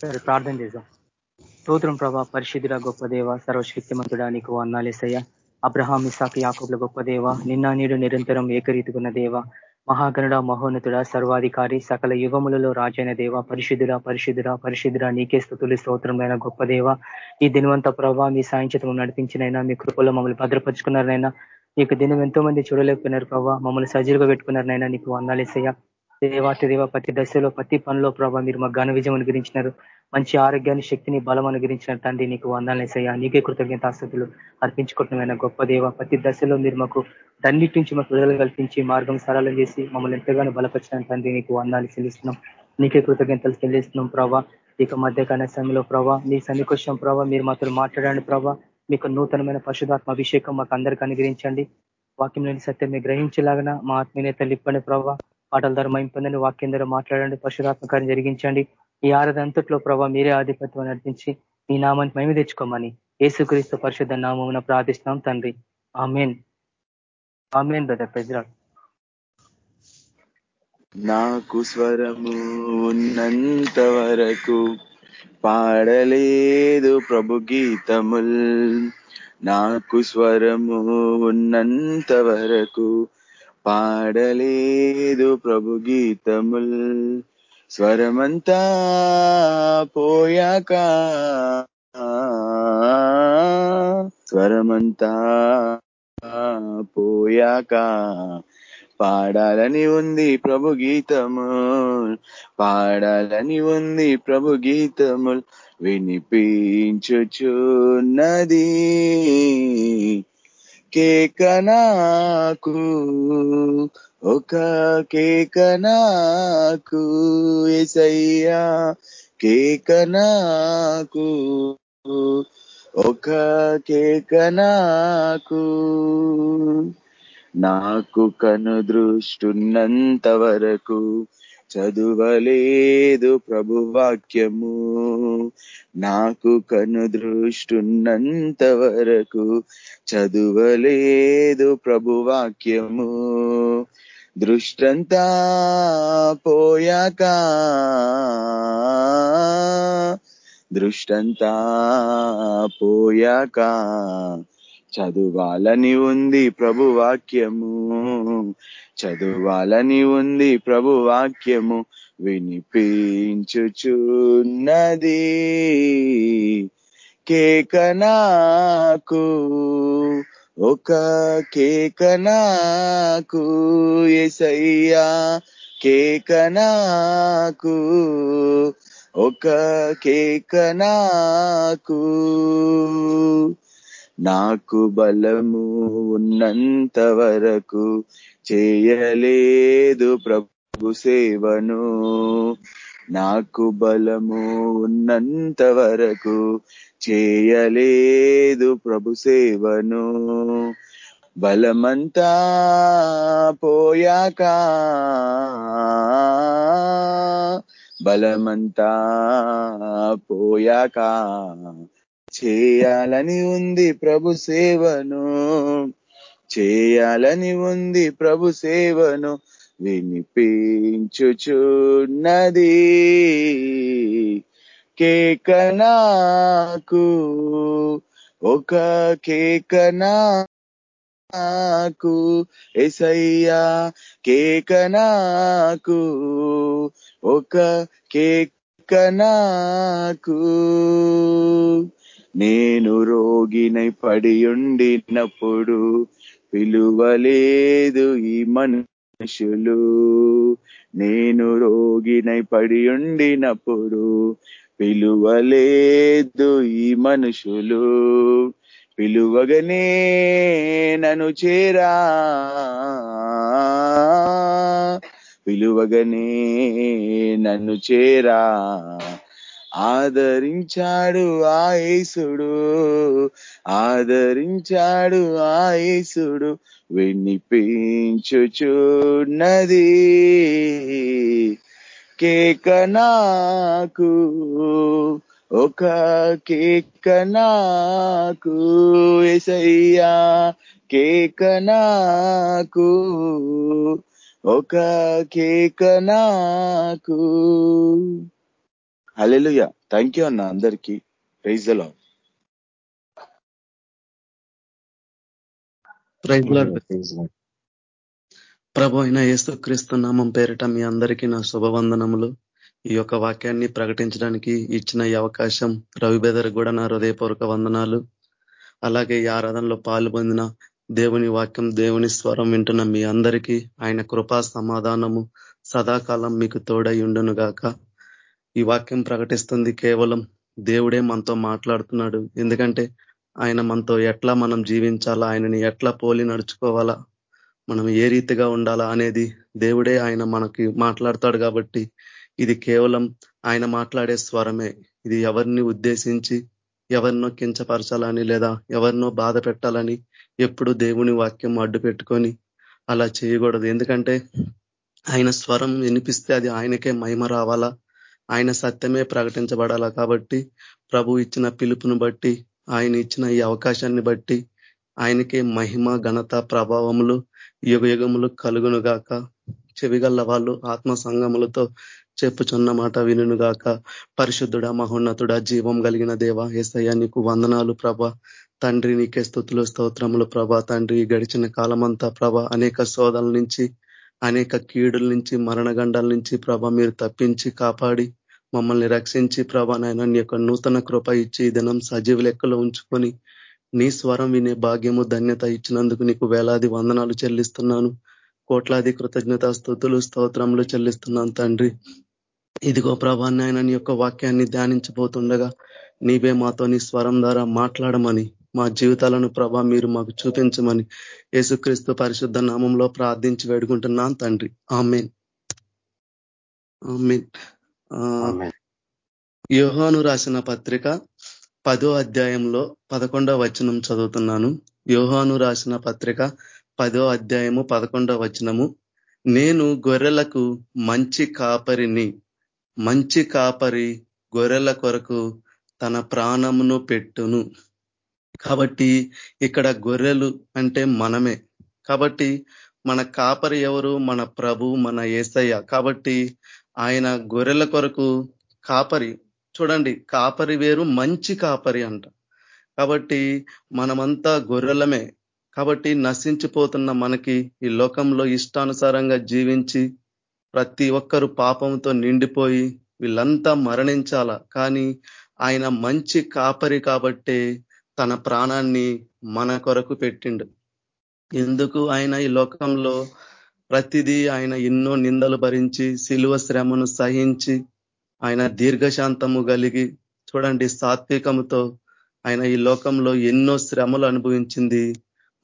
సరే ప్రార్థన చేద్దాం. స్తోత్రం ప్రభా పరిశుద్ధుడ గొప్ప దేవ సర్వశక్తిమంతుడా నీకు అన్నాలేసయ్య అబ్రహాం ఇసాక్ యాకబుల గొప్ప దేవ నిన్న నీడు నిరంతరం ఏకరీతికున్న దేవ మహాగణుడ మహోన్నతుడ సర్వాధికారి సకల యుగములలో రాజైన దేవ పరిశుద్ధుడ పరిశుద్ధుడ పరిశుద్ధుడ నీకే స్థుతులు స్తోత్రమైన గొప్ప దేవ. ఈ దినవంత ప్రభావ మీ సాయంత్రం నడిపించినైనా మీ కృపలో మమ్మల్ని భద్రపరుచుకున్నారనైనా నీకు దినం ఎంతో మంది చూడలేకపోయినారు ప్రభావ మమ్మల్ని సజీలుగా పెట్టుకున్నారనైనా నీకు అన్నాలేసయ్య దేవాతి దేవ ప్రతి దశలో ప్రతి పనిలో ప్రభావ మీరు మా ఘన విజయం అనుగ్రహించినారు. మంచి ఆరోగ్యాన్ని శక్తిని బలం అనుగ్రహించిన తండ్రి నీకు వందాలేసయ్యా నీకే కృతజ్ఞతాస్తుతులు అర్పించుకుంటున్నామైన గొప్ప దేవ. ప్రతి దశలో మీరు మాకు అన్నిటి నుంచి మాకు విడుదల కల్పించి మార్గం సరళం చేసి మమ్మల్ని ఎంతగానో బలపరిచిన తండ్రి. నీకు వందాలు చెల్లిస్తున్నాం. నీకే కృతజ్ఞతలు చెల్లిస్తున్నాం ప్రభా. ఇక మధ్యకాల సమయంలో ప్రభా మీ సన్నికోశం ప్రభావ మీరు మాతో మాట్లాడండి ప్రభా. మీకు నూతనమైన పశుధాత్మ అభిషేకం మాకు అందరికీ అనుగ్రహించండి. వాక్యం లేని సత్యం మీరు గ్రహించలాగన మా ఆత్మీయతలు ఇప్పండి ప్రభావ పాటల ద్వారా మైంపొందని వాక్యం ద్వారా మాట్లాడండి పశురాత్మకారం జరిగించండి. ఈ ఆరదంతట్లో ప్రభావ మీరే ఆధిపత్యం నడిపించి ఈ నామాన్ని మేము తెచ్చుకోమని ఏసుక్రీస్తు పరిశుద్ధ నామం ప్రార్థిస్తున్నాం తండ్రి. ఆమెన్. Amen brother. ప్రజరాడు నాకు స్వరము ఉన్నంత వరకు పాడలేదు ప్రభు గీతముల్. నాకు స్వరము ఉన్నంత వరకు పాడలేదు ప్రభు గీతముల్. స్వరమంతా పోయాక స్వరమంతా పోయాక పాడాలని ఉంది ప్రభు గీతము పాడాలని ఉంది ప్రభు గీతముల్. వినిపించుచున్నది కేక నాకు ఒక కేక నాకు ఎసయ్యా కేక నాకు ఒక కేక నాకు నాకు కను దృష్టున్నంత వరకు చదువలేదు ప్రభువాక్యము. నాకు కను దృష్టున్నంత వరకు చదువలేదు ప్రభువాక్యము. దృష్టంతా పోయాక దృష్టంతా పోయాక చదువాలని ఉంది ప్రభు వాక్యము చదువాలని ఉంది ప్రభు వాక్యము వినిపించుచున్నది. కేక నాకు ఒక కేక నాకు ఎసయ్యా కేక నాకు ఒక కేక నాకు. నాకు బలము ఉన్నంత వరకు చేయలేదు ప్రభు సేవను. నాకు బలము ఉన్నంత వరకు చేయలేదు ప్రభు సేవను. బలమంతా పోయాక బలమంతా పోయాక చేయాలని ఉంది ప్రభు సేవను. చేయాలని ఉంది ప్రభు సేవను వినిపించుచున్నది. కేక నాకు ఒక కేక నాకు ఎసయ్యా కేక నాకు ఒక కేక నాకు. నేను రోగినై పడి ఉండినప్పుడు పిలువలేదు ఈ మనుషులు. నేను రోగినై పడి ఉండినప్పుడు పిలువలేదు ఈ మనుషులు. పిలువగనే నన్ను చేరా. పిలువగనే నన్ను చేరా. ఆదరించాడు ఆయేసుడు ఆదరించాడు ఆయేసుడు వినిపించుచున్నది కేక నాకు ఒక కేక నాకు ఎసయ్యా కేక నాకు ఒక కేక నాకు. హలెలుయ థ్యాంక్ యూ అన్న అందరికీ. ప్రైజ్ ద లాడ్ ప్రభు అయిన యేసుక్రీస్తు నామం పేరిట మీ అందరికీ నా శుభవందనములు. ఈ యొక్క వాక్యాన్ని ప్రకటించడానికి ఇచ్చిన ఈ అవకాశం రవిబెదర్ కూడా నా హృదయపూర్వక వందనాలు. అలాగే ఈ ఆరాధనలో పాలు పొందిన దేవుని వాక్యం దేవుని స్వరం వింటున్న మీ అందరికీ ఆయన కృపా సమాధానము సదాకాలం మీకు తోడై ఉండును గాక ఈ వాక్యం ప్రకటిస్తుంది కేవలం దేవుడే మనతో మాట్లాడుతున్నాడు. ఎందుకంటే ఆయన మనతో ఎట్లా మనం జీవించాలా ఆయనని ఎట్లా పోలి నడుచుకోవాలా మనం ఏ రీతిగా ఉండాలా అనేది దేవుడే ఆయన మనకి మాట్లాడతాడు కాబట్టి ఇది కేవలం ఆయన మాట్లాడే స్వరమే. ఇది ఎవరిని ఉద్దేశించి ఎవరినో కించపరచాలని లేదా ఎవరినో బాధ పెట్టాలని ఎప్పుడు దేవుని వాక్యం అడ్డు పెట్టుకొని అలా చేయకూడదు. ఎందుకంటే ఆయన స్వరం వినిపిస్తే అది ఆయనకే మహిమ రావాలా ఆయన సత్యమే ప్రకటించబడాల కాబట్టి ప్రభు ఇచ్చిన పిలుపును బట్టి ఆయన ఇచ్చిన ఈ అవకాశాన్ని బట్టి ఆయనకే మహిమ ఘనత ప్రభావములు యుగ యుగములు కలుగును గాక చెవిగల్ల వాళ్ళు ఆత్మ సంగములతో చెప్పుచున్న మాట వినుగాక పరిశుద్ధుడ మహోన్నతుడ జీవం కలిగిన దేవ ఏసయ్య నీకు వందనాలు ప్రభ. తండ్రి నీకే స్థుతులు స్తోత్రములు ప్రభ. తండ్రి గడిచిన కాలమంతా ప్రభ అనేక శోధల నుంచి అనేక కీడుల నుంచి మరణగండాల నుంచి ప్రభ మీరు తప్పించి కాపాడి మమ్మల్ని రక్షించి ప్రభా నాయన నీ యొక్క నూతన కృప ఇచ్చి దినం సజీవ లెక్కలో ఉంచుకొని నీ స్వరం వినే భాగ్యము ధన్యత ఇచ్చినందుకు నీకు వేలాది వందనాలు చెల్లిస్తున్నాను. కోట్లాది కృతజ్ఞత స్థుతులు స్తోత్రములు చెల్లిస్తున్నాను తండ్రి. ఇదిగో ప్రభా నాయన నీ యొక్క వాక్యాన్ని ధ్యానించబోతుండగా నీవే మాతో నీ స్వరం ద్వారా మాట్లాడమని మా జీవితాలను ప్రభా మీరు మాకు చూపించమని యేసుక్రీస్తు పరిశుద్ధ నామంలో ప్రార్థించి వేడుకుంటున్నాను తండ్రి. ఆమెన్. ఆమెన్. యోహాను రాసిన పత్రిక పదో అధ్యాయంలో పదకొండవ వచనం చదువుతున్నాను. యోహాను రాసిన పత్రిక పదో అధ్యాయము పదకొండవ వచనము. నేను గొర్రెలకు మంచి కాపరిని మంచి కాపరి గొర్రెల కొరకు తన ప్రాణమును పెట్టును. కాబట్టి ఇక్కడ గొర్రెలు అంటే మనమే. కాబట్టి మన కాపరి ఎవరు? మన ప్రభు మన ఏసయ్య. కాబట్టి ఆయన గొర్రెల కొరకు కాపరి. చూడండి కాపరి వేరు మంచి కాపరి అంట. కాబట్టి మనమంతా గొర్రెలమే. కాబట్టి నశించిపోతున్న మనకి ఈ లోకంలో ఇష్టానుసారంగా జీవించి ప్రతి ఒక్కరు పాపంతో నిండిపోయి వీళ్ళంతా మరణించాల? కానీ ఆయన మంచి కాపరి కాబట్టే తన ప్రాణాన్ని మన కొరకు పెట్టిండు. ఎందుకు ఆయన ఈ లోకంలో ప్రతిదీ ఆయన ఎన్నో నిందలు భరించి శిలువ శ్రమను సహించి ఆయన దీర్ఘశాంతము కలిగి చూడండి సాత్వికముతో ఆయన ఈ లోకంలో ఎన్నో శ్రమలు అనుభవించింది.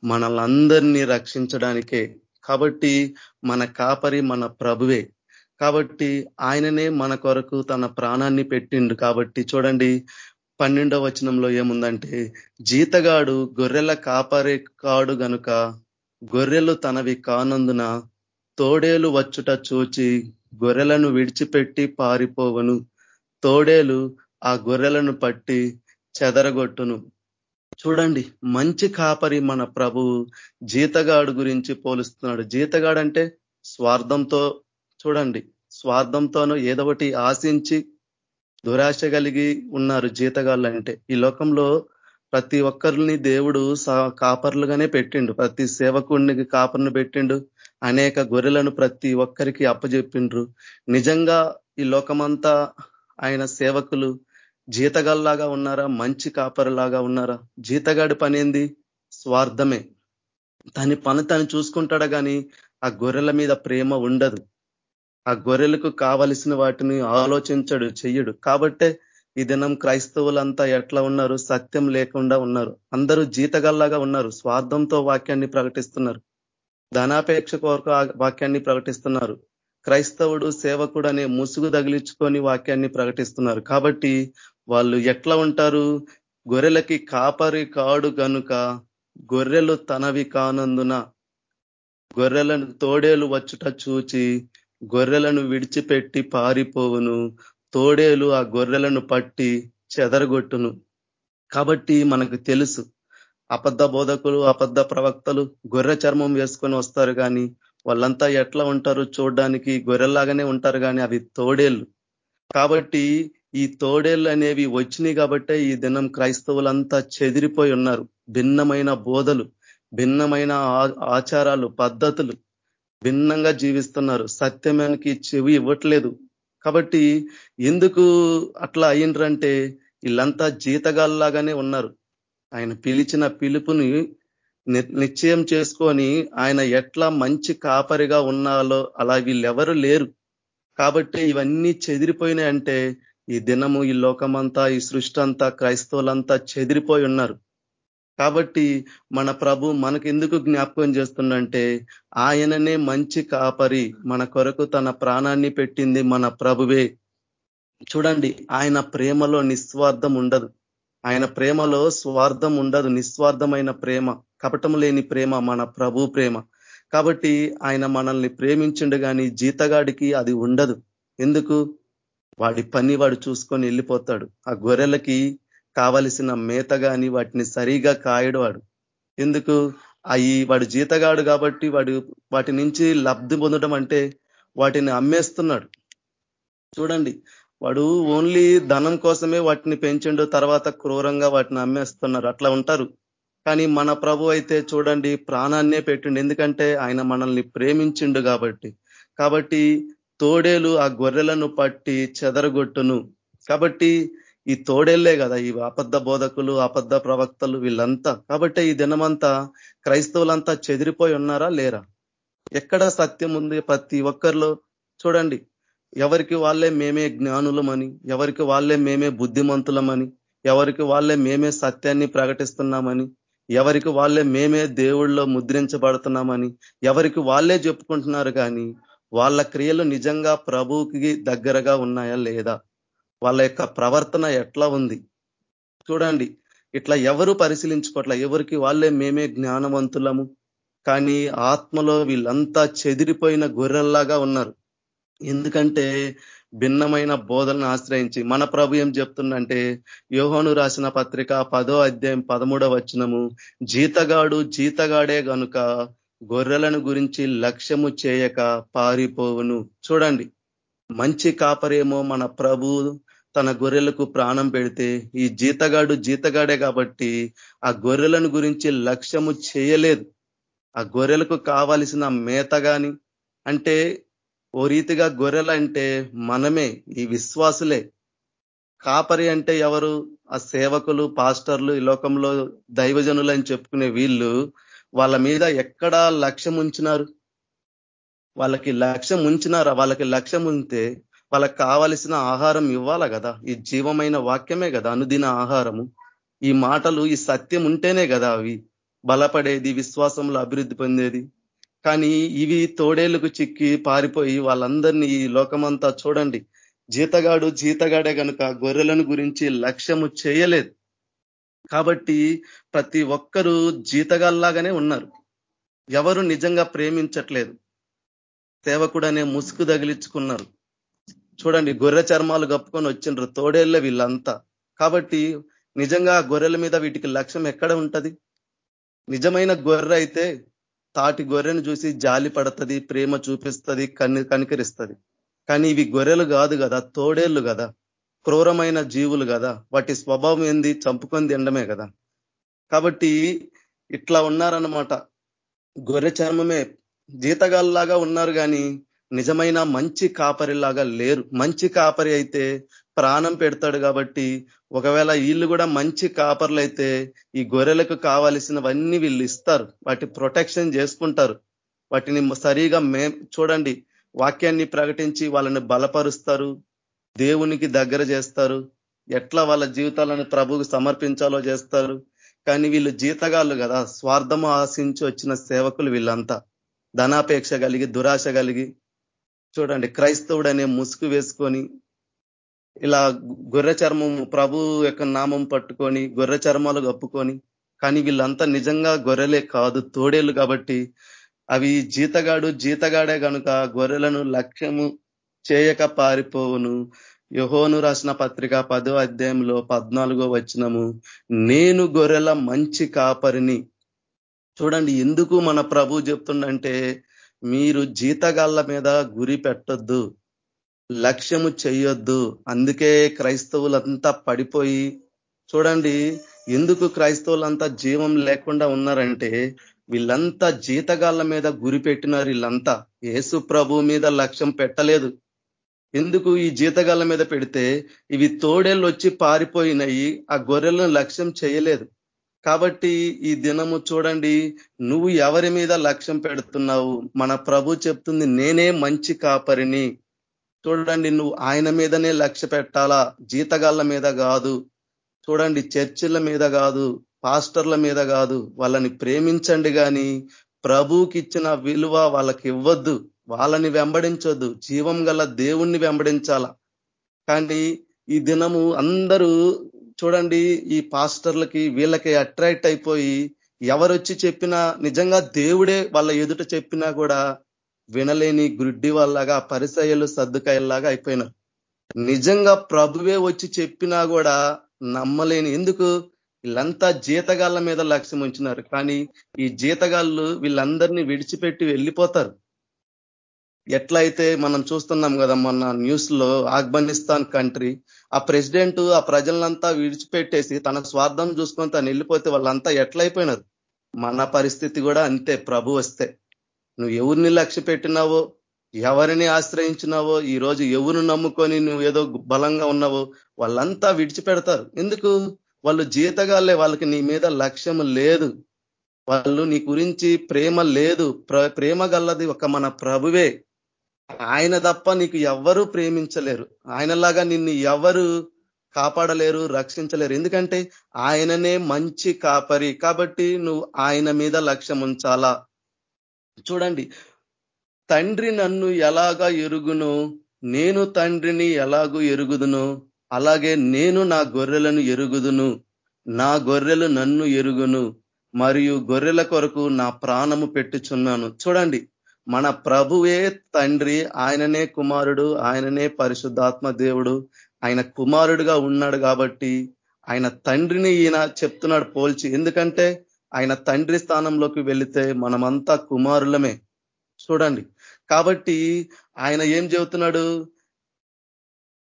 మనల్ని రక్షించడానికే. కాబట్టి మన కాపరి మన ప్రభువే. కాబట్టి ఆయననే మన కొరకు తన ప్రాణాన్ని పెట్టిండు. కాబట్టి చూడండి పన్నెండవ వచనంలో ఏముందంటే జీతగాడు గొర్రెల కాపరి కాడు గనుక గొర్రెలు తనవి కానందున తోడేలు వచ్చుట చూచి గొర్రెలను విడిచిపెట్టి పారిపోవను. తోడేలు ఆ గొర్రెలను పట్టి చెదరగొట్టును. చూడండి మంచి కాపరి మన ప్రభువు జీతగాడు గురించి పోలుస్తున్నాడు. జీతగాడు అంటే స్వార్థంతో చూడండి స్వార్థంతోనూ ఏదో ఒకటి ఆశించి దురాశ కలిగి ఉన్నారు జీతగాళ్ళు అంటే ఈ లోకంలో ప్రతి ఒక్కరిని దేవుడు కాపర్లుగానే పెట్టిండు. ప్రతి సేవకుడిని కాపర్ను పెట్టిండు. అనేక గొర్రెలను ప్రతి ఒక్కరికి అప్పజెప్పిండ్రు. నిజంగా ఈ లోకమంతా ఆయన సేవకులు జీతగాల్లాగా ఉన్నారా? మంచి కాపరిలాగా ఉన్నారా? జీతగాడి పనేంది? స్వార్థమే. తని పని తను చూసుకుంటాడు కానీ ఆ గొర్రెల మీద ప్రేమ ఉండదు. ఆ గొర్రెలకు కావలసిన వాటిని ఆలోచించడు చెయ్యడు. కాబట్టే ఈ దినం క్రైస్తవులంతా ఎట్లా ఉన్నారు? సత్యం లేకుండా ఉన్నారు. అందరూ జీతగల్లాగా ఉన్నారు. స్వార్థంతో వాక్యాన్ని ప్రకటిస్తున్నారు. ధనాపేక్ష కొరకు వాక్యాన్ని ప్రకటిస్తున్నారు. క్రైస్తవుడు సేవకుడు అనే ముసుగు తగిలించుకొని వాక్యాన్ని ప్రకటిస్తున్నారు. కాబట్టి వాళ్ళు ఎట్లా ఉంటారు? గొర్రెలకి కాపరి కాడు గనుక గొర్రెలు తనవి కానందున గొర్రెలను తోడేలు వచ్చుట చూచి గొర్రెలను విడిచిపెట్టి పారిపోవును. తోడేలు ఆ గొర్రెలను పట్టి చెదరగొట్టును. కాబట్టి మనకు తెలుసు అబద్ధ బోధకులు అబద్ధ ప్రవక్తలు గొర్రె చర్మం వేసుకొని వస్తారు కానీ వాళ్ళంతా ఎట్లా ఉంటారు చూడడానికి గొర్రెల్లాగానే ఉంటారు కానీ అవి తోడేళ్ళు. కాబట్టి ఈ తోడేళ్ళు అనేవి వచ్చినాయి కాబట్టే ఈ దినం క్రైస్తవులంతా చెదిరిపోయి ఉన్నారు. భిన్నమైన బోధలు భిన్నమైన ఆచారాలు పద్ధతులు భిన్నంగా జీవిస్తున్నారు. సత్యమానికి చెవి ఇవ్వట్లేదు. కాబట్టి ఎందుకు అట్లా అయ్యిండ్రంటే వీళ్ళంతా జీతగాల్లాగానే ఉన్నారు. ఆయన పిలిచిన పిలుపుని నిశ్చయం చేసుకొని ఆయన ఎట్లా మంచి కాపరిగా ఉన్నాలో అలా వీళ్ళెవరు లేరు. కాబట్టి ఇవన్నీ చెదిరిపోయినాయి అంటే ఈ దినము ఈ లోకమంతా ఈ సృష్టి అంతా క్రైస్తవులంతా చెదిరిపోయి ఉన్నారు. కాబట్టి మన ప్రభు మనకెందుకు జ్ఞాపకం చేస్తుందంటే ఆయననే మంచి కాపరి మన కొరకు తన ప్రాణాన్ని పెట్టింది మన ప్రభువే. చూడండి ఆయన ప్రేమలో నిస్వార్థం ఉండదు. ఆయన ప్రేమలో స్వార్థం ఉండదు నిస్వార్థమైన ప్రేమ కపటం లేని ప్రేమ మన ప్రభు ప్రేమ. కాబట్టి ఆయన మనల్ని ప్రేమించిండు కానీ జీతగాడికి అది ఉండదు. ఎందుకు? వాడి పని వాడు చూసుకొని వెళ్ళిపోతాడు. ఆ గొర్రెలకి కావలసిన మేత కానీ వాటిని సరిగా కాయడు వాడు. ఎందుకు? అవి వాడు జీతగాడు కాబట్టి వాడు వాటి నుంచి లబ్ధి పొందడం అంటే వాటిని అమ్మేస్తున్నాడు. చూడండి వాడు ఓన్లీ ధనం కోసమే వాటిని పెంచిండు తర్వాత క్రూరంగా వాటిని అమ్మేస్తున్నారు. అట్లా ఉంటారు. కానీ మన ప్రభు అయితే చూడండి ప్రాణాన్నే పెట్టిండు. ఎందుకంటే ఆయన మనల్ని ప్రేమించిండు కాబట్టి. కాబట్టి తోడేలు ఆ గొర్రెలను పట్టి చెదరగొట్టును. కాబట్టి ఈ తోడేళ్ళే కదా ఈ అబద్ధ బోధకులు అబద్ధ ప్రవక్తలు వీళ్ళంతా. కాబట్టి ఈ దినమంతా క్రైస్తవులంతా చెదిరిపోయి ఉన్నారా లేరా? ఎక్కడ సత్యం ఉంది ప్రతి ఒక్కరిలో? చూడండి ఎవరికి వాళ్ళే మేమే జ్ఞానులమని ఎవరికి వాళ్ళే మేమే బుద్ధిమంతులమని ఎవరికి వాళ్ళే మేమే సత్యాన్ని ప్రకటిస్తున్నామని ఎవరికి వాళ్ళే మేమే దేవుళ్ళలో ముద్రించబడుతున్నామని ఎవరికి వాళ్ళే చెప్పుకుంటున్నారు కానీ వాళ్ళ క్రియలు నిజంగా ప్రభువుకి దగ్గరగా ఉన్నాయా లేదా? వాళ్ళ యొక్క ప్రవర్తన ఎట్లా ఉంది? చూడండి ఇట్లా ఎవరు పరిశీలించుకోవట్ల ఎవరికి వాళ్ళే మేమే జ్ఞానవంతులము? కానీ ఆత్మలో వీళ్ళంతా చెదిరిపోయిన గొర్రెల్లాగా ఉన్నారు. ఎందుకంటే భిన్నమైన బోధలను ఆశ్రయించి మన ప్రభు ఏం చెప్తుందంటే యోహోను రాసిన పత్రిక పదో అధ్యాయం పదమూడవ వచనము జీతగాడు జీతగాడే గనుక గొర్రెలను గురించి లక్ష్యము చేయక పారిపోవును. చూడండి మంచి కాపరేమో మన ప్రభు తన గొర్రెలకు ప్రాణం పెడితే ఈ జీతగాడు జీతగాడే కాబట్టి ఆ గొర్రెలను గురించి లక్ష్యము చేయలేదు. ఆ గొర్రెలకు కావలసిన మేత కానీ అంటే ఓ రీతిగా గొర్రెలు అంటే మనమే ఈ విశ్వాసులే. కాపరి అంటే ఎవరు? ఆ సేవకులు పాస్టర్లు ఈ లోకంలో దైవజనులు అని చెప్పుకునే వీళ్ళు వాళ్ళ మీద ఎక్కడా లక్ష్యం ఉంచినారు. వాళ్ళకి లక్ష్యం ఉంచినారా? వాళ్ళకి లక్ష్యం ఉంటే వాళ్ళకి కావలసిన ఆహారం ఇవ్వాలా కదా? ఈ జీవమైన వాక్యమే కదా అనుదిన ఆహారము. ఈ మాటలు ఈ సత్యం ఉంటేనే కదా అవి బలపడేది విశ్వాసంలో అభివృద్ధి పొందేది. కానీ ఇవి తోడేళ్ళకు చిక్కి పారిపోయి వాళ్ళందరినీ ఈ లోకమంతా చూడండి. జీతగాడు జీతగాడే కనుక గొర్రెలను గురించి లక్ష్యము చేయలేదు. కాబట్టి ప్రతి ఒక్కరూ జీతగాల్లాగానే ఉన్నారు. ఎవరు నిజంగా ప్రేమించట్లేదు. సేవకుడనే ముసుగు తగిలించుకున్నారు. చూడండి గొర్రె చర్మాలు కప్పుకొని వచ్చిండ్రు తోడేళ్ళ వీళ్ళంతా. కాబట్టి నిజంగా గొర్రెల మీద వీటికి లక్ష్యం ఎక్కడ ఉంటది? నిజమైన గొర్రె అయితే తాటి గొర్రెను చూసి జాలి పడుతుంది ప్రేమ చూపిస్తుంది కన్ని కనికరిస్తుంది. కానీ ఇవి గొర్రెలు కాదు కదా తోడేళ్ళు కదా క్రూరమైన జీవులు కదా వాటి స్వభావం ఏంది చంపుకొని తినడమే కదా. కాబట్టి ఇట్లా ఉన్నారన్నమాట. గొర్రె చర్మమే జీతగాల్లాగా ఉన్నారు కానీ నిజమైన మంచి కాపరిలాగా లేరు. మంచి కాపరి అయితే ప్రాణం పెడతాడు కాబట్టి ఒకవేళ వీళ్ళు కూడా మంచి కాపర్లు అయితే ఈ గొర్రెలకు కావలసినవన్నీ వీళ్ళు ఇస్తారు. వాటి ప్రొటెక్షన్ చేసుకుంటారు. వాటిని సరిగా మే చూడండి. వాక్యాన్ని ప్రకటించి వాళ్ళని బలపరుస్తారు. దేవునికి దగ్గర చేస్తారు. ఎట్లా వాళ్ళ జీవితాలను ప్రభుకు సమర్పించాలో చేస్తారు. కానీ వీళ్ళు జీతగాళ్ళు కదా. స్వార్థము ఆశించి వచ్చిన సేవకులు వీళ్ళంతా. ధనాపేక్ష కలిగి దురాశ కలిగి. చూడండి క్రైస్తవుడు అనే ముసుగు వేసుకొని ఇలా గొర్రె చర్మం ప్రభు యొక్క నామం పట్టుకొని గొర్రె చర్మాలు కప్పుకొని కానీ వీళ్ళంతా నిజంగా గొర్రెలే కాదు తోడేళ్ళు కాబట్టి అవి జీతగాడు జీతగాడే కనుక గొర్రెలను లక్ష్యము చేయక పారిపోవును. యహోను రాసిన పత్రిక పదో అధ్యాయంలో పద్నాలుగో వచ్చినము నేను గొర్రెల మంచి కాపరిని. చూడండి ఎందుకు మన ప్రభు చెప్తుండంటే మీరు జీతగాళ్ళ మీద గురి పెట్టొద్దు. లక్ష్యము చెయ్యొద్దు. అందుకే క్రైస్తవులంతా పడిపోయి చూడండి ఎందుకు క్రైస్తవులంతా జీవం లేకుండా ఉన్నారంటే వీళ్ళంతా జీతగాళ్ళ మీద గురి పెట్టినారు వీళ్ళంతా. యేసు ప్రభు మీద లక్ష్యం పెట్టలేదు. ఎందుకు ఈ జీతగాళ్ళ మీద పెడితే ఇవి తోడేళ్ళు వచ్చి పారిపోయినాయి ఆ గొర్రెలను లక్ష్యం చేయలేదు కాబట్టి ఈ దినము చూడండి నువ్వు ఎవరి మీద లక్ష్యం పెడుతున్నావు? మన ప్రభు చెప్తుంది నేనే మంచి కాపరిని. చూడండి నువ్వు ఆయన మీదనే లక్ష్య పెట్టాలా? జీతగాళ్ళ మీద కాదు. చూడండి చర్చిల మీద కాదు పాస్టర్ల మీద కాదు. వాళ్ళని ప్రేమించండి కానీ ప్రభుకి ఇచ్చిన విలువ వాళ్ళకి ఇవ్వద్దు వాళ్ళని వెంబడించొద్దు. జీవం గల దేవుణ్ణి వెంబడించాల? కానీ ఈ దినము అందరూ చూడండి ఈ పాస్టర్లకి వీళ్ళకి అట్రాక్ట్ అయిపోయి ఎవరొచ్చి చెప్పినా నిజంగా దేవుడే వాళ్ళ ఎదుట చెప్పినా కూడా వినలేని గుడ్డి వాళ్ళగా పరిసయలు సర్దుకాయల్లాగా అయిపోయినారు. నిజంగా ప్రభువే వచ్చి చెప్పినా కూడా నమ్మలేని ఎందుకు? వీళ్ళంతా జీతగాళ్ళ మీద లక్ష్యం ఉంచినారు. కానీ ఈ జీతగాళ్ళు వీళ్ళందరినీ విడిచిపెట్టి వెళ్ళిపోతారు. ఎట్లయితే మనం చూస్తున్నాం కదా మొన్న న్యూస్లో ఆఫ్ఘనిస్తాన్ కంట్రీ ఆ ప్రెసిడెంట్ ఆ ప్రజలంతా విడిచిపెట్టేసి తన స్వార్థం చూసుకొని తను వెళ్ళిపోతే వాళ్ళంతా ఎట్లయిపోయినారు? మన పరిస్థితి కూడా అంతే. ప్రభు వస్తే. నువ్వు ఎవరిని లక్ష్య పెట్టినావో ఎవరిని ఆశ్రయించినావో ఈ రోజు ఎవరు నమ్ముకొని నువ్వు ఏదో బలంగా ఉన్నావో వాళ్ళంతా విడిచిపెడతారు. ఎందుకు? వాళ్ళు జీతగాళ్ళే వాళ్ళకి నీ మీద లక్ష్యం లేదు. వాళ్ళు నీ గురించి ప్రేమ లేదు. ప్రేమ గల్లది ఒక మన ప్రభువే. ఆయన తప్ప నీకు ఎవ్వరూ ప్రేమించలేరు. ఆయనలాగా నిన్ను ఎవరు కాపాడలేరు రక్షించలేరు. ఎందుకంటే ఆయననే మంచి కాపరి. కాబట్టి నువ్వు ఆయన మీద లక్ష్యం ఉంచాలా చూడండి తండ్రి నన్ను ఎలాగా ఎరుగును? నేను తండ్రిని ఎలాగూ ఎరుగుదును? అలాగే నేను నా గొర్రెలను ఎరుగుదును. నా గొర్రెలు నన్ను ఎరుగును మరియు గొర్రెల కొరకు నా ప్రాణము పెట్టుచున్నాను. చూడండి మన ప్రభువే తండ్రి ఆయననే కుమారుడు ఆయననే పరిశుద్ధాత్మ దేవుడు. ఆయన కుమారుడుగా ఉన్నాడు కాబట్టి ఆయన తండ్రిని ఈయన చెప్తున్నాడు పోల్చి. ఎందుకంటే ఆయన తండ్రి స్థానంలోకి వెళితే మనమంతా కుమారులమే. చూడండి. కాబట్టి ఆయన ఏం చెబుతున్నాడు?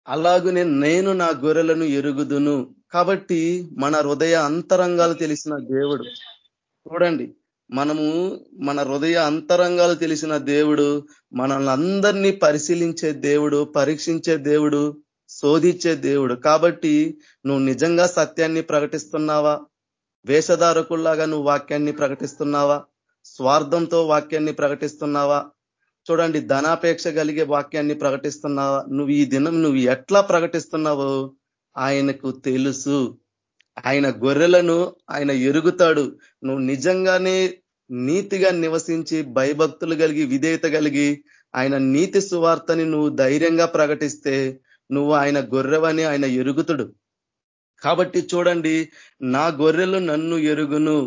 అలాగనే నేను నా గొర్రెలను ఎరుగుదును. కాబట్టి మన హృదయ అంతరంగాలు తెలిసిన దేవుడు. చూడండి. మనము మన హృదయ అంతరంగాలు తెలిసిన దేవుడు మనల్ని అందరినీ పరిశీలించే దేవుడు పరీక్షించే దేవుడు శోధించే దేవుడు. కాబట్టి నువ్వు నిజంగా సత్యాన్ని ప్రకటిస్తున్నావా? వేషధారకుల్లాగా నువ్వు వాక్యాన్ని ప్రకటిస్తున్నావా? స్వార్థంతో వాక్యాన్ని ప్రకటిస్తున్నావా? చూడండి ధనాపేక్ష కలిగే వాక్యాన్ని ప్రకటిస్తున్నావా? నువ్వు ఈ దినం నువ్వు ఎట్లా ప్రకటిస్తున్నావో ఆయనకు తెలుసు. ఆయన గొర్రెలను ఆయన ఎరుగుతాడు. నువ్వు నిజంగానే నీతిగా నివసించి భయభక్తులు కలిగి విధేయత కలిగి ఆయన నీతి సువార్తని నువ్వు ధైర్యంగా ప్రకటిస్తే నువ్వు ఆయన గొర్రెవని ఆయన ఎరుగుతుడు. కాబట్టి చూడండి నా గొర్రెలు నన్ను ఎరుగును.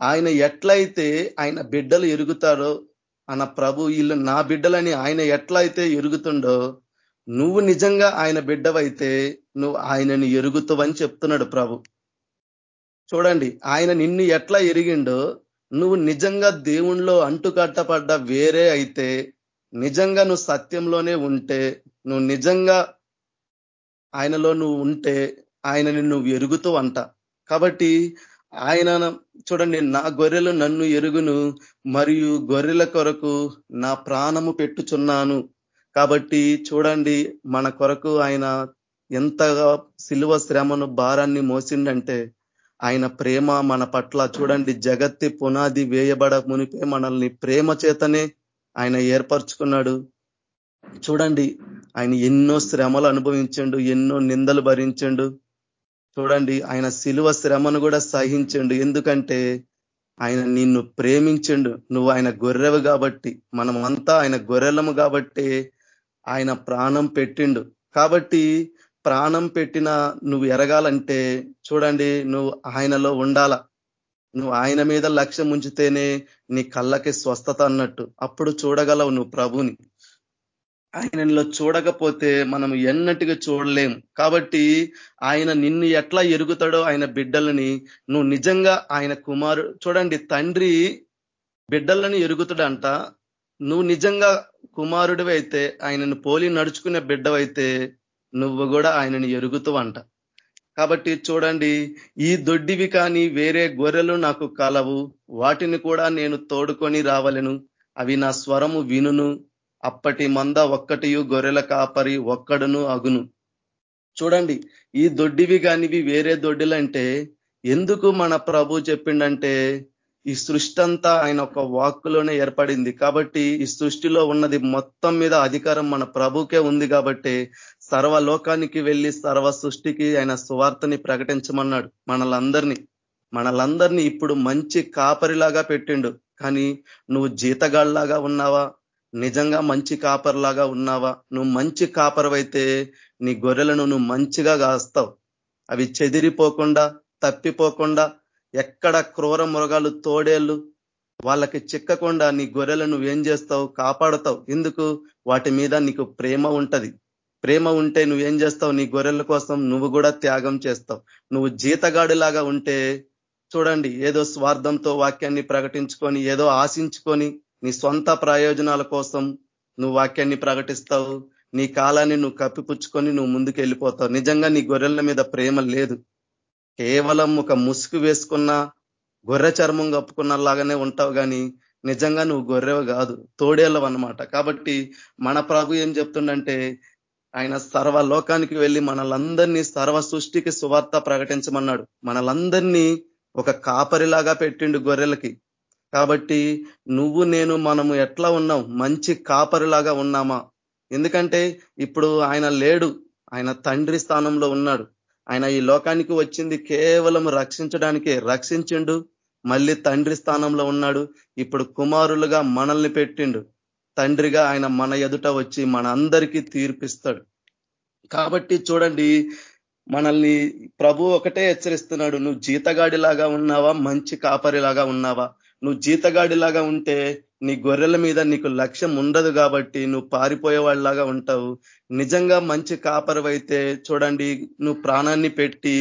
ఆయన ఎట్లయితే ఆయన బిడ్డలు ఎరుగుతారో అన్న ప్రభు వీళ్ళు నా బిడ్డలని ఆయన ఎట్లయితే ఎరుగుతుండో నువ్వు నిజంగా ఆయన బిడ్డవైతే నువ్వు ఆయనని ఎరుగుతావని చెప్తున్నాడు ప్రభు. చూడండి ఆయన నిన్ను ఎట్లా ఎరిగిండో నువ్వు నిజంగా దేవుణ్ణిలో అంటుకట్టపడ్డ వేరే అయితే నిజంగా నువ్వు సత్యంలోనే ఉంటే నువ్వు నిజంగా ఆయనలో నువ్వు ఉంటే ఆయనని నువ్వు ఎరుగుతూ అంట. కాబట్టి ఆయన చూడండి నా గొర్రెలు నన్ను ఎరుగును మరియు గొర్రెల కొరకు నా ప్రాణము పెట్టుచున్నాను. కాబట్టి చూడండి మన కొరకు ఆయన ఎంతగా సిలువ శ్రమను భారాన్ని మోసిండంటే ఆయన ప్రేమ మన పట్ల చూడండి జగత్తి పునాది వేయబడ మునిపే మనల్ని ప్రేమ చేతనే ఆయన ఏర్పరచుకున్నాడు. చూడండి ఆయన ఎన్నో శ్రమలు అనుభవించండు ఎన్నో నిందలు భరించండు. చూడండి ఆయన శిలువ శ్రమను కూడా సహించండు. ఎందుకంటే ఆయన నిన్ను ప్రేమించండు. నువ్వు ఆయన గొర్రెవు కాబట్టి మనమంతా ఆయన గొర్రెలము కాబట్టి ఆయన ప్రాణం పెట్టిండు. కాబట్టి ప్రాణం పెట్టిన నువ్వు ఎరగాలంటే చూడండి నువ్వు ఆయనలో ఉండాల. నువ్వు ఆయన మీద లక్ష్యం ఉంచితేనే నీ కళ్ళకి స్వస్థత అన్నట్టు. అప్పుడు చూడగలవు నువ్వు ప్రభుని. ఆయనలో చూడకపోతే మనం ఎన్నటిగా చూడలేం. కాబట్టి ఆయన నిన్ను ఎట్లా ఎరుగుతాడో ఆయన బిడ్డలని నువ్వు నిజంగా ఆయన కుమారు చూడండి తండ్రి బిడ్డలను ఎరుగుతాడంట. నువ్వు నిజంగా కుమారుడివి అయితే ఆయనను పోలి నడుచుకునే బిడ్డవైతే నువ్వు కూడా ఆయనని ఎరుగుతావంట. కాబట్టి చూడండి ఈ దొడ్డివి కానీ వేరే గొర్రెలు నాకు కలవు. వాటిని కూడా నేను తోడుకొని రావలను. అవి నా స్వరము వినును. అప్పటి మంద ఒక్కటియు గొర్రెల కాపరి ఒక్కడును అగును. చూడండి ఈ దొడ్డివి కానివి వేరే దొడ్డిలంటే ఎందుకు మన ప్రభు చెప్పిండంటే ఈ సృష్టి అంతా ఆయన ఒక వాక్కులోనే ఏర్పడింది. కాబట్టి ఈ సృష్టిలో ఉన్నది మొత్తం మీద అధికారం మన ప్రభుకే ఉంది కాబట్టి సర్వలోకానికి వెళ్ళి సర్వ సృష్టికి ఆయన సువార్తని ప్రకటించమన్నాడు మనలందరినీ. మనలందరినీ ఇప్పుడు మంచి కాపరిలాగా పెట్టిండు. కానీ నువ్వు జీతగాళ్ళలాగా ఉన్నావా? నిజంగా మంచి కాపర్లాగా ఉన్నావా? నువ్వు మంచి కాపరవైతే నీ గొర్రెలను నువ్వు మంచిగా కాస్తావు. అవి చెదిరిపోకుండా తప్పిపోకుండా ఎక్కడ క్రూర మృగాలు తోడేళ్ళు వాళ్ళకి చిక్కకుండా నీ గొర్రెలను నువ్వేం చేస్తావు? కాపాడుతావు. ఎందుకు వాటి మీద నీకు ప్రేమ ఉంటది. ప్రేమ ఉంటే నువ్వేం చేస్తావు? నీ గొర్రెల కోసం నువ్వు కూడా త్యాగం చేస్తావు. నువ్వు జీతగాడిలాగా ఉంటే చూడండి ఏదో స్వార్థంతో వాక్యాన్ని ప్రకటించుకొని ఏదో ఆశించుకొని నీ సొంత ప్రయోజనాల కోసం నువ్వు వాక్యాన్ని ప్రకటిస్తావు. నీ కాలాన్ని నువ్వు కప్పిపుచ్చుకొని నువ్వు ముందుకు వెళ్ళిపోతావు నిజంగా నీ గొర్రెల మీద ప్రేమ లేదు. కేవలం ఒక ముసుగు వేసుకున్న గొర్రె చర్మం కప్పుకున్న లాగానే ఉంటావు కానీ నిజంగా నువ్వు గొర్రెవ కాదు. తోడేళ్ళవు అనమాట కాబట్టి మన ప్రభు ఏం చెప్తుండంటే ఆయన సర్వ లోకానికి వెళ్ళి మనలందరినీ సర్వ సృష్టికి సువార్త ప్రకటించమన్నాడు. మనలందరినీ ఒక కాపరిలాగా పెట్టిండు గొర్రెలకి. కాబట్టి నువ్వు నేను మనము ఎట్లా ఉన్నాం? మంచి కాపరిలాగా ఉన్నామా? ఎందుకంటే ఇప్పుడు ఆయన లేడు. ఆయన తండ్రి స్థానంలో ఉన్నాడు. ఆయన ఈ లోకానికి వచ్చింది కేవలం రక్షించడానికే. రక్షించిండు మళ్ళీ తండ్రి స్థానంలో ఉన్నాడు. ఇప్పుడు కుమారులుగా మనల్ని పెట్టిండు. తండ్రిగా ఆయన మన ఎదుట వచ్చి మన అందరికీ తీర్పిస్తాడు. కాబట్టి చూడండి మనల్ని ప్రభు ఒకటే హెచ్చరిస్తున్నాడు. నువ్వు జీతగాడిలాగా ఉన్నావా? మంచి కాపరిలాగా ఉన్నావా? నువ్వు జీతగాడిలాగా ఉంటే నీ గొర్రెల మీద నీకు లక్ష్యం ఉండదు కాబట్టి నువ్వు పారిపోయేవాళ్ళలాగా ఉంటావు. నిజంగా మంచి కాపరవైతే చూడండి నువ్వు ప్రాణాన్ని పెట్టి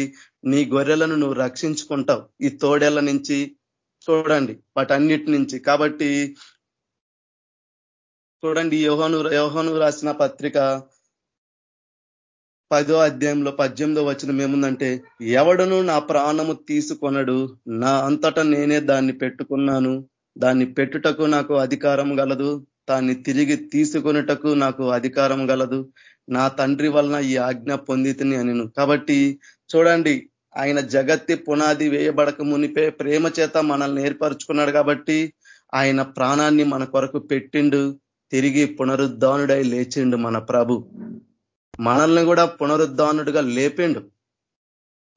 నీ గొర్రెలను నువ్వు రక్షించుకుంటావు. ఈ తోడేళ్ళ నుంచి చూడండి వాటన్నిటి నుంచి. కాబట్టి చూడండి యోహను యోహను రాసిన పత్రిక పదో అధ్యాయంలో పద్దెనిమిదో వచ్చిన ఏముందంటే ఎవడను నా ప్రాణము తీసుకొనడు నా అంతటా నేనే దాన్ని పెట్టుకున్నాను. దాన్ని పెట్టుటకు నాకు అధికారం గలదు దాన్ని తిరిగి తీసుకొనుటకు నాకు అధికారం గలదు. నా తండ్రి వలన ఈ ఆజ్ఞ పొందితిని అనిను. కాబట్టి చూడండి ఆయన జగత్తి పునాది వేయబడక మునిపే ప్రేమ చేత మనల్ని ఏర్పరచుకున్నాడు కాబట్టి ఆయన ప్రాణాన్ని మన కొరకు పెట్టిండు తిరిగి పునరుద్ధానుడై లేచిండు మన ప్రభు. మనల్ని కూడా పునరుద్ధానుడిగా లేపిండు.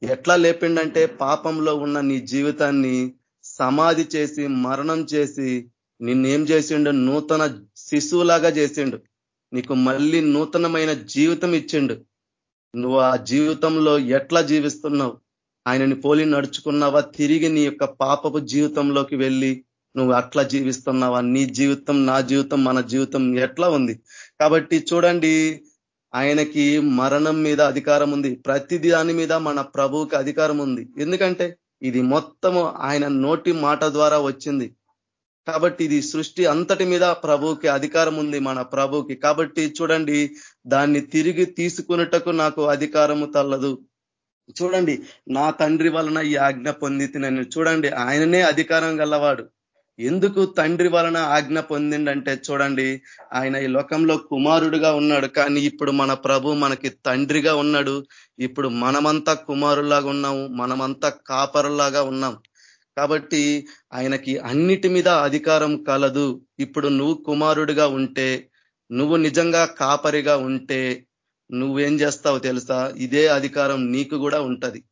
ఎట్లా లేపిండంటే పాపంలో ఉన్న నీ జీవితాన్ని సమాధి చేసి మరణం చేసి నిన్నేం చేసిండు? నూతన శిశువులాగా చేసిండు. నీకు మళ్ళీ నూతనమైన జీవితం ఇచ్చిండు. నువ్వు ఆ జీవితంలో ఎట్లా జీవిస్తున్నావు? ఆయనని పోలి నడుచుకున్నావా? తిరిగి నీ యొక్క పాపపు జీవితంలోకి వెళ్ళి నువ్వు అట్లా జీవిస్తున్నావా? నీ జీవితం నా జీవితం మన జీవితం ఎట్లా ఉంది? కాబట్టి చూడండి ఆయనకి మరణం మీద అధికారం ఉంది. ప్రతి దాని మీద మన ప్రభువుకి అధికారం ఉంది. ఎందుకంటే ఇది మొత్తము ఆయన నోటి మాట ద్వారా వచ్చింది. కాబట్టి ఇది సృష్టి అంతటి మీద ప్రభువుకి అధికారం ఉంది మన ప్రభువుకి. కాబట్టి చూడండి దాన్ని తిరిగి తీసుకున్నటకు నాకు అధికారము తల్లదు. చూడండి నా తండ్రి వలన ఈ ఆజ్ఞ పొందితినని చూడండి ఆయననే అధికారం గలవాడు. ఎందుకు తండ్రి వలన ఆజ్ఞ పొందిండంటే చూడండి ఆయన ఈ లోకంలో కుమారుడుగా ఉన్నాడు కానీ ఇప్పుడు మన ప్రభు మనకి తండ్రిగా ఉన్నాడు. ఇప్పుడు మనమంతా కుమారులాగా ఉన్నాము మనమంతా కాపరులాగా ఉన్నాం. కాబట్టి ఆయనకి అన్నిటి మీద అధికారం కలదు. ఇప్పుడు నువ్వు కుమారుడిగా ఉంటే నువ్వు నిజంగా కాపరిగా ఉంటే నువ్వేం చేస్తావు తెలుసా? ఇదే అధికారం నీకు కూడా ఉంటది.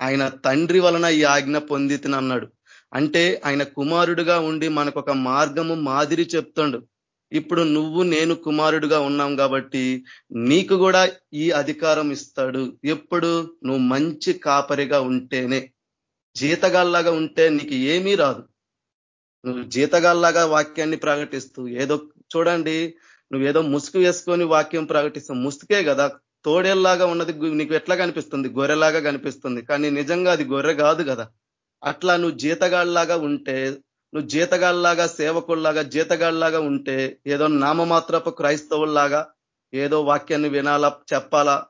ఆయన తండ్రి వలన ఈ ఆజ్ఞ పొందితినన్నాడు అంటే ఆయన కుమారుడుగా ఉండి మనకు ఒక మార్గము మాదిరి చెప్తుండు. ఇప్పుడు నువ్వు నేను కుమారుడుగా ఉన్నాం కాబట్టి నీకు కూడా ఈ అధికారం ఇస్తాడు. ఎప్పుడు? నువ్వు మంచి కాపరిగా ఉంటేనే. జీతగాల్లాగా ఉంటే నీకు ఏమీ రాదు. నువ్వు జీతగాల్లాగా వాక్యాన్ని ప్రకటిస్తూ ఏదో చూడండి నువ్వేదో ముసుగు వేసుకొని వాక్యం ప్రకటిస్తావు ముసుకే కదా. తోడేల్లాగా ఉన్నది నీకు ఎట్లా కనిపిస్తుంది? గొర్రెలాగా కనిపిస్తుంది. కానీ నిజంగా అది గొర్రె కాదు కదా. అట్లా నువ్వు జీతగాళ్ళలాగా ఉంటే నువ్వు జీతగాళ్ళలాగా సేవకుల్లాగా జీతగాళ్ళలాగా ఉంటే ఏదో నామమాత్రపు క్రైస్తవుల్లాగా ఏదో వాక్యాన్ని వినాలా చెప్పాలా?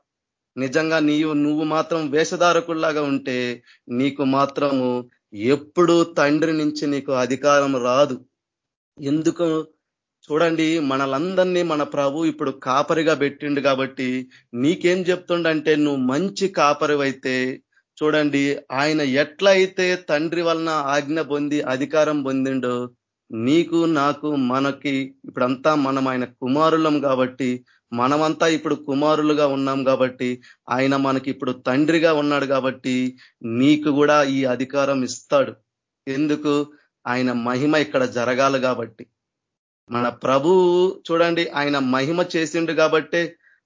నిజంగా నీవు నువ్వు మాత్రం వేషధారకుల్లాగా ఉంటే నీకు మాత్రము ఎప్పుడు తండ్రి నుంచి నీకు అధికారం రాదు. ఎందుకు? చూడండి మనలందరినీ మన ప్రభు ఇప్పుడు కాపరిగా పెట్టిండు కాబట్టి నీకేం చెప్తుండంటే నువ్వు మంచి కాపరివైతే చూడండి ఆయన ఎట్లయితే తండ్రి వలన ఆజ్ఞ పొంది అధికారం పొందిండో నీకు నాకు మనకి ఇప్పుడంతా మనం ఆయన కుమారులం కాబట్టి మనమంతా ఇప్పుడు కుమారులుగా ఉన్నాం కాబట్టి ఆయన మనకి ఇప్పుడు తండ్రిగా ఉన్నాడు కాబట్టి నీకు కూడా ఈ అధికారం ఇస్తాడు. ఎందుకు? ఆయన మహిమ ఇక్కడ జరగాలి కాబట్టి. మన ప్రభువు చూడండి ఆయన మహిమ చేసిండు కాబట్టే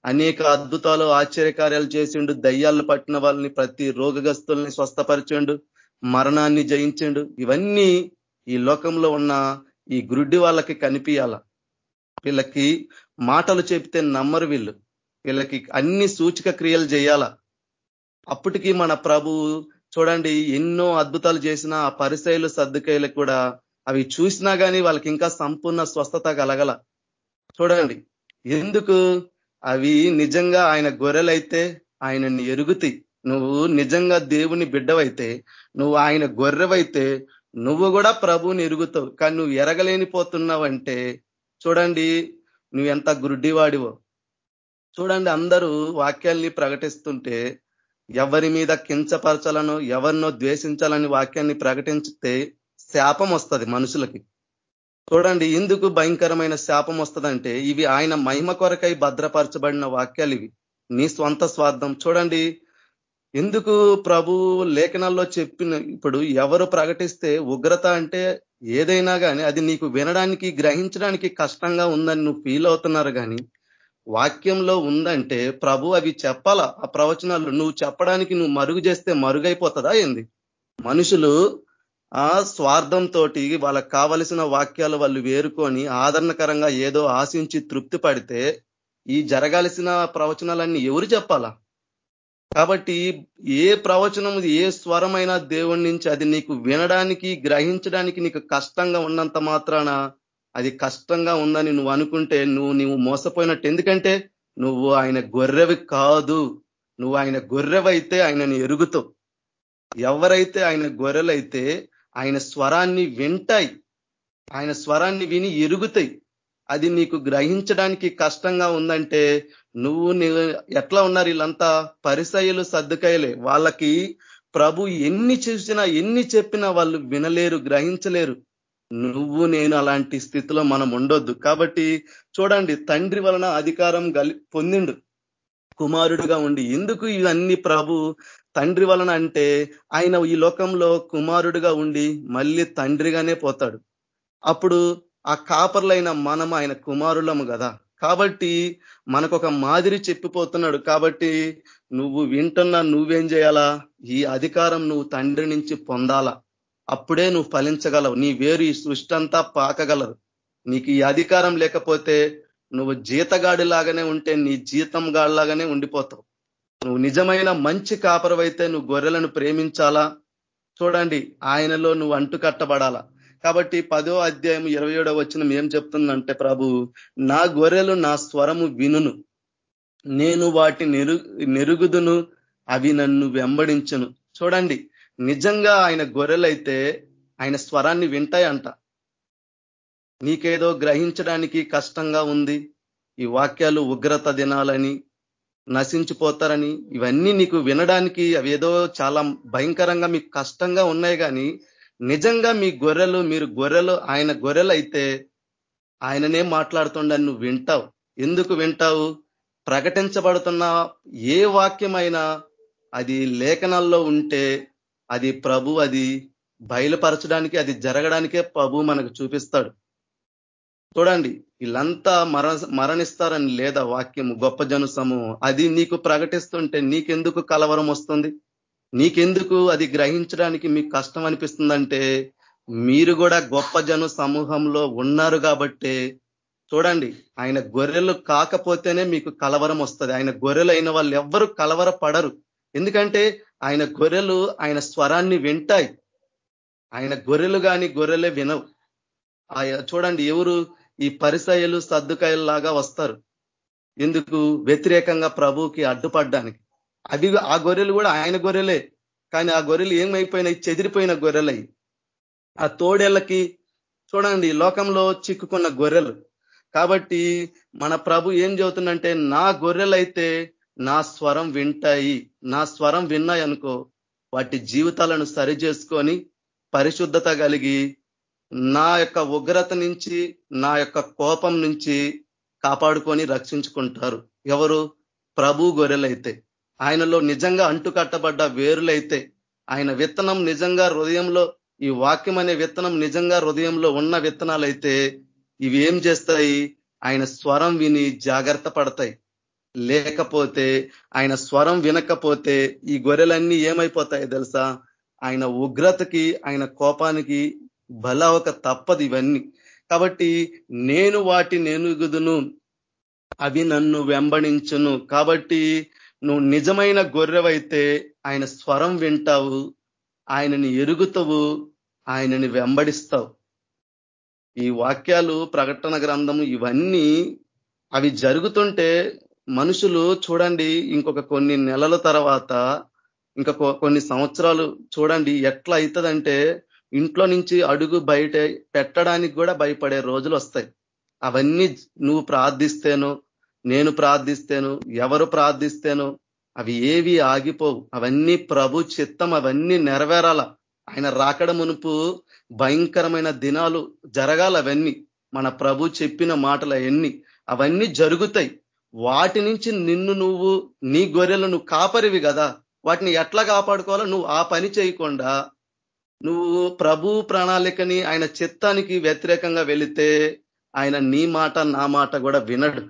అనేక అద్భుతాలు ఆశ్చర్యకార్యాలు చేసిండు. దయ్యాలు పట్టిన వాళ్ళని ప్రతి రోగగస్తుల్ని స్వస్థపరిచిండు. మరణాన్ని జయించిండు. ఇవన్నీ ఈ లోకంలో ఉన్న ఈ గురుడి వాళ్ళకి కనిపించాల వీళ్ళకి మాటలు చెప్తే నమ్మరు వీళ్ళు. వీళ్ళకి అన్ని సూచిక క్రియలు చేయాల. అప్పటికి మన ప్రభు చూడండి ఎన్నో అద్భుతాలు చేసిన ఆ పరిశైలు సర్దుకాయలకు కూడా అవి చూసినా కానీ వాళ్ళకి ఇంకా సంపూర్ణ స్వస్థత కలగల. చూడండి ఎందుకు అవి నిజంగా ఆయన గొర్రెలైతే ఆయనని ఎరుగుతాయి నువ్వు నిజంగా దేవుని బిడ్డవైతే నువ్వు ఆయన గొర్రెవైతే నువ్వు కూడా ప్రభువుని ఎరుగుతావు. కానీ నువ్వు ఎరగలేనిపోతున్నావంటే చూడండి నువ్వు ఎంత గురుడివాడివో చూడండి అందరూ వాక్యాల్ని ప్రకటిస్తుంటే ఎవరి మీద కించపరచాలనో ఎవరినో ద్వేషించాలని వాక్యాన్ని ప్రకటించితే శాపం వస్తుంది మనుషులకి. చూడండి ఎందుకు భయంకరమైన శాపం వస్తుందంటే ఇవి ఆయన మహిమ కొరకై భద్రపరచబడిన వాక్యాలు ఇవి నీ స్వంత స్వార్థం. చూడండి ఎందుకు ప్రభు లేఖనాల్లో చెప్పిన ఇప్పుడు ఎవరు ప్రకటిస్తే ఉగ్రత అంటే ఏదైనా కానీ అది నీకు వినడానికి గ్రహించడానికి కష్టంగా ఉందని నువ్వు ఫీల్ అవుతున్నారు కానీ వాక్యంలో ఉందంటే ప్రభు అవి చెప్పాలా? ఆ ప్రవచనాలు నువ్వు చెప్పడానికి నువ్వు మరుగు చేస్తే మరుగైపోతుందా ఏంది? మనుషులు ఆ స్వార్థంతో వాళ్ళకు కావలసిన వాక్యాలు వాళ్ళు వేరుకొని ఆదరణకరంగా ఏదో ఆశించి తృప్తి పడితే ఈ జరగాల్సిన ప్రవచనాలన్నీ ఎవరు చెప్పాలా? కాబట్టి ఏ ప్రవచనం ఏ స్వరమైన దేవుడి నుంచి అది నీకు వినడానికి గ్రహించడానికి నీకు కష్టంగా ఉన్నంత మాత్రాన అది కష్టంగా ఉందని నువ్వు అనుకుంటే నువ్వు నువ్వు మోసపోయినట్టు. ఎందుకంటే నువ్వు ఆయన గొర్రెవి కాదు. నువ్వు ఆయన గొర్రెవైతే ఆయనని ఎరుగుతావు. ఎవరైతే ఆయన గొర్రెలైతే ఆయన స్వరాన్ని వింటాయి. ఆయన స్వరాన్ని విని ఎరుగుతాయి. అది నీకు గ్రహించడానికి కష్టంగా ఉందంటే నువ్వు ఎట్లా ఉన్నారు వీళ్ళంతా? పరిసయలు సర్దుకాయలే వాళ్ళకి ప్రభు ఎన్ని చూసినా ఎన్ని చెప్పినా వాళ్ళు వినలేరు గ్రహించలేరు. నువ్వు నేను అలాంటి స్థితిలో మనం ఉండొద్దు. కాబట్టి చూడండి తండ్రి వలన అధికారం గలి పొందిండు. కుమారుడుగా ఉండి. ఎందుకు ఇవన్నీ ప్రభు తండ్రి వలన అంటే ఆయన ఈ లోకంలో కుమారుడుగా ఉండి మళ్ళీ తండ్రిగానే పోతాడు. అప్పుడు ఆ కాపర్లైన మనం ఆయన కుమారులము కదా. కాబట్టి మనకు ఒక మాదిరి చెప్పిపోతున్నాడు. కాబట్టి నువ్వు వింటున్నా నువ్వేం చేయాలా? ఈ అధికారం నువ్వు తండ్రి నుంచి పొందాలా. అప్పుడే నువ్వు ఫలించగలవు. నీ వేరు ఈ సృష్టి అంతా పాకగలరు నీకు ఈ అధికారం లేకపోతే నువ్వు జీతగాడిలాగానే ఉంటే నీ జీతం గాడిలాగానే ఉండిపోతావు. నువ్వు నిజమైన మంచి కాపరవైతే నువ్వు గొర్రెలను ప్రేమించాలా? చూడండి ఆయనలో నువ్వు అంటు కట్టబడాలా కాబట్టి పదో అధ్యాయం ఇరవై ఏడో వచ్చిన ఏం చెప్తుందంటే ప్రభు నా గొర్రెలు నా స్వరము వినును. నేను వాటి నెరుగుదును అవి నన్ను వెంబడించును. చూడండి నిజంగా ఆయన గొర్రెలైతే ఆయన స్వరాన్ని వింటాయంట. నీకేదో గ్రహించడానికి కష్టంగా ఉంది ఈ వాక్యాలు ఉగ్రత దినాలని నశించిపోతారని ఇవన్నీ నీకు వినడానికి అవి ఏదో చాలా భయంకరంగా మీకు కష్టంగా ఉన్నాయి కానీ నిజంగా మీ గొర్రెలు మీరు గొర్రెలు ఆయన గొర్రెలు అయితే ఆయననే మాట్లాడుతుండని నువ్వు వింటావు. ఎందుకు వింటావు? ప్రకటించబడుతున్న ఏ వాక్యమైనా అది లేఖనాల్లో ఉంటే అది ప్రభు అది బయలుపరచడానికి అది జరగడానికే ప్రభు మనకు చూపిస్తాడు. చూడండి వీళ్ళంతా మర మరణిస్తారని లేదా వాక్యము గొప్ప జను సమూహం అది నీకు ప్రకటిస్తుంటే నీకెందుకు కలవరం వస్తుంది? నీకెందుకు అది గ్రహించడానికి మీకు కష్టం అనిపిస్తుందంటే మీరు కూడా గొప్ప జను సమూహంలో ఉన్నారు కాబట్టే చూడండి ఆయన గొర్రెలు కాకపోతేనే మీకు కలవరం వస్తుంది. ఆయన గొర్రెలు అయిన వాళ్ళు ఎవ్వరు కలవర పడరు ఎందుకంటే ఆయన గొర్రెలు ఆయన స్వరాన్ని వింటాయి. ఆయన గొర్రెలు కానీ గొర్రెలే వినవు. చూడండి ఎవరు ఈ పరిసయలు సర్దుకాయలు లాగా వస్తారు. ఎందుకు వ్యతిరేకంగా ప్రభువుకి అడ్డుపడ్డానికి. అవి ఆ గొర్రెలు కూడా ఆయన గొర్రెలే. కానీ ఆ గొర్రెలు ఏమైపోయినాయి? చెదిరిపోయిన గొర్రెలయ్యి ఆ తోడేళ్ళకి చూడండి లోకంలో చిక్కుకున్న గొర్రెలు. కాబట్టి మన ప్రభు ఏం చెబుతుందంటే నా గొర్రెలైతే నా స్వరం వింటాయి. నా స్వరం విన్నాయి అనుకో వాటి జీవితాలను సరి చేసుకొని పరిశుద్ధత కలిగి నా యొక్క ఉగ్రత నుంచి నా యొక్క కోపం నుంచి కాపాడుకొని రక్షించుకుంటారు. ఎవరు? ప్రభు గొర్రెలైతే. ఆయనలో నిజంగా అంటుకట్టబడ్డ వేరులైతే. ఆయన విత్తనం నిజంగా హృదయంలో ఈ వాక్యం అనే విత్తనం నిజంగా హృదయంలో ఉన్న విత్తనాలైతే ఇవి ఏం చేస్తాయి? ఆయన స్వరం విని జాగ్రత్త పడతాయి. లేకపోతే ఆయన స్వరం వినకపోతే ఈ గొర్రెలన్నీ ఏమైపోతాయి తెలుసా? ఆయన ఉగ్రతకి ఆయన కోపానికి బల ఒక తప్పదు ఇవన్నీ. కాబట్టి నేను వాటి నెనుగుదును అవి నన్ను వెంబడించును. కాబట్టి నువ్వు నిజమైన గొర్రెవైతే ఆయన స్వరం వింటావు ఆయనని ఎరుగుతావు ఆయనని వెంబడిస్తావు. ఈ వాక్యాలు ప్రకటన గ్రంథము ఇవన్నీ అవి జరుగుతుంటే మనుషులు చూడండి ఇంకొక కొన్ని నెలల తర్వాత ఇంకా కొన్ని సంవత్సరాలు చూడండి ఎట్లా అవుతుందంటే ఇంట్లో నుంచి అడుగు బయట పెట్టడానికి కూడా భయపడే రోజులు వస్తాయి. అవన్నీ నువ్వు ప్రార్థిస్తేనో నేను ప్రార్థిస్తేను ఎవరు ప్రార్థిస్తేనో అవి ఏవి ఆగిపోవు. అవన్నీ ప్రభు చిత్తం అవన్నీ నెరవేరాల. ఆయన రాకడ మునుపు భయంకరమైన దినాలు జరగాల అవన్నీ. మన ప్రభు చెప్పిన మాటలు అవన్నీ. అవన్నీ జరుగుతాయి. వాటి నుంచి నిన్ను నువ్వు నీ గొర్రెలు నువ్వు కాపరివి కదా. వాటిని ఎట్లా కాపాడుకోవాలో నువ్వు ఆ పని చేయకుండా నువ్వు ప్రభు ప్రణాళికని ఆయన చిత్తానికి వ్యతిరేకంగా వెళితే ఆయన నీ మాట నా మాట కూడా వినడు.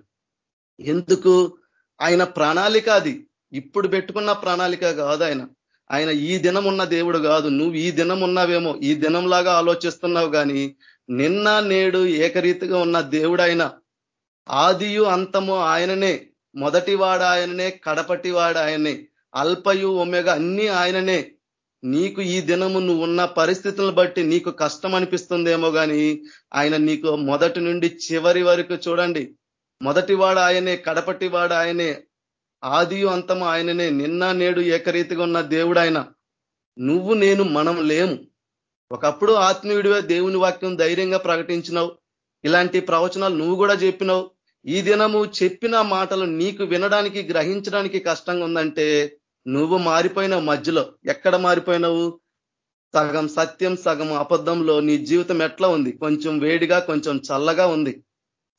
ఎందుకు? ఆయన ప్రణాళిక అది. ఇప్పుడు పెట్టుకున్న ప్రణాళిక కాదు ఆయన. ఆయన ఈ దినం ఉన్న దేవుడు కాదు. నువ్వు ఈ దినం ఉన్నావేమో ఈ దినంలాగా ఆలోచిస్తున్నావు కానీ నిన్న నేడు ఏకరీతిగా ఉన్న దేవుడు ఆయన ఆదియు అంతము ఆయననే. మొదటివాడు ఆయననే కడపటివాడు ఆయనే. అల్పయు ఒమెగా అన్ని ఆయననే. నీకు ఈ దినము నువ్వు ఉన్న పరిస్థితులను బట్టి నీకు కష్టం అనిపిస్తుందేమో కానీ ఆయన నీకు మొదటి నుండి చివరి వరకు చూడండి. మొదటివాడు ఆయనే కడపటివాడు ఆయనే ఆదియు అంతము ఆయననే నిన్న నేడు ఏకరీతిగా ఉన్న దేవుడు ఆయన. నువ్వు నేను మనం లేము. ఒకప్పుడు ఆత్మీయుడివే దేవుని వాక్యం ధైర్యంగా ప్రకటించినావు. ఇలాంటి ప్రవచనాలు నువ్వు కూడా చెప్పినావు. ఈ దినము చెప్పిన మాటలు నీకు వినడానికి గ్రహించడానికి కష్టంగా ఉందంటే నువ్వు మారిపోయినావు మధ్యలో. ఎక్కడ మారిపోయినావు? సగం సత్యం సగం అబద్ధంలో నీ జీవితం ఎట్లా ఉంది? కొంచెం వేడిగా కొంచెం చల్లగా ఉంది.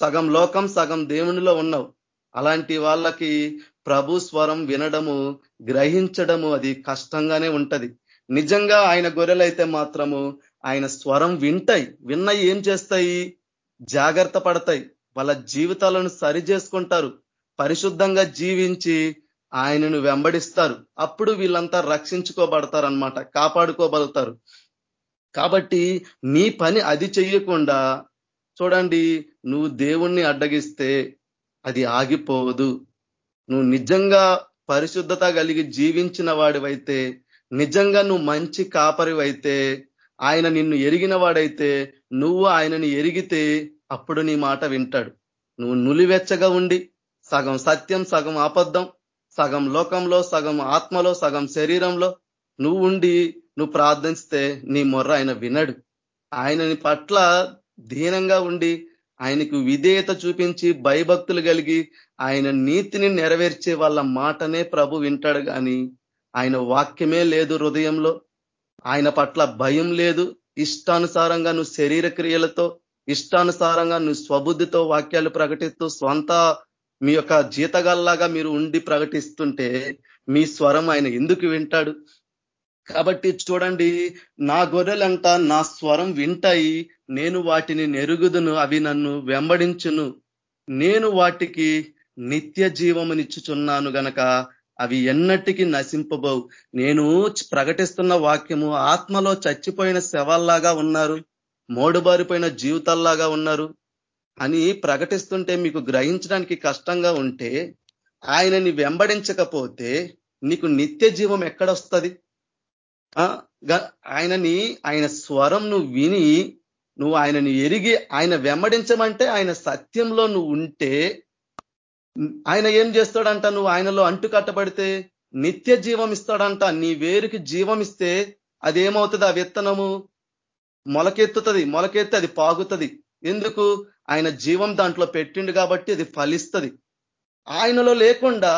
సగం లోకం సగం దేవునిలో ఉన్నావు. అలాంటి వాళ్ళకి ప్రభు స్వరం వినడము గ్రహించడము అది కష్టంగానే ఉంటది. నిజంగా ఆయన గొర్రెలైతే మాత్రము ఆయన స్వరం వింటాయి. విన్న ఏం చేస్తాయి? జాగ్రత్త పడతాయి. వాళ్ళ జీవితాలను సరి చేసుకుంటారు. పరిశుద్ధంగా జీవించి ఆయనను వెంబడిస్తారు. అప్పుడు వీళ్ళంతా రక్షించుకోబడతారు అనమాట కాపాడుకోబడతారు. కాబట్టి నీ పని అది చెయ్యకుండా చూడండి నువ్వు దేవుణ్ణి అడ్డగిస్తే అది ఆగిపోవదు నువ్వు నిజంగా పరిశుద్ధత కలిగి జీవించిన వాడివైతే నిజంగా నువ్వు మంచి కాపరివైతే ఆయన నిన్ను ఎరిగిన వాడైతే నువ్వు ఆయనని ఎరిగితే అప్పుడు నీ మాట వింటాడు. నువ్వు నులివెచ్చగా ఉండి సగం సత్యం సగం అబద్ధం సగం లోకంలో సగం ఆత్మలో సగం శరీరంలో నువ్వు ఉండి నువ్వు ప్రార్థిస్తే నీ మొర్ర ఆయన వినడు. ఆయనని పట్ల దీనంగా ఉండి ఆయనకు విధేయత చూపించి భయభక్తులు కలిగి ఆయన నీతిని నెరవేర్చే వాళ్ళ మాటనే ప్రభు వింటాడు కానీ ఆయన వాక్యమే లేదు హృదయంలో. ఆయన పట్ల భయం లేదు. ఇష్టానుసారంగా నువ్వు శరీర క్రియలతో ఇష్టానుసారంగా నువ్వు స్వబుద్ధితో వాక్యాలు ప్రకటిస్తూ స్వంత మీ యొక్క జీతగల్లాగా మీరు ఉండి ప్రకటిస్తుంటే మీ స్వరం ఆయన ఎందుకు వింటాడు? కాబట్టి చూడండి నా గొర్రెలంట నా స్వరం వింటాయి నేను వాటిని నెరుగుదును అవి నన్ను వెంబడించును. నేను వాటికి నిత్య జీవమునిచ్చుచున్నాను గనక అవి ఎన్నటికీ నశింపబోవు. నేను ప్రకటిస్తున్న వాక్యము ఆత్మలో చచ్చిపోయిన శవాల్లాగా ఉన్నారు మోడుబారిపోయిన జీవితాల్లాగా ఉన్నారు. అని ప్రకటిస్తుంటే మీకు గ్రహించడానికి కష్టంగా ఉంటే ఆయనని వెంబడించకపోతే నీకు నిత్య జీవం ఎక్కడొస్తుంది? ఆయనని ఆయన స్వరం నువ్వు విని నువ్వు ఆయనని ఎరిగి ఆయన వెంబడించమంటే ఆయన సత్యంలో నువ్వు ఉంటే ఆయన ఏం చేస్తాడంట? నువ్వు ఆయనలో అంటు కట్టబడితే నిత్య జీవం ఇస్తాడంట. నీ వేరుకి జీవం ఇస్తే అది ఏమవుతుంది ఆ విత్తనము మొలకెత్తుతుంది. మొలకెత్తి అది పాగుతుంది. ఎందుకు? ఆయన జీవం దాంట్లో పెట్టిండు కాబట్టి అది ఫలిస్తుంది. ఆయనలో లేకుండా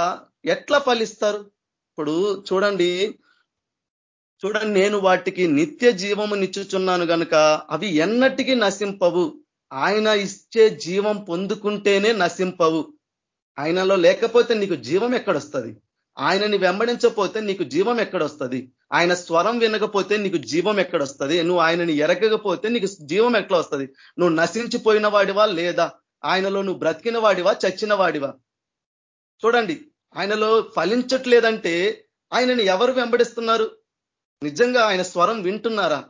ఎట్లా ఫలిస్తారు? ఇప్పుడు చూడండి చూడండి నేను వాటికి నిత్య జీవము నిచ్చుచున్నాను కనుక అవి ఎన్నటికీ నశింపవు. ఆయన ఇచ్చే జీవం పొందుకుంటేనే నశింపవు. ఆయనలో లేకపోతే నీకు జీవం ఎక్కడొస్తుంది? ఆయనని వెంబడించకపోతే నీకు జీవం ఎక్కడొస్తుంది? ఆయన స్వరం వినకపోతే నీకు జీవం ఎక్కడొస్తుంది? నువ్వు ఆయనని ఎరగకపోతే నీకు జీవం ఎట్లా వస్తుంది నువ్వు నశించిపోయిన వాడివా లేదా? ఆయనలో నువ్వు బ్రతికిన వాడివా? చచ్చిన వాడివా? చూడండి ఆయనలో ఫలించట్లేదంటే ఆయనని ఎవరు వెంబడిస్తున్నారు? నిజంగా ఆయన స్వరం వింటున్నారా?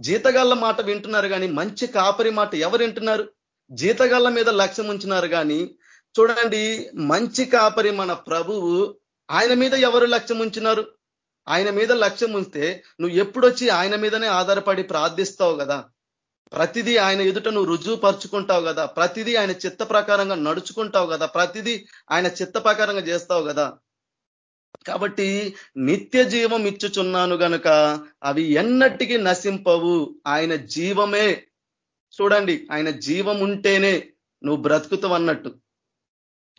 జీతగాళ్ళ మాట వింటున్నారు కానీ మంచి కాపరి మాట ఎవరు వింటున్నారు? జీతగాళ్ళ మీద లక్ష్యం ఉంచినారు కానీ చూడండి మంచి కాపరి మన ప్రభువు ఆయన మీద ఎవరు లక్ష్యం ఉంచినారు? ఆయన మీద లక్ష్యం ఉంచితే నువ్వు ఎప్పుడొచ్చి ఆయన మీదనే ఆధారపడి ప్రార్థిస్తావు కదా? ప్రతిదీ ఆయన ఎదుట నువ్వు రుజువు పరుచుకుంటావు కదా? ప్రతిదీ ఆయన చిత్త ప్రకారంగా నడుచుకుంటావు కదా? ప్రతిదీ ఆయన చిత్త ప్రకారంగా చేస్తావు కదా? కాబట్టి నిత్య జీవం ఇచ్చుచున్నాను గనుక అవి ఎన్నటికీ నశింపవు. ఆయన జీవమే. చూడండి ఆయన జీవం ఉంటేనే నువ్వు బ్రతుకుతావు అన్నట్టు.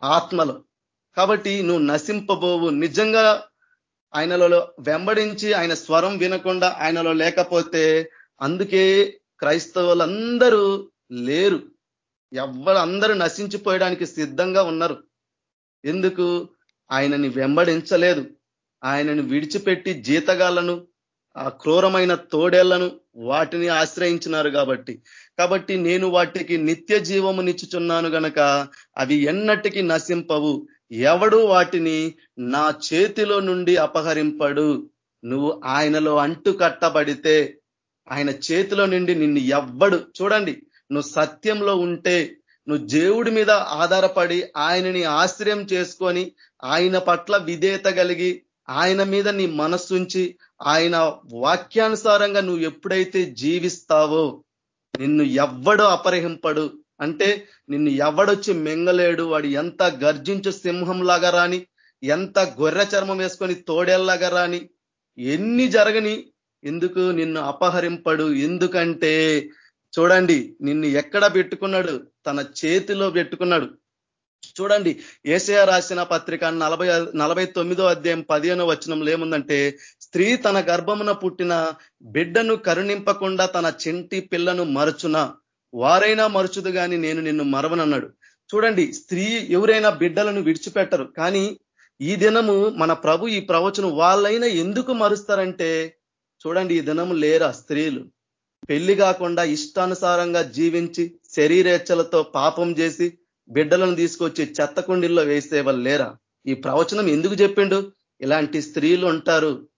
ఆత్మలో. కాబట్టి నువ్వు నశింపబోవు. నిజంగా ఆయనలో వెంబడించి ఆయన స్వరం వినకుండా ఆయనలో లేకపోతే అందుకే క్రైస్తవులందరూ లేరు. ఎవ్వరు అందరూ నశించిపోయడానికి సిద్ధంగా ఉన్నారు. ఎందుకు? ఆయనని వెంబడించలేదు. ఆయనని విడిచిపెట్టి జీతగాళ్ళను ఆ క్రూరమైన తోడేళ్ళను వాటిని ఆశ్రయించినారు కాబట్టి. కాబట్టి నేను వాటికి నిత్య జీవము నిచ్చుచున్నాను గనక అవి ఎన్నటికీ నశింపవు. ఎవడు వాటిని నా చేతిలో నుండి అపహరింపడు? నువ్వు ఆయనలో అంటు కట్టబడితే ఆయన చేతిలో నుండి నిన్ను ఎవ్వడు చూడండి నువ్వు సత్యంలో ఉంటే నువ్వు దేవుడి మీద ఆధారపడి ఆయనని ఆశ్రయం చేసుకొని ఆయన పట్ల విధేయత కలిగి ఆయన మీద నీ మనస్సుంచి ఆయన వాక్యానుసారంగా నువ్వు ఎప్పుడైతే జీవిస్తావో నిన్ను ఎవ్వడు అపరహింపడు అంటే నిన్ను ఎవడొచ్చి మింగలేడు వాడు ఎంత గర్జించు సింహంలాగా రాని ఎంత గొర్రె చర్మం వేసుకొని తోడేల్లాగా రాని ఎన్ని జరగని ఎందుకు నిన్ను అపహరింపడు? ఎందుకంటే చూడండి నిన్ను ఎక్కడ పెట్టుకున్నాడు? తన చేతిలో పెట్టుకున్నాడు. చూడండి ఏసయ రాసిన పత్రిక నలభై నలభై తొమ్మిదో అధ్యాయం పదిహేనో వచనంలో ఏముందంటే స్త్రీ తన గర్భమున పుట్టిన బిడ్డను కరుణింపకుండా తన చింటి పిల్లను మరచున? వారైనా మరచుదు కానీ నేను నిన్ను మరవనన్నాడు. చూడండి స్త్రీ ఎవరైనా బిడ్డలను విడిచిపెట్టరు. కానీ ఈ దినము మన ప్రభు ఈ ప్రవచనం వాళ్ళైనా ఎందుకు మరుస్తారంటే చూడండి ఈ దినము లేరా స్త్రీలు. పెళ్ళి కాకుండా ఇష్టానుసారంగా జీవించి శరీరేచ్ఛలతో పాపం చేసి బిడ్డలను తీసుకొచ్చి చెత్త కుండీల్లో వేసే వాళ్ళు లేరా? ఈ ప్రవచనం ఎందుకు చెప్పిండు? ఇలాంటి స్త్రీలు ఉంటారు.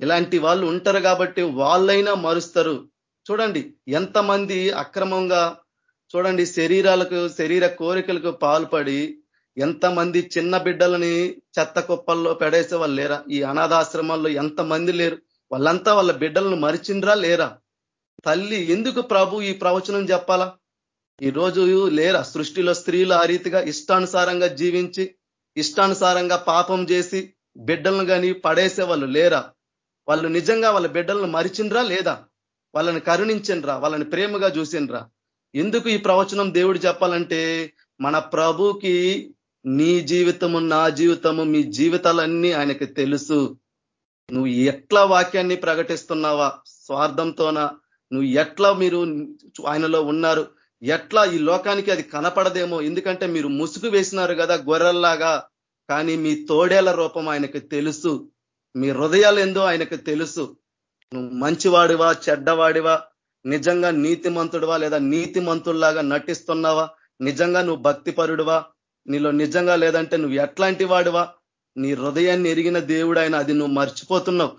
ఇలాంటి వాళ్ళు ఉంటారు కాబట్టి వాళ్ళైనా మరుస్తారు. చూడండి ఎంతమంది అక్రమంగా చూడండి శరీరాలకు శరీర కోరికలకు పాల్పడి ఎంతమంది చిన్న బిడ్డలని చెత్త కుప్పల్లో పెడేసే వాళ్ళు లేరా? ఈ అనాథాశ్రమాల్లో ఎంతమంది లేరు? వాళ్ళంతా వాళ్ళ బిడ్డలను మరిచిండ్రా లేరా? తల్లి ఎందుకు ప్రభు ఈ ప్రవచనం చెప్పాలా? ఈరోజు లేరా? సృష్టిలో స్త్రీలు ఆ రీతిగా ఇష్టానుసారంగా జీవించి ఇష్టానుసారంగా పాపం చేసి బిడ్డలను కానీ పడేసే వాళ్ళు లేరా? వాళ్ళు నిజంగా వాళ్ళ బిడ్డలను మరిచిండ్రా లేదా? వాళ్ళని కరుణించండిరా వాళ్ళని ప్రేమగా చూసిండ్రా ఎందుకు ఈ ప్రవచనం దేవుడు చెప్పాలంటే మన ప్రభుకి నీ జీవితము నా జీవితము మీ జీవితాలన్నీ ఆయనకి తెలుసు. నువ్వు ఎట్లా వాక్యాన్ని ప్రకటిస్తున్నావా? స్వార్థంతోనా నువ్వు ఎట్లా మీరు ఆయనలో ఉన్నారు? ఎట్లా ఈ లోకానికి అది కనపడదేమో? ఎందుకంటే మీరు ముసుగు వేసినారు కదా గొర్రెల్లాగా. కానీ మీ తోడేల రూపం ఆయనకు తెలుసు. మీ హృదయాలు ఏందో ఆయనకు తెలుసు. నువ్వు మంచివాడివా చెడ్డవాడివా నిజంగా నీతిమంతుడివా లేదా నీతిమంతుల్లాగా నటిస్తున్నావా నిజంగా నువ్వు భక్తిపరుడువా నీలో నిజంగా లేదంటే నువ్వు ఎట్లాంటి వాడివా నీ హృదయాన్ని ఎరిగిన దేవుడైనా అది నువ్వు మర్చిపోతున్నావు.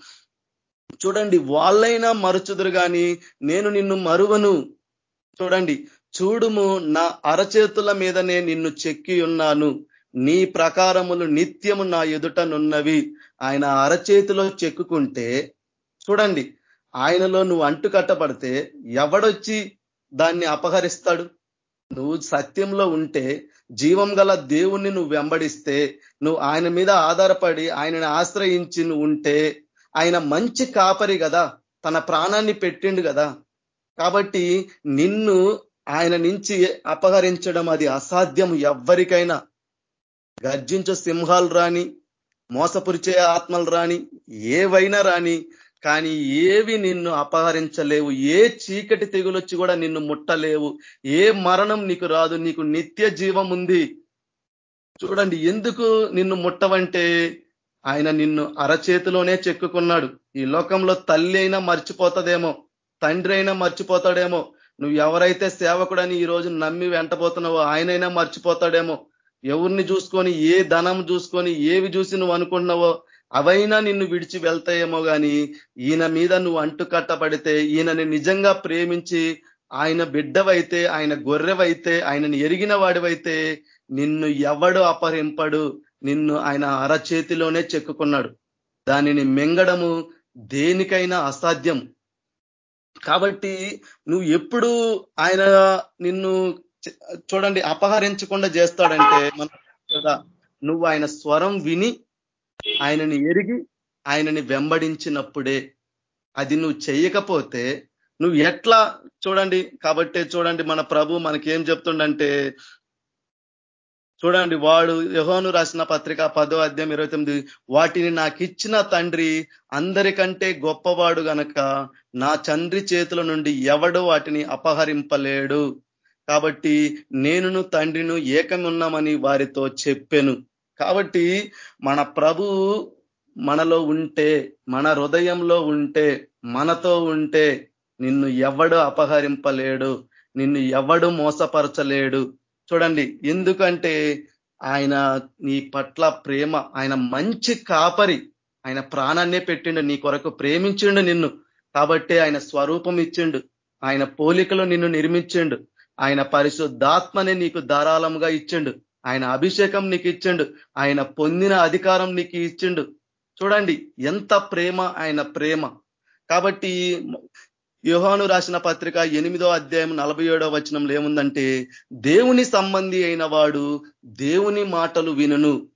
చూడండి వాళ్ళైనా మరుచుదురు కానీ నేను నిన్ను మరువను. చూడండి చూడుము నా అరచేతుల మీదనే నిన్ను చెక్కి ఉన్నాను. నీ ప్రకారములు నిత్యము నా ఎదుటనున్నవి ఆయన అరచేతిలో చెక్కుకుంటే చూడండి ఆయనలో నువ్వు అంటు కట్టబడితే ఎవడొచ్చి దాన్ని అపహరిస్తాడు? నువ్వు సత్యంలో ఉంటే జీవం గల దేవుణ్ణి నువ్వు వెంబడిస్తే నువ్వు ఆయన మీద ఆధారపడి ఆయనని ఆశ్రయించి నువ్వు ఉంటే ఆయన మంచి కాపరి కదా తన ప్రాణాన్ని పెట్టిండు కదా కాబట్టి నిన్ను ఆయన నుంచి అపహరించడం అది అసాధ్యం ఎవ్వరికైనా. గర్జించు సింహాలు రాని మోసపురిచే ఆత్మలు రాని ఏవైనా రాని కానీ ఏవి నిన్ను అపహరించలేవు ఏ చీకటి తెగులొచ్చి కూడా నిన్ను ముట్టలేవు ఏ మరణం నీకు రాదు నీకు నిత్య జీవం ఉంది. చూడండి ఎందుకు నిన్ను ముట్టవంటే ఆయన నిన్ను అరచేతిలోనే చెక్కుకున్నాడు. ఈ లోకంలో తల్లి అయినా మర్చిపోతుందేమో తండ్రి అయినా మర్చిపోతాడేమో నువ్వు ఎవరైతే సేవకుడని ఈ రోజు నమ్మి వెంటపోతున్నావో ఆయనైనా మర్చిపోతాడేమో. ఎవరిని చూసుకొని ఏ ధనం చూసుకొని ఏవి చూసి నువ్వు అనుకుంటున్నావో అవైనా నిన్ను విడిచి వెళ్తాయేమో కానీ ఈయన మీద నువ్వు అంటు కట్టబడితే ఈయనని నిజంగా ప్రేమించి ఆయన బిడ్డవైతే ఆయన గొర్రెవైతే ఆయనని ఎరిగిన వాడివైతే నిన్ను ఎవడు అపహరింపడు. నిన్ను ఆయన అరచేతిలోనే చెక్కుకున్నాడు. దానిని మింగడము దేనికైనా అసాధ్యం. కాబట్టి నువ్వు ఎప్పుడు ఆయన నిన్ను చూడండి అపహరించకుండా చేస్తాడంటే మన నువ్వు ఆయన స్వరం విని ఆయనని ఎరిగి ఆయనని వెంబడించినప్పుడే అది నువ్వు చేయకపోతే నువ్వు ఎట్లా చూడండి కాబట్టి చూడండి మన ప్రభు మనకేం చెప్తుండంటే చూడండి వాడు యహోను రాసిన పత్రిక పదో అధ్యాయం ఇరవై తొమ్మిది వాటిని నాకు ఇచ్చిన తండ్రి అందరికంటే గొప్పవాడు గనక నా తండ్రి చేతుల నుండి ఎవడు వాటిని అపహరింపలేడు. కాబట్టి నేనును తండ్రిను ఏకమున్నామని వారితో చెప్పాను. కాబట్టి మన ప్రభు మనలో ఉంటే మన హృదయంలో ఉంటే మనతో ఉంటే నిన్ను ఎవడు అపహరింపలేడు నిన్ను ఎవడు మోసపరచలేడు. చూడండి ఎందుకంటే ఆయన నీ పట్ల ప్రేమ ఆయన మంచి కాపరి ఆయన ప్రాణాన్నే పెట్టిండు నీ కొరకు ప్రేమించిండు నిన్ను. కాబట్టి ఆయన స్వరూపం ఇచ్చిండు ఆయన పోలికలో నిన్ను నిర్మించిండు ఆయన పరిశుద్ధాత్మనే నీకు ధారాళంగా ఇచ్చిండు. ఆయన అభిషేకం నీకు ఇచ్చిండు ఆయన పొందిన అధికారం నీకు ఇచ్చిండు. చూడండి ఎంత ప్రేమ ఆయన ప్రేమ. కాబట్టి యోహాను రాసిన పత్రిక ఎనిమిదో అధ్యాయం నలభై ఏడో వచనంలో ఏముందంటే దేవుని సంబంధి అయిన వాడు దేవుని మాటలు వినును.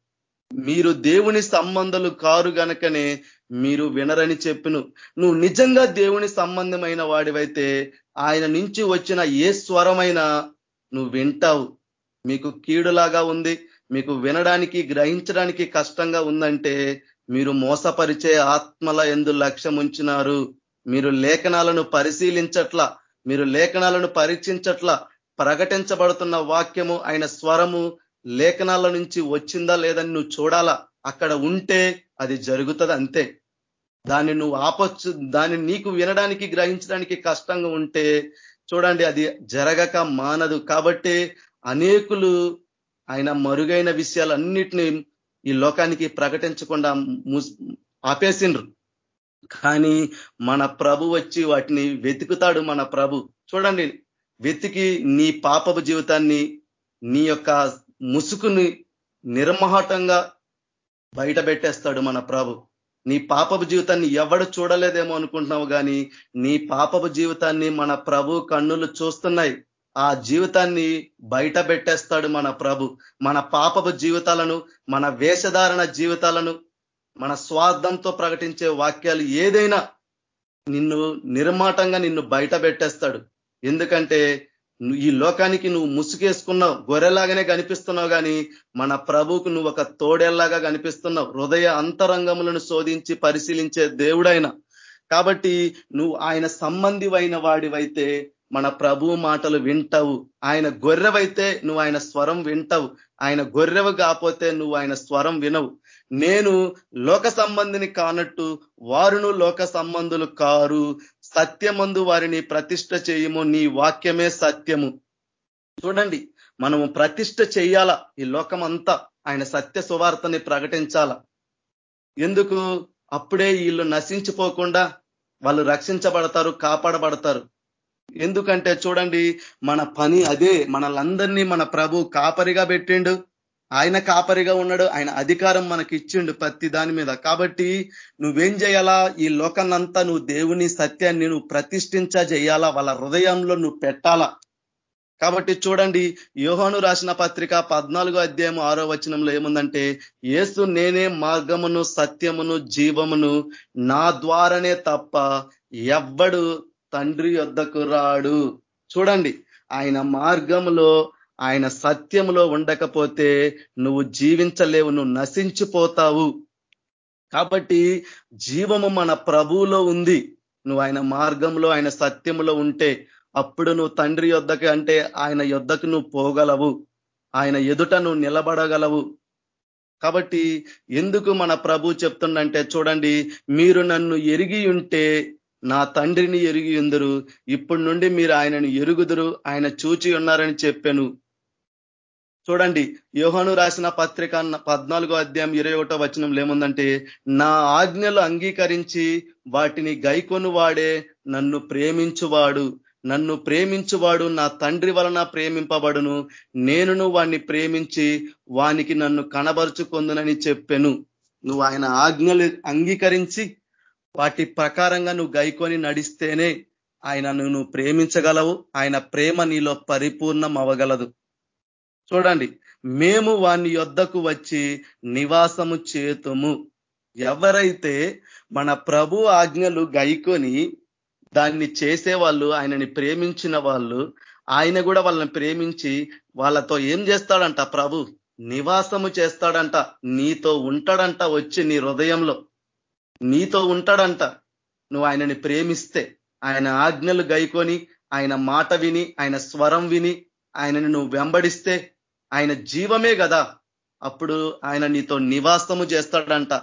మీరు దేవుని సంబంధాలు కారు గనకనే మీరు వినరని చెప్పిను. నువ్వు నిజంగా దేవుని సంబంధమైన వాడివైతే ఆయన నుంచి వచ్చిన ఏ స్వరమైనా నువ్వు వింటావు. మీకు కీడులాగా ఉంది మీకు వినడానికి గ్రహించడానికి కష్టంగా ఉందంటే మీరు మోసపరిచే ఆత్మల ఎందు లక్ష్యం ఉంచినారు. మీరు లేఖనాలను పరిశీలించట్ల మీరు లేఖనాలను పరీక్షించట్ల ప్రకటించబడుతున్న వాక్యము ఆయన స్వరము లేఖనాల నుంచి వచ్చిందా లేదని నువ్వు చూడాలా? అక్కడ ఉంటే అది జరుగుతుంది అంతే. దాన్ని నువ్వు ఆపొచ్చు దాన్ని నీకు వినడానికి గ్రహించడానికి కష్టంగా ఉంటే చూడండి అది జరగక మానదు. కాబట్టి అనేకులు ఆయన మరుగైన విషయాలన్నిటినీ ఈ లోకానికి ప్రకటించకుండా ఆపేసిండ్రు. కానీ మన ప్రభు వచ్చి వాటిని వెతుకుతాడు మన ప్రభు. చూడండి వెతికి నీ పాపపు జీవితాన్ని నీ యొక్క ముసుకుని నిర్మహటంగా బయట పెట్టేస్తాడు మన ప్రభు. నీ పాపపు జీవితాన్ని ఎవడు చూడలేదేమో అనుకుంటున్నావు కానీ నీ పాపపు జీవితాన్ని మన ప్రభు కన్నులు చూస్తున్నాయి. ఆ జీవితాన్ని బయట పెట్టేస్తాడు మన ప్రభు. మన పాపపు జీవితాలను మన వేషధారణ జీవితాలను మన స్వార్థంతో ప్రకటించే వాక్యాలు ఏదైనా నిన్ను నిర్మాటంగా నిన్ను బయట పెట్టేస్తాడు. ఎందుకంటే ఈ లోకానికి నువ్వు ముసుగేసుకున్నావు గొర్రెలాగానే కనిపిస్తున్నావు కానీ మన ప్రభుకు నువ్వు ఒక తోడేల్లాగా కనిపిస్తున్నావు. హృదయ అంతరంగములను శోధించి పరిశీలించే దేవుడైన. కాబట్టి నువ్వు ఆయన సంబంధివైన వాడివైతే మన ప్రభు మాటలు వింటావు. ఆయన గొర్రెవైతే నువ్వు ఆయన స్వరం వింటావు. ఆయన గొర్రెవు కాకపోతే నువ్వు ఆయన స్వరం వినవు. నేను లోక సంబంధిని కానట్టు వారును లోక సంబంధులు కారు. సత్యమందు వారిని ప్రతిష్ట చేయము. నీ వాక్యమే సత్యము. చూడండి మనము ప్రతిష్ట చేయాల ఈ లోకమంతా? ఆయన సత్య సువార్తని ప్రకటించాల? ఎందుకు? అప్పుడే వీళ్ళు నశించిపోకుండా వాళ్ళు రక్షించబడతారు కాపాడబడతారు. ఎందుకంటే చూడండి మన పని అదే. మనలందరినీ మన ప్రభు కాపరిగా పెట్టిండు. ఆయన కాపరిగా ఉన్నాడు. ఆయన అధికారం మనకి ఇచ్చిండు ప్రతి దాని మీద. కాబట్టి నువ్వేం చేయాలా? ఈ లోకాన్నంతా నువ్వు దేవుని సత్యాన్ని నువ్వు ప్రతిష్ఠించ చేయాలా వాళ్ళ హృదయంలో నువ్వు పెట్టాలా? కాబట్టి చూడండి యోహాను రాసిన పత్రిక పద్నాలుగో అధ్యాయం ఆరో వచనంలో ఏముందంటే ఏసు నేనే మార్గమును సత్యమును జీవమును నా ద్వారానే తప్ప ఎవ్వడు తండ్రి యొద్దకు రాడు. చూడండి ఆయన మార్గంలో ఆయన సత్యములో ఉండకపోతే నువ్వు జీవించలేవు నువ్వు నశించిపోతావు. కాబట్టి జీవము మన ప్రభువులో ఉంది. నువ్వు ఆయన మార్గంలో ఆయన సత్యములో ఉంటే అప్పుడు నువ్వు తండ్రి యొద్దకి అంటే ఆయన యొద్దకు నువ్వు పోగలవు. ఆయన ఎదుట నువ్వు నిలబడగలవు. కాబట్టి ఎందుకు మన ప్రభు చెప్తుండంటే చూడండి మీరు నన్ను ఎరిగి ఉంటే నా తండ్రిని ఎరిగి ఉందరు ఇప్పటి నుండి మీరు ఆయనను ఎరుగుదురు ఆయన చూచి ఉన్నారని చెప్పాను. చూడండి యోహను రాసిన పత్రిక పద్నాలుగో అధ్యాయం ఇరవై ఒకటో వచనంలో ఏముందంటే నా ఆజ్ఞలు అంగీకరించి వాటిని గైకొను వాడే నన్ను ప్రేమించువాడు. నన్ను ప్రేమించువాడు నా తండ్రి వలన ప్రేమింపబడును. నేనును వాణ్ణి ప్రేమించి వానికి నన్ను కనబరుచుకొందునని చెప్పెను. నువ్వు ఆయన ఆజ్ఞలు అంగీకరించి వాటి ప్రకారంగా నువ్వు గైకొని నడిస్తేనే ఆయనను నువ్వు ప్రేమించగలవు. ఆయన ప్రేమ నీలో పరిపూర్ణం అవగలదు చూడండి మేము వాని యొద్దకు వచ్చి నివాసము చేతుము. ఎవరైతే మన ప్రభు ఆజ్ఞలు గైకొని దాన్ని చేసే వాళ్ళు ఆయనని ప్రేమించిన వాళ్ళు ఆయన కూడా వాళ్ళని ప్రేమించి వాళ్ళతో ఏం చేస్తాడంట ప్రభు? నివాసము చేస్తాడంట. నీతో ఉంటాడంట వచ్చి నీ హృదయంలో. నీతో ఉంటాడంట. నువ్వు ఆయనని ప్రేమిస్తే ఆయన ఆజ్ఞలు గైకొని ఆయన మాట విని ఆయన స్వరం విని ఆయనని నువ్వు వెంబడిస్తే ఆయన జీవమే కదా అప్పుడు ఆయన నీతో నివాసము చేస్తాడంట.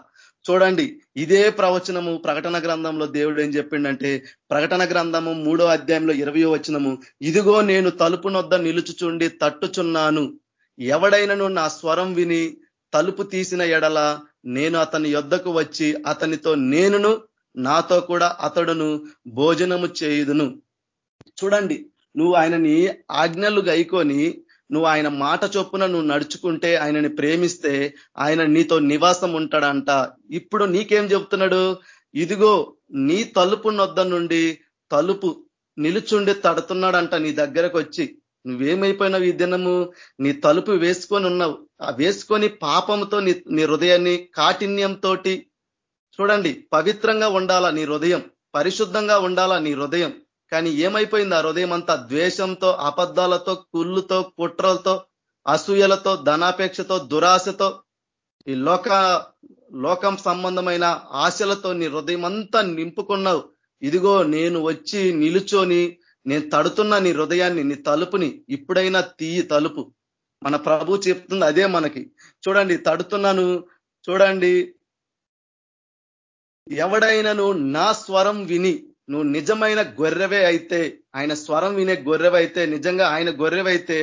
చూడండి ఇదే ప్రవచనము ప్రకటన గ్రంథంలో దేవుడు ఏం చెప్పిండంటే ప్రకటన గ్రంథము మూడో అధ్యాయంలో ఇరవయో వచనము ఇదిగో నేను తలుపు నొద్ద నిలుచుచుండి తట్టుచున్నాను. ఎవడైనను నా స్వరం విని తలుపు తీసిన ఎడల నేను అతని యొద్దకు వచ్చి అతనితో నేనును నాతో కూడా అతడును భోజనము చేయుదును. చూడండి నువ్వు ఆయనని ఆజ్ఞలు గైకొని నువ్వు ఆయన మాట చొప్పున నువ్వు నడుచుకుంటే ఆయనని ప్రేమిస్తే ఆయన నీతో నివాసం ఉంటాడంట. ఇప్పుడు నీకేం చెప్తున్నాడు? ఇదిగో నీ తలుపు నొద్ద నుండి తలుపు నిలుచుండి తడుతున్నాడంట నీ దగ్గరకు వచ్చి నువ్వేమైపోయినావు ఈ దినము? నీ తలుపు వేసుకొని ఉన్నావు. ఆ వేసుకొని పాపంతో నీ నీ హృదయాన్ని కాఠిన్యంతో చూడండి పవిత్రంగా ఉండాలా నీ హృదయం? పరిశుద్ధంగా ఉండాలా నీ హృదయం? కానీ ఏమైపోయింది? ఆ హృదయం అంతా ద్వేషంతో అబద్ధాలతో కుళ్ళుతో కుట్రలతో అసూయలతో ధనాపేక్షతో దురాశతో ఈ లోక లోకం సంబంధమైన ఆశలతో నీ హృదయం అంతా నింపుకున్నావు. ఇదిగో నేను వచ్చి నిలుచొని నేను తడుతున్నా నీ హృదయాన్ని నీ తలుపుని ఇప్పుడైనా తీయి తలుపు. మన ప్రభు చెప్తుంది అదే మనకి. చూడండి తడుతున్నాను చూడండి. ఎవడైనాను నా స్వరం విని నువ్వు నిజమైన గొర్రెవే అయితే ఆయన స్వరం వినే గొర్రెవైతే నిజంగా ఆయన గొర్రెవైతే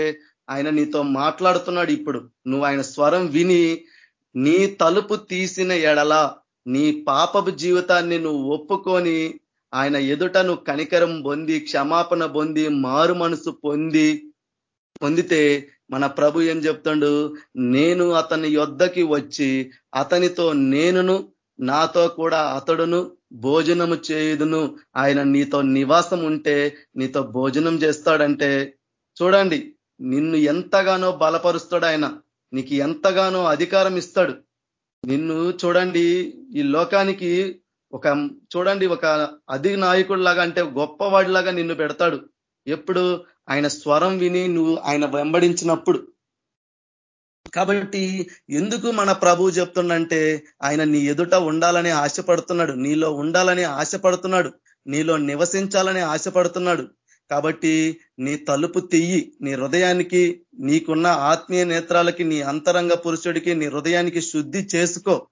ఆయన నీతో మాట్లాడుతున్నాడు ఇప్పుడు. నువ్వు ఆయన స్వరం విని నీ తలుపు తీసిన ఎడల నీ పాపపు జీవితాన్ని నువ్వు ఒప్పుకొని ఆయన ఎదుట నువ్వు కనికరం పొంది క్షమాపణ పొంది మారు మనసు పొంది పొందితే మన ప్రభు ఏం చెప్తాడు? నేను అతని యొద్దకి వచ్చి అతనితో నేనును నాతో కూడా అతడును భోజనము చేయుదును. ఆయన నీతో నివాసం ఉంటే నీతో భోజనం చేస్తాడంటే చూడండి నిన్ను ఎంతగానో బలపరుస్తాడు ఆయన. నీకు ఎంతగానో అధికారం ఇస్తాడు. నిన్ను చూడండి ఈ లోకానికి ఒక చూడండి ఒక అధినాయకుడు నాయకుడిలాగా అంటే గొప్పవాడిలాగా నిన్ను పెడతాడు. ఎప్పుడు? ఆయన స్వరం విని నువ్వు ఆయన వెంబడించినప్పుడు. కాబట్టి ఎందుకు మన ప్రభు చెప్తుండంటే ఆయన నీ ఎదుట ఉండాలని ఆశపడుతున్నాడు. నీలో ఉండాలని ఆశపడుతున్నాడు. నీలో నివసించాలని ఆశపడుతున్నాడు. కాబట్టి నీ తలుపు తెయ్యి. నీ హృదయానికి నీకున్న ఆత్మీయ నేత్రాలకి నీ అంతరంగ పురుషుడికి నీ హృదయానికి శుద్ధి చేసుకో.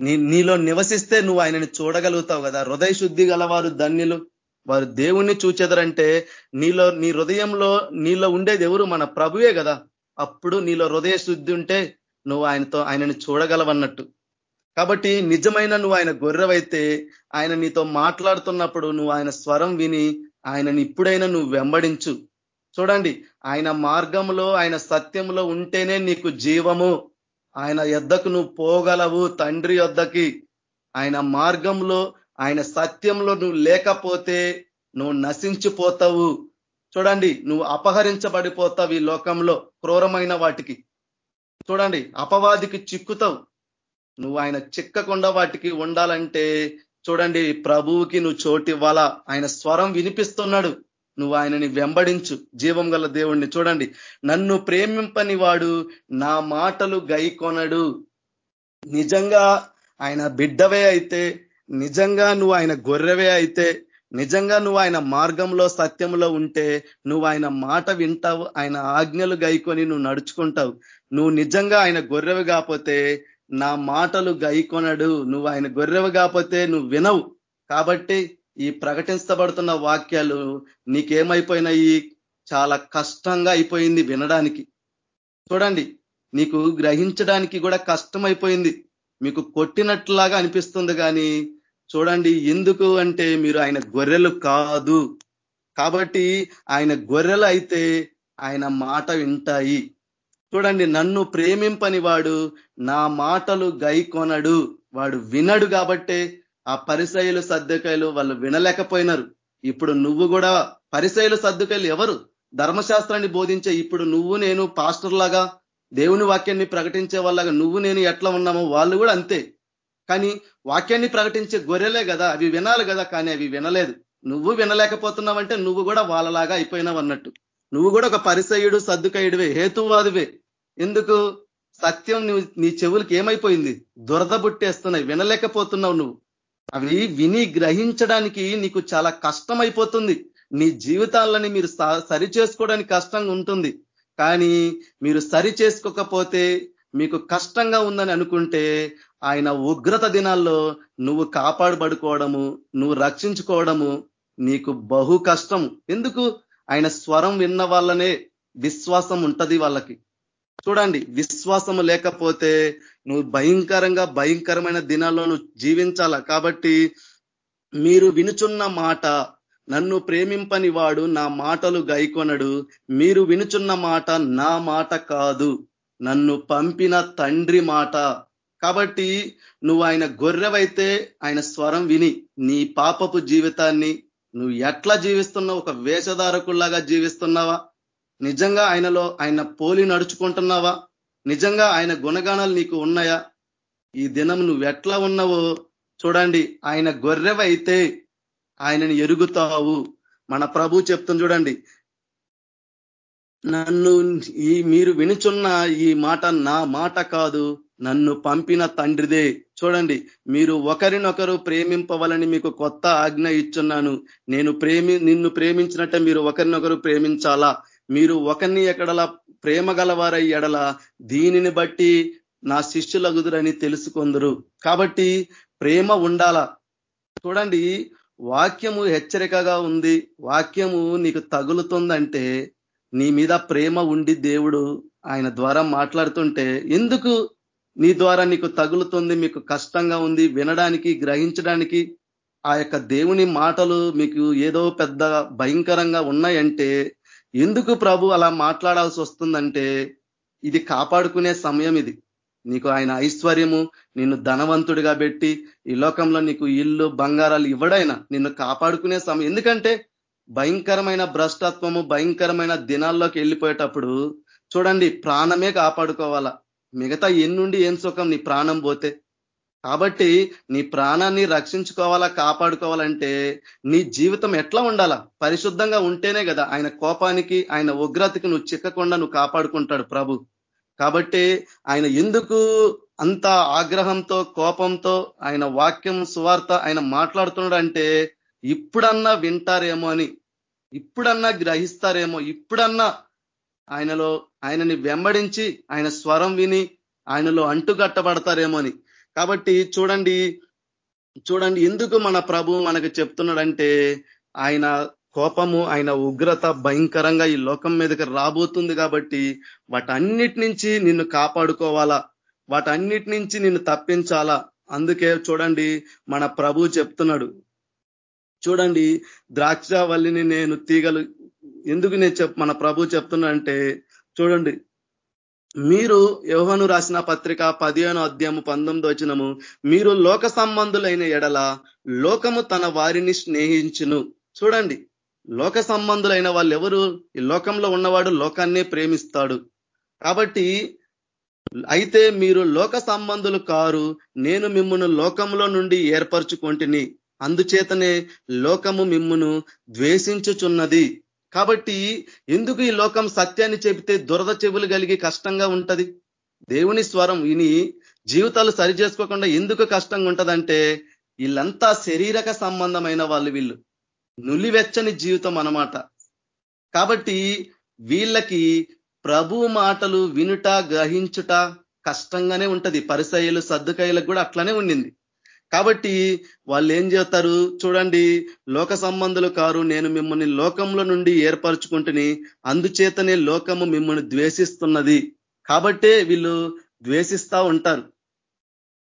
నీలో నివసిస్తే నువ్వు ఆయనని చూడగలుగుతావు కదా. హృదయ శుద్ధి గలవారు ధన్యులు. వారు దేవుణ్ణి చూచెదరంటే నీలో నీ హృదయంలో నీలో ఉండేది ఎవరు? మన ప్రభువే కదా. అప్పుడు నీలో హృదయ శుద్ధి ఉంటే నువ్వు ఆయనతో ఆయనని చూడగలవన్నట్టు. కాబట్టి నిజమైన నువ్వు ఆయన గొర్రెవైతే ఆయన నీతో మాట్లాడుతున్నప్పుడు నువ్వు ఆయన స్వరం విని ఆయనని ఇప్పుడైనా నువ్వు వెంబడించు. చూడండి ఆయన మార్గంలో ఆయన సత్యంలో ఉంటేనే నీకు జీవము. ఆయన యొద్దకు నువ్వు పోగలవు తండ్రి యొద్దకి. ఆయన మార్గంలో ఆయన సత్యంలో నువ్వు లేకపోతే నువ్వు నశించిపోతావు. చూడండి నువ్వు అపహరించబడిపోతావు ఈ లోకంలో క్రూరమైన వాటికి. చూడండి అపవాదికి చిక్కుతావు. నువ్వు ఆయన చిక్కకుండా వాటికి ఉండాలంటే చూడండి ప్రభువుకి నువ్వు చోటివ్వాలా? ఆయన స్వరం వినిపిస్తున్నాడు. నువ్వు ఆయనని వెంబడించు. జీవం గల దేవుణ్ణి చూడండి. నన్ను ప్రేమింపని వాడు నా మాటలు గైకొనడు. నిజంగా ఆయన బిడ్డవే అయితే నిజంగా నువ్వు ఆయన గొర్రెవే అయితే నిజంగా నువ్వు ఆయన మార్గంలో సత్యంలో ఉంటే నువ్వు ఆయన మాట వింటావు ఆయన ఆజ్ఞలు గైకొని నువ్వు నడుచుకుంటావు. నువ్వు నిజంగా ఆయన గొర్రెవి కాకపోతే నా మాటలు గైకొనడు. నువ్వు ఆయన గొర్రెవి కాకపోతే నువ్వు వినవు. కాబట్టి ఈ ప్రకటించబడుతున్న వాక్యాలు నీకేమైపోయినాయి? చాలా కష్టంగా అయిపోయింది వినడానికి. చూడండి నీకు గ్రహించడానికి కూడా కష్టమైపోయింది. మీకు కొట్టినట్లాగా అనిపిస్తుంది కానీ చూడండి ఎందుకు అంటే మీరు ఆయన గొర్రెలు కాదు. కాబట్టి ఆయన గొర్రెలు అయితే ఆయన మాట వింటాయి. చూడండి నన్ను ప్రేమింపని వాడు నా మాటలు గైకొనడు. వాడు వినడు కాబట్టే ఆ పరిసయులు సర్దుకాయలు వాళ్ళు వినలేకపోయినారు. ఇప్పుడు నువ్వు కూడా పరిసయులు సర్దుకాయలు ఎవరు? ధర్మశాస్త్రాన్ని బోధించే ఇప్పుడు నువ్వు నేను పాస్టర్ లాగా దేవుని వాక్యాన్ని ప్రకటించే వాళ్ళగా నువ్వు నేను ఎట్లా ఉన్నామో వాళ్ళు కూడా అంతే. కానీ వాక్యాన్ని ప్రకటించే గొర్రెలే కదా అవి వినాలి కదా కానీ అవి వినలేదు. నువ్వు వినలేకపోతున్నావంటే నువ్వు కూడా వాళ్ళలాగా అయిపోయినావు అన్నట్టు. నువ్వు కూడా ఒక పరిసయుడు సర్దుకయుడివే హేతువాదివే. ఎందుకు? సత్యం నీ చెవులకి ఏమైపోయింది? దురద బుట్టేస్తున్నాయి వినలేకపోతున్నావు నువ్వు. అవి విని గ్రహించడానికి నీకు చాలా కష్టమైపోతుంది. నీ జీవితాలని మీరు సరి చేసుకోవడానికి కష్టంగా ఉంటుంది. కానీ మీరు సరి చేసుకోకపోతే మీకు కష్టంగా ఉందని అనుకుంటే ఆయన ఉగ్రత దినాల్లో నువ్వు కాపాడబడుకోవడము నువ్వు రక్షించుకోవడము నీకు బహు కష్టము ఎందుకు? ఆయన స్వరం విన్న వాళ్ళనే విశ్వాసం ఉంటది వాళ్ళకి. చూడండి విశ్వాసము లేకపోతే నువ్వు భయంకరంగా భయంకరమైన దినాల్లో నువ్వు జీవించాల? కాబట్టి మీరు వినుచున్న మాట నన్ను ప్రేమింపని వాడు నా మాటలు గైకొనడు. మీరు వినుచున్న మాట నా మాట కాదు నన్ను పంపిన తండ్రి మాట. కాబట్టి నువ్వు ఆయన గొర్రెవైతే ఆయన స్వరం విని నీ పాపపు జీవితాన్ని నువ్వు ఎట్లా జీవిస్తున్నావు? ఒక వేషధారకుల్లాగా జీవిస్తున్నావా? నిజంగా ఆయనలో ఆయన పోలి నడుచుకుంటున్నావా? నిజంగా ఆయన గుణగానాలు నీకు ఉన్నాయా? ఈ దినం నువ్వు ఎట్లా ఉన్నావో చూడండి. ఆయన గొర్రెవైతే ఆయనని ఎరుగుతావు. మన ప్రభు చెప్తుంది చూడండి. నన్ను ఈ మీరు వినుచున్న ఈ మాట నా మాట కాదు. నన్ను పంపిన తండ్రిదే. చూడండి మీరు ఒకరినొకరు ప్రేమింపవాలని మీకు కొత్త ఆజ్ఞ ఇచ్చున్నాను. నేను ప్రేమి నిన్ను ప్రేమించినట్టే మీరు ఒకరినొకరు ప్రేమించాలా? మీరు ఒకరిని ఎక్కడలా ప్రేమ గలవారై ఎడల దీనిని బట్టి నా శిష్యులగుదురని తెలుసుకొందరు. కాబట్టి ప్రేమ ఉండాల. చూడండి వాక్యము హెచ్చరికగా ఉంది. వాక్యము నీకు తగులుతుందంటే నీ మీద ప్రేమ ఉండి దేవుడు ఆయన ద్వారా మాట్లాడుతుంటే ఎందుకు నీ ద్వారా నీకు తగులుతుంది మీకు కష్టంగా ఉంది వినడానికి గ్రహించడానికి? ఆ యొక్క దేవుని మాటలు మీకు ఏదో పెద్ద భయంకరంగా ఉన్నాయంటే ఎందుకు ప్రభు అలా మాట్లాడాల్సి వస్తుందంటే ఇది కాపాడుకునే సమయం ఇది. నీకు ఆయన ఐశ్వర్యము నిన్ను ధనవంతుడిగా పెట్టి ఈ లోకంలో నీకు ఇల్లు బంగారాలు ఇవ్వడైనా నిన్ను కాపాడుకునే సమయం. ఎందుకంటే భయంకరమైన భ్రష్టత్వము భయంకరమైన దినాల్లోకి వెళ్ళిపోయేటప్పుడు చూడండి ప్రాణమే కాపాడుకోవాలా. మిగతా ఎన్నుండి ఏం సుఖం నీ ప్రాణం పోతే? కాబట్టి నీ ప్రాణాన్ని రక్షించుకోవాలా కాపాడుకోవాలంటే నీ జీవితం ఎట్లా ఉండాలా? పరిశుద్ధంగా ఉంటేనే కదా ఆయన కోపానికి ఆయన ఉగ్రతకి నువ్వు చిక్కకుండా నువ్వు కాపాడుకుంటాడు ప్రభు. కాబట్టి ఆయన ఎందుకు అంత ఆగ్రహంతో కోపంతో ఆయన వాక్యం సువార్త ఆయన మాట్లాడుతున్నాడు అంటే ఇప్పుడన్నా వింటారేమో అని ఇప్పుడన్నా గ్రహిస్తారేమో ఇప్పుడన్నా ఆయనలో ఆయనని వెంబడించి ఆయన స్వరం విని ఆయనలో అంటుగట్టబడతారేమో అని కాబట్టి చూడండి చూడండి ఎందుకు మన ప్రభు మనకు చెప్తున్నాడంటే ఆయన కోపము ఆయన ఉగ్రత భయంకరంగా ఈ లోకం మీదకి రాబోతుంది కాబట్టి వాటన్నిటి నుంచి నిన్ను కాపాడుకోవాలా? వాటన్నిటి నుంచి నిన్ను తప్పించాలా? అందుకే చూడండి మన ప్రభు చెప్తున్నాడు. చూడండి ద్రాక్ష వల్లిని నేను తీగలు ఎందుకు నేను చెప్ మన ప్రభు చెప్తున్నా అంటే చూడండి మీరు యోహను రాసిన పత్రిక పదిహేను అధ్యాయము పంతొమ్మిది వచ్చినము మీరు లోక సంబంధులైన ఎడల లోకము తన వారిని స్నేహించును. చూడండి లోక సంబంధులైన వాళ్ళు ఎవరు ఈ లోకంలో ఉన్నవాడు లోకాన్నే ప్రేమిస్తాడు. కాబట్టి అయితే మీరు లోక సంబంధులు కారు నేను మిమ్మును లోకంలో నుండి ఏర్పరచుకొంటిని. అందుచేతనే లోకము మిమ్మును ద్వేషించుచున్నది. కాబట్టి ఎందుకు ఈ లోకం సత్యాన్ని చెబితే దురద చెవులు కలిగి కష్టంగా ఉంటది? దేవుని స్వరం విని జీవితాలు సరి చేసుకోకుండా ఎందుకు కష్టంగా ఉంటదంటే వీళ్ళంతా శరీరక సంబంధమైన వాళ్ళు వీళ్ళు. నులివెచ్చని జీవితం అన్నమాట. కాబట్టి వీళ్ళకి ప్రభు మాటలు వినుట గ్రహించుట కష్టంగానే ఉంటది. పరిసయ్యలు సర్దుకాయలకు కూడా అట్లనే ఉండింది. కాబట్టి వాళ్ళు ఏం చేస్తారు? చూడండి లోక సంబంధులు కారు నేను మిమ్మల్ని లోకంలో నుండి ఏర్పరచుకుంటుని అందుచేతనే లోకము మిమ్మల్ని ద్వేషిస్తున్నది. కాబట్టే వీళ్ళు ద్వేషిస్తా ఉంటారు.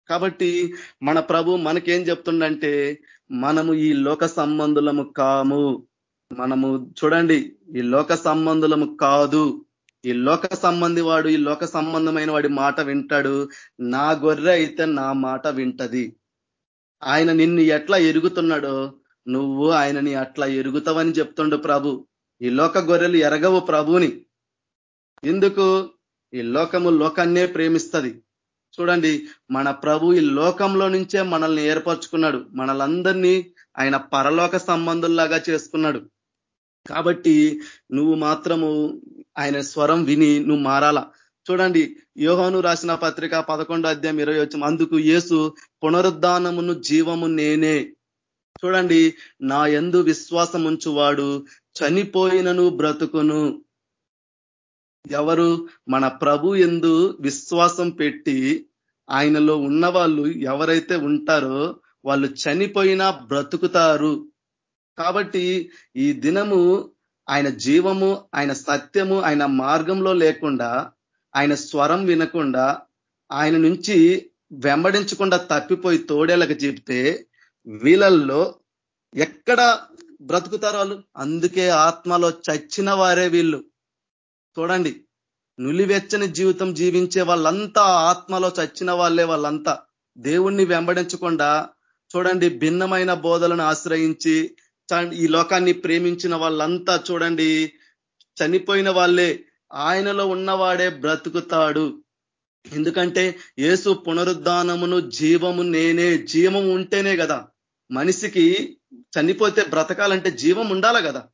కాబట్టి మన ప్రభు మనకేం చెప్తుండంటే మనము ఈ లోక సంబంధులము కాము. మనము చూడండి ఈ లోక సంబంధులము కాదు. ఈ లోక సంబంధి వాడు ఈ లోక సంబంధమైన వాడి మాట వింటాడు. నా గొర్రె అయితే నా మాట వింటది. ఆయన నిన్ను ఎట్లా ఎరుగుతున్నాడో నువ్వు ఆయనని అట్లా ఎరుగుతావని చెప్తుండు ప్రభు. ఈ లోక గొర్రెలు ఎరగవు ప్రభుని ఎందుకు ఈ లోకము లోకాన్నే ప్రేమిస్తుంది. చూడండి మన ప్రభు ఈ లోకంలో నుంచే మనల్ని ఏర్పరచుకున్నాడు. మనలందరినీ ఆయన పరలోక సంబంధుల్లాగా చేసుకున్నాడు. కాబట్టి నువ్వు మాత్రము ఆయన స్వరం విని నువ్వు మారాలా? చూడండి యోహాను రాసిన పత్రిక పదకొండో అధ్యాయం ఇరవై వచ్చిన అందుకు యేసు పునరుద్ధానమును జీవము నేనే. చూడండి నా ఎందు విశ్వాసం ఉంచువాడు చనిపోయినను బ్రతుకును. ఎవరు? మన ప్రభు ఎందు విశ్వాసం పెట్టి ఆయనలో ఉన్న వాళ్ళు ఎవరైతే ఉంటారో వాళ్ళు చనిపోయినా బ్రతుకుతారు. కాబట్టి ఈ దినము ఆయన జీవము ఆయన సత్యము ఆయన మార్గంలో లేకుండా ఆయన స్వరం వినకుండా ఆయన నుంచి వెంబడించకుండా తప్పిపోయి తోడేలకు చెప్తే వీళ్ళల్లో ఎక్కడ బ్రతుకుతారు వాళ్ళు. అందుకే ఆత్మలో చచ్చిన వారే వీళ్ళు. చూడండి నులివెచ్చని జీవితం జీవించే వాళ్ళంతా ఆత్మలో చచ్చిన వాళ్ళే వాళ్ళంతా. దేవుణ్ణి వెంబడించకుండా చూడండి భిన్నమైన బోధలను ఆశ్రయించి ఈ లోకాన్ని ప్రేమించిన వాళ్ళంతా చూడండి చనిపోయిన వాళ్ళే ఆయనలో ఉన్నవాడే బ్రతుకుతాడు. ఎందుకంటే ఏసు పునరుద్ధానమును జీవము నేనే జీవము ఉంటేనే కదా మనిషికి చనిపోతే బ్రతకాలంటే జీవం ఉండాల కదా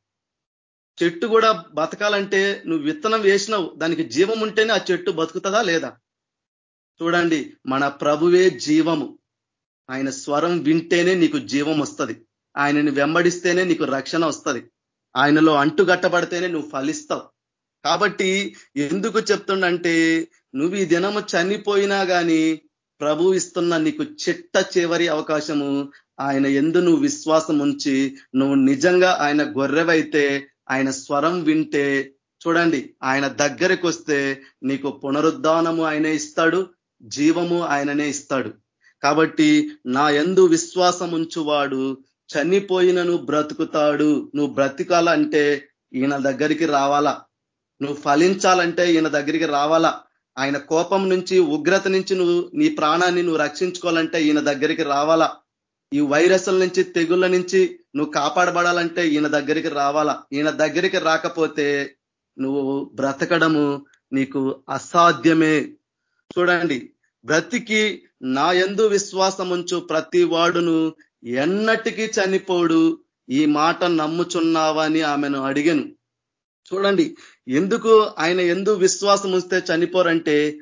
చెట్టు కూడా బతకాలంటే నువ్వు విత్తనం వేసినావు దానికి జీవం ఉంటేనే ఆ చెట్టు బతుకుతుందా లేదా? చూడండి మన ప్రభువే జీవము. ఆయన స్వరం వింటేనే నీకు జీవం వస్తుంది. ఆయనని వెంబడిస్తేనే నీకు రక్షణ వస్తుంది. ఆయనలో అంటుగట్టబడితేనే నువ్వు ఫలిస్తావు. కాబట్టి ఎందుకు చెప్తుండంటే నువ్వు ఈ దినము చనిపోయినా కానీ ప్రభు ఇస్తున్న నీకు చిట్ట చివరి అవకాశము ఆయన ఎందు నువ్వు విశ్వాసం ఉంచి నువ్వు నిజంగా ఆయన గొర్రెవైతే ఆయన స్వరం వింటే చూడండి ఆయన దగ్గరికి వస్తే నీకు పునరుద్ధానము ఆయనే ఇస్తాడు జీవము ఆయననే ఇస్తాడు. కాబట్టి నా ఎందు విశ్వాసం ఉంచువాడు చనిపోయినను బ్రతుకుతాడు నువ్వు బ్రతికాలంటే ఈయన దగ్గరికి రావాలా? నువ్వు ఫలించాలంటే ఈయన దగ్గరికి రావాలా? ఆయన కోపం నుంచి ఉగ్రత నుంచి నువ్వు నీ ప్రాణాన్ని నువ్వు రక్షించుకోవాలంటే ఈయన దగ్గరికి రావాలా? ఈ వైరస్ల నుంచి తెగుళ్ళ నుంచి నువ్వు కాపాడబడాలంటే ఈయన దగ్గరికి రావాలా? ఈయన దగ్గరికి రాకపోతే నువ్వు బ్రతకడము నీకు అసాధ్యమే. చూడండి బ్రతికి నా ఎందు విశ్వాసముంచు ప్రతి వాడును. ఎన్నటికీ చనిపోడు. ఈ మాట నమ్ముచున్నావని ఆమెను అడిగాను. చూడండి ఎందుకు ఆయన ఎందు విశ్వాసం ఉంచితే చనిపోరంటే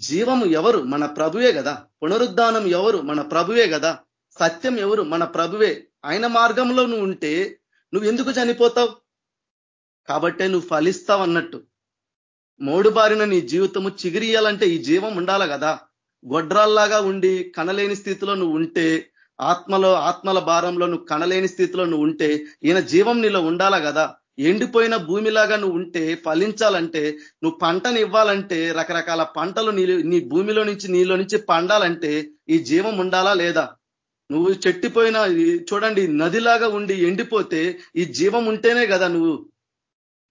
జీవము ఎవరు? మన ప్రభువే కదా. పునరుద్ధానం ఎవరు? మన ప్రభువే కదా. సత్యం ఎవరు? మన ప్రభువే. ఆయన మార్గంలో నువ్వు ఉంటే నువ్వు ఎందుకు చనిపోతావు? కాబట్టే నువ్వు ఫలిస్తావు అన్నట్టు. మోడు బారిన నీ జీవితము చిగిరియాలంటే ఈ జీవం ఉండాల కదా. గొడ్రాల్లాగా ఉండి కనలేని స్థితిలో నువ్వు ఉంటే ఆత్మలో ఆత్మల భారంలో నువ్వు కనలేని స్థితిలో నువ్వు ఉంటే ఈయన జీవం నీలో ఉండాలా కదా. ఎండిపోయిన భూమిలాగా నువ్వు ఉంటే ఫలించాలంటే నువ్వు పంటను ఇవ్వాలంటే రకరకాల పంటలు నీ నీ భూమిలో నుంచి నీలో నుంచి పండాలంటే ఈ జీవం ఉండాలా లేదా? నువ్వు చెట్టిపోయిన చూడండి నదిలాగా ఉండి ఎండిపోతే ఈ జీవం ఉంటేనే కదా నువ్వు.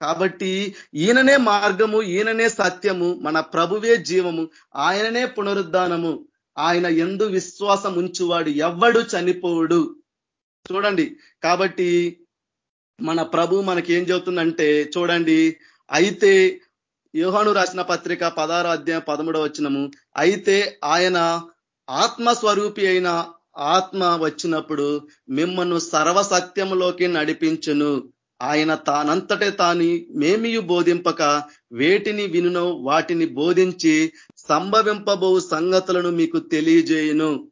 కాబట్టి ఈయననే మార్గము ఈయననే సత్యము మన ప్రభువే జీవము ఆయననే పునరుద్ధానము. ఆయన ఎందు విశ్వాసం ఉంచువాడు ఎవ్వడు చనిపోవుడు? చూడండి కాబట్టి మన ప్రభు మనకి ఏం చెబుతుందంటే చూడండి అయితే యోహాను రాసిన పత్రిక పదహారు అధ్యాయం పదమూడవ వచ్చినము అయితే ఆయన ఆత్మస్వరూపి అయిన ఆత్మ వచ్చినప్పుడు మిమ్మల్ని సర్వసత్యంలోకి నడిపించును. ఆయన తానంతటే తాని మేమియు బోధింపక వేటిని వినునో వాటిని బోధించి సంభవింపబో సంగతులను మీకు తెలియజేయును.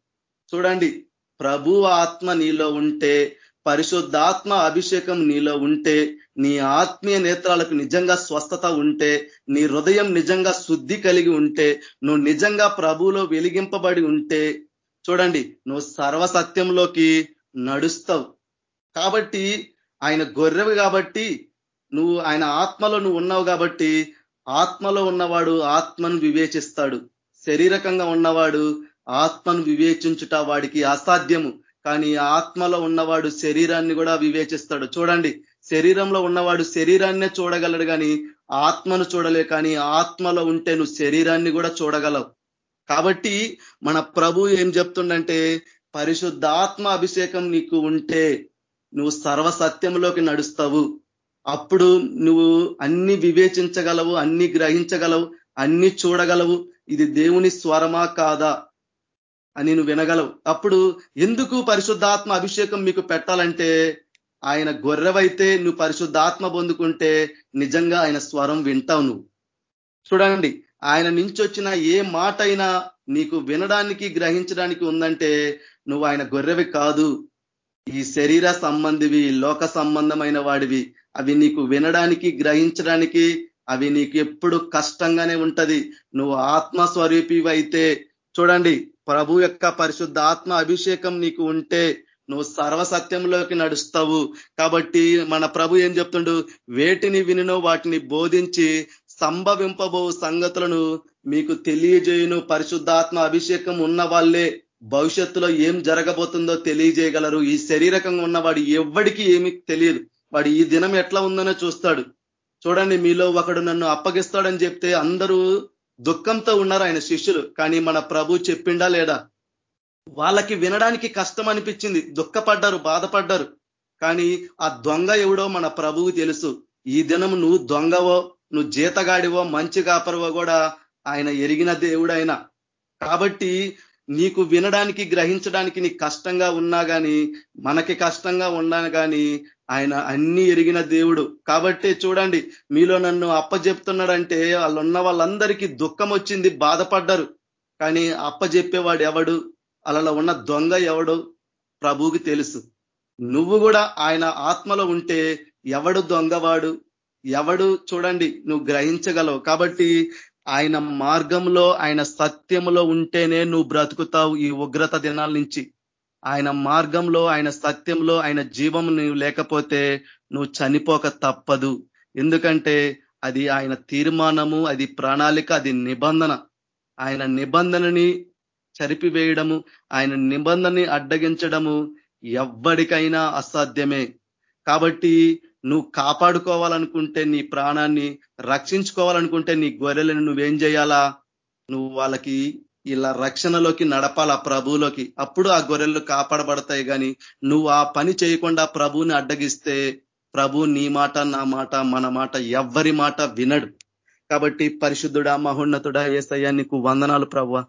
చూడండి ప్రభు ఆత్మ నీలో ఉంటే పరిశుద్ధాత్మ అభిషేకం నీలో ఉంటే నీ ఆత్మీయ నేత్రాలకు నిజంగా స్వస్థత ఉంటే నీ హృదయం నిజంగా శుద్ధి కలిగి ఉంటే నువ్వు నిజంగా ప్రభువులో వెలిగింపబడి ఉంటే చూడండి నువ్వు సర్వసత్యంలోకి నడుస్తావు. కాబట్టి ఆయన గొర్రెవి కాబట్టి నువ్వు ఆయన ఆత్మలో నువ్వు ఉన్నావు కాబట్టి ఆత్మలో ఉన్నవాడు ఆత్మను వివేచిస్తాడు. శరీరకంగా ఉన్నవాడు ఆత్మను వివేచించుట వాడికి అసాధ్యము. కానీ ఆత్మలో ఉన్నవాడు శరీరాన్ని కూడా వివేచిస్తాడు. చూడండి శరీరంలో ఉన్నవాడు శరీరాన్నే చూడగలడు కానీ ఆత్మను చూడలే కానీ ఆత్మలో ఉంటే నువ్వు శరీరాన్ని కూడా చూడగలవు. కాబట్టి మన ప్రభు ఏం చెప్తుండంటే పరిశుద్ధాత్మ అభిషేకం నీకు ఉంటే నువ్వు సర్వసత్యంలోకి నడుస్తావు. అప్పుడు నువ్వు అన్ని వివేచించగలవు అన్ని గ్రహించగలవు అన్ని చూడగలవు. ఇది దేవుని స్వరమా కాదా? అని నువ్వు వినగలవు అప్పుడు ఎందుకు పరిశుద్ధాత్మ అభిషేకం మీకు పెట్టాలంటే ఆయన గొర్రెవైతే నువ్వు పరిశుద్ధాత్మ పొందుకుంటే నిజంగా ఆయన స్వరం వింటావు నువ్వు. చూడండి ఆయన నుంచి వచ్చిన ఏ మాట అయినా నీకు వినడానికి గ్రహించడానికి ఉందంటే నువ్వు ఆయన గొర్రెవి కాదు. ఈ శరీర సంబంధివి లోక సంబంధమైన వాడివి. అవి నీకు వినడానికి గ్రహించడానికి అవి నీకు ఎప్పుడు కష్టంగానే ఉంటది. నువ్వు ఆత్మస్వరూపివి అయితే చూడండి ప్రభు యొక్క పరిశుద్ధ ఆత్మ అభిషేకం నీకు ఉంటే నువ్వు సర్వసత్యంలోకి నడుస్తావు. కాబట్టి మన ప్రభు ఏం చెప్తుండు? వేటిని వినినో వాటిని బోధించి సంభవింపబో సంగతులను మీకు తెలియజేయును. పరిశుద్ధాత్మ అభిషేకం ఉన్న వాళ్ళే భవిష్యత్తులో ఏం జరగబోతుందో తెలియజేయగలరు. ఈ శరీరకంగా ఉన్నవాడు ఎవ్వడికి ఏమి తెలియదు. వాడు ఈ దినం ఎట్లా ఉందనో చూస్తాడు. చూడండి మీలో ఒకడు నన్ను అప్పగిస్తాడని చెప్తే అందరూ దుఃఖంతో ఉన్నారు ఆయన శిష్యులు. కానీ మన ప్రభు చెప్పిండా లేదా? వాళ్ళకి వినడానికి కష్టం అనిపించింది. దుఃఖపడ్డారు బాధపడ్డారు. కానీ ఆ దొంగ ఎవడో మన ప్రభువు తెలుసు. ఈ దినం నువ్వు దొంగవో నువ్వు జీతగాడివో మంచి కాపరవో కూడా ఆయన ఎరిగిన దేవుడైనా. కాబట్టి నీకు వినడానికి గ్రహించడానికి నీకు కష్టంగా ఉన్నా కానీ మనకి కష్టంగా ఉన్నా కానీ ఆయన అన్ని ఎరిగిన దేవుడు. కాబట్టి చూడండి మీలో నన్ను అప్పజెప్తున్నాడంటే వాళ్ళు ఉన్న వాళ్ళందరికీ దుఃఖం వచ్చింది బాధపడ్డారు. కానీ అప్పజెప్పేవాడు ఎవడు? అలా ఉన్న దొంగ ఎవడు? ప్రభువుకి తెలుసు. నువ్వు కూడా ఆయన ఆత్మలో ఉంటే ఎవడు దొంగవాడు? ఎవడు చూడండి నువ్వు గ్రహించగలవు. కాబట్టి ఆయన మార్గంలో ఆయన సత్యంలో ఉంటేనే నువ్వు బ్రతుకుతావు ఈ ఉగ్రత దినాల నుంచి. ఆయన మార్గంలో ఆయన సత్యంలో ఆయన జీవం నువ్వు లేకపోతే నువ్వు చనిపోక తప్పదు. ఎందుకంటే అది ఆయన తీర్మానము అది ప్రణాళిక అది నిబంధన. ఆయన నిబంధనని చరిపివేయడము ఆయన నిబంధనని అడ్డగించడము ఎవ్వడికైనా అసాధ్యమే. కాబట్టి నువ్వు కాపాడుకోవాలనుకుంటే నీ ప్రాణాన్ని రక్షించుకోవాలనుకుంటే నీ గొర్రెలను నువ్వేం చేయాలా? నువ్వు వాళ్ళకి ఇలా రక్షణలోకి నడపాలా ప్రభువులోకి? అప్పుడు ఆ గొర్రెలు కాపాడబడతాయి కానీ నువ్వు ఆ పని చేయకుండా ప్రభువుని అడ్డగిస్తే ప్రభు నీ మాట నా మాట మన మాట ఎవ్వరి మాట వినడు. కాబట్టి పరిశుద్ధుడా మహోన్నతుడా ఏసయ్యా నీకు వందనాలు ప్రభ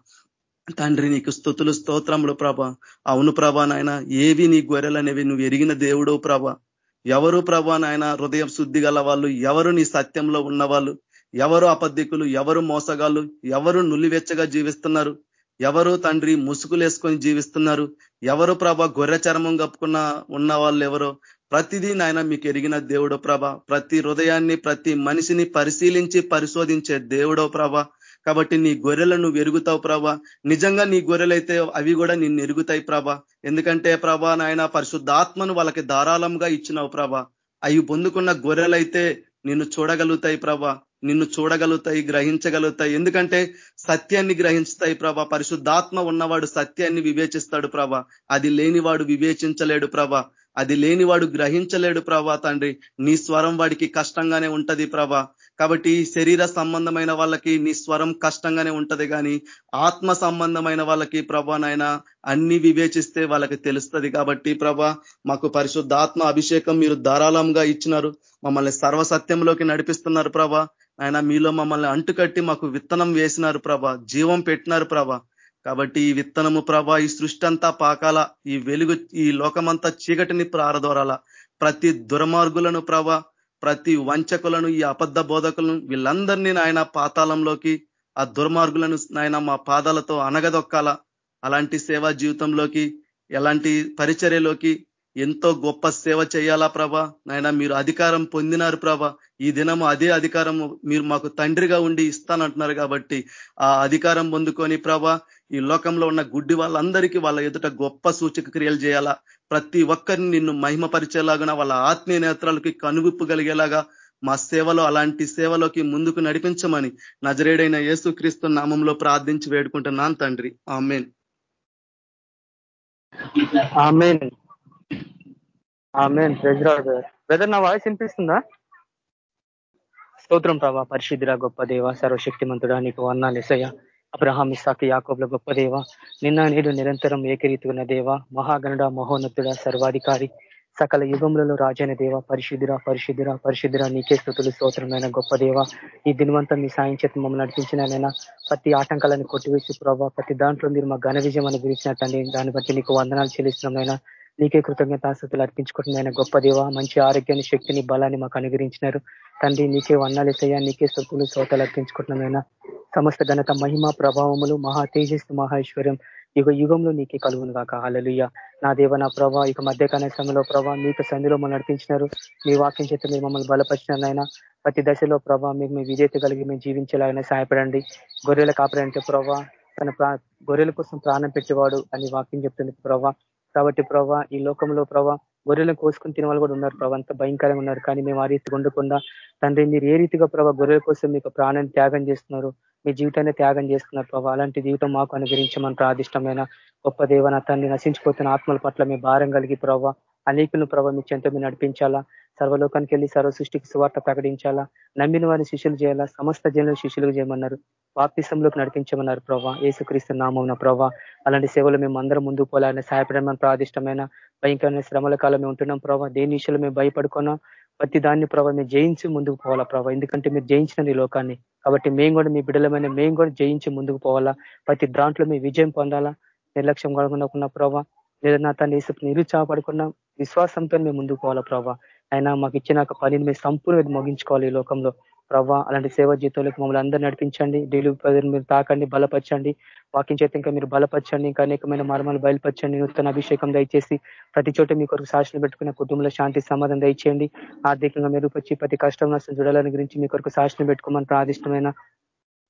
తండ్రి నీకు స్థుతులు స్తోత్రములు ప్రభ అవును ప్రభా నాయన ఏవి నీ గొర్రెలు అనేవి నువ్వు ఎరిగిన దేవుడు ప్రభ ఎవరు ప్రభా నాయన హృదయం శుద్ధి గల వాళ్ళు ఎవరు నీ సత్యంలో ఉన్నవాళ్ళు? ఎవరు అపద్ధికులు ఎవరు మోసగాళ్ళు ఎవరు నులివెచ్చగా జీవిస్తున్నారు ఎవరు తండ్రి ముసుగులేసుకొని జీవిస్తున్నారు ఎవరు ప్రభ గొర్రె చర్మం కప్పుకున్న ఉన్న వాళ్ళు ఎవరో ప్రతిదీ నాయన మీకు ఎరిగిన దేవుడో ప్రభ. ప్రతి హృదయాన్ని ప్రతి మనిషిని పరిశీలించి పరిశోధించే దేవుడో ప్రభ. కాబట్టి నీ గొర్రెలను నువ్వు ఎరుగుతావు ప్రభా. నిజంగా నీ గొర్రెలైతే అవి కూడా నిన్ను ఎరుగుతాయి ప్రభా. ఎందుకంటే ప్రభా నాయన పరిశుద్ధాత్మను వాళ్ళకి ధారాళంగా ఇచ్చినావు ప్రభా. అవి పొందుకున్న గొర్రెలైతే నిన్ను చూడగలుగుతాయి ప్రభా. నిన్ను చూడగలుగుతాయి గ్రహించగలుగుతాయి. ఎందుకంటే సత్యాన్ని గ్రహించుతాయి ప్రభా. పరిశుద్ధాత్మ ఉన్నవాడు సత్యాన్ని వివేచిస్తాడు ప్రభా. అది లేనివాడు వివేచించలేడు ప్రభా. అది లేనివాడు గ్రహించలేడు ప్రభా తండ్రి. నీ స్వరం వాడికి కష్టంగానే ఉంటది ప్రభా. కాబట్టి శరీర సంబంధమైన వాళ్ళకి నీ స్వరం కష్టంగానే ఉంటది కానీ ఆత్మ సంబంధమైన వాళ్ళకి ప్రభా నాయన అన్ని వివేచిస్తే వాళ్ళకి తెలుస్తుంది కాబట్టి ప్రభా మాకు పరిశుద్ధాత్మ అభిషేకం మీరు ధారాళంగా ఇచ్చినారు. మమ్మల్ని సర్వసత్యంలోకి నడిపిస్తున్నారు ప్రభా. ఆయన మీలో మమ్మల్ని అంటుకట్టి మాకు విత్తనం వేసినారు ప్రభ జీవం పెట్టినారు ప్రభ. కాబట్టి ఈ విత్తనము ప్రభ ఈ సృష్టి అంతా పాకాల ఈ వెలుగు ఈ లోకమంతా చీకటిని ప్రారదోరాల. ప్రతి దుర్మార్గులను ప్రభ ప్రతి వంచకులను ఈ అబద్ధ బోధకులను వీళ్ళందరినీ నాయన పాతాళంలోకి ఆ దుర్మార్గులను నాయన మా పాదాలతో అనగదొక్కాల అలాంటి సేవా జీవితంలోకి ఎలాంటి పరిచర్యలోకి ఎంతో గొప్ప సేవ చేయాలా ప్రభా? నాయన మీరు అధికారం పొందినారు ప్రభా. ఈ దినము అదే అధికారము మీరు మాకు తండ్రిగా ఉండి ఇస్తానంటున్నారు కాబట్టి ఆ అధికారం పొందుకొని ప్రభా ఈ లోకంలో ఉన్న గుడ్డి వాళ్ళందరికీ వాళ్ళ ఎదుట గొప్ప సూచక క్రియలు చేయాలా? ప్రతి ఒక్కరిని నిన్ను మహిమపరిచేలాగా వాళ్ళ ఆత్మీయ నేత్రాలకి కనువిప్పు కలిగేలాగా మా సేవలో అలాంటి సేవలోకి ముందుకు నడిపించమని నజరేడైన యేసుక్రీస్తు నామంలో ప్రార్థించి వేడుకుంటున్నాను తండ్రి. ఆమెన్. ఆమెన్. ఆమెన్ బ్రదర్ నా వాయిస్ వినిపిస్తుందా? స్తోత్రం ప్రభా. పరిశుద్ధిరా గొప్ప దేవ సర్వశక్తిమంతుడా నీకు వర్ణాలు ఎసయ్య అబ్రహాం ఇసాకి యాకోబ్ల గొప్ప దేవ. నిన్న నేడు నిరంతరం ఏకరీతున్న దేవ మహాగణుడ మహోన్నతుడ సర్వాధికారి సకల యుగములలో రాజైన దేవ. పరిశుద్ధిరా పరిశుద్ధిరా పరిశుద్ధిరా నీకే స్థుతులు స్తోత్రమైన గొప్ప దేవ. ఈ దినవంతం మీ సాయం చేతి మమ్మల్ని నడిపించినైనా ప్రతి ఆటంకాలను కొట్టివేసి ప్రభావ ప్రతి దాంట్లో మీరు మా ఘన విజయం అని తండ్రి దాన్ని బట్టి నీకు వందనాలు చెల్లిస్తున్నామైనా నీకే కృతజ్ఞతాస్తుతులు అర్పించుకుంటున్నాయన గొప్ప దేవ మంచి ఆరోగ్యాన్ని శక్తిని బలాన్ని మాకు అనుగ్రహించినారు. తండ్రి నీకే వన్నాలేసయ్యా నీకే స్థుతులు శ్రోతలు అర్పించుకుంటున్నామైనా? సమస్త ఘనత మహిమ ప్రభావములు మహా తేజస్సు మహేశ్వర్యం యుగ యుగంలో నీకే కలుగును కాక అలలుయ్య నా దేవ నా ప్రభా ఇక మధ్యకాల సమయంలో ప్రభా మీకు సంధిలో మమ్మల్ని నడిపించినారు మీ వాక్యం చేత మీరు మమ్మల్ని బలపరిచినారైనా ప్రతి దశలో ప్రభా మీకు మీ విజేత కలిగి మేము జీవించేలాగానే సహాయపడండి. గొర్రెల కాపరంటే ప్రభా తన గొర్రెల కోసం ప్రాణం పెట్టేవాడు అని వాక్యం చెప్తుంది ప్రభా. కాబట్టి ప్రభా ఈ లోకంలో ప్రభా గొర్రెలను కోసుకుని తినే వాళ్ళు కూడా ఉన్నారు ప్రభా. అంత భయంకరంగా ఉన్నారు. కానీ మేము ఆ రీతి ఉండకుండా తండ్రి మీరు ఏ రీతిగా ప్రభా గొర్రెల కోసం మీకు ప్రాణాన్ని త్యాగం చేస్తున్నారు? మీ జీవితాన్ని త్యాగం చేస్తున్నారు ప్రభా. అలాంటి జీవితం మాకు అనుగ్రహించమని ప్రాదిష్టమైన గొప్ప దేవన తండ్రి నశించిపోతున్న ఆత్మల పట్ల మీ భారం కలిగి ప్రభావ అనేకులను ప్రభావ మీ చెంత మీరు నడిపించాలా? సర్వలోకానికి వెళ్ళి సర్వ సృష్టికి సువార్త ప్రకటించాలా? నమ్మిన వారిని శిష్యులు చేయాలా? సమస్త జనులు శిష్యులు చేయమన్నారు. వాప్తిసంలోకి నడిపించమన్నారు ప్రభా. ఏసుక్రీస్తు నామం ప్రభా. అలాంటి సేవలు మేము అందరం ముందుకు పోవాలని సహాయపడమని ప్రాదిష్టమైన భయంకరమైన శ్రమల కాలం మేము ఉంటున్నాం ప్రభావ దేని విషయంలో మేము భయపడుకున్నాం ప్రతి దాన్ని ప్రభావ మేము జయించి ముందుకు పోవాలా ప్రభావ ఎందుకంటే మీరు జయించిన ఈ లోకాన్ని. కాబట్టి మేము కూడా మీ బిడ్డలమైన మేము కూడా జయించి ముందుకు పోవాలా. ప్రతి దాంట్లో మీ విజయం పొందాలా. నిర్లక్ష్యం కలుగునకున్న ప్రభావ లేదా నా తను విశ్వాసంతో మేము ముందుకు పోవాలా ప్రభా? అయినా మాకు ఇచ్చిన పనిని మేము సంపూర్ణ ముగించుకోవాలి ఈ లోకంలో. ప్రభా అలాంటి సేవ జీతంలోకి మమ్మల్ని అందరూ నడిపించండి. డైలీ మీరు తాకండి బలపరచండి. వాకింగ్ చేత ఇంకా మీరు బలపరచండి ఇంకా అనేకమైన మర్మాలు బయలుపరచండి. నూతన అభిషేకం దయచేసి ప్రతి చోట మీ కొరకు సాక్షులు పెట్టుకున్న కుటుంబంలో శాంతి సమాధానం దయచేయండి. ఆర్థికంగా మెరుగుపరిచి ప్రతి కష్టం నష్టం చూడాలని గురించి మీ కొరకు సాక్షులు పెట్టుకోమని ప్రాదిష్టమైన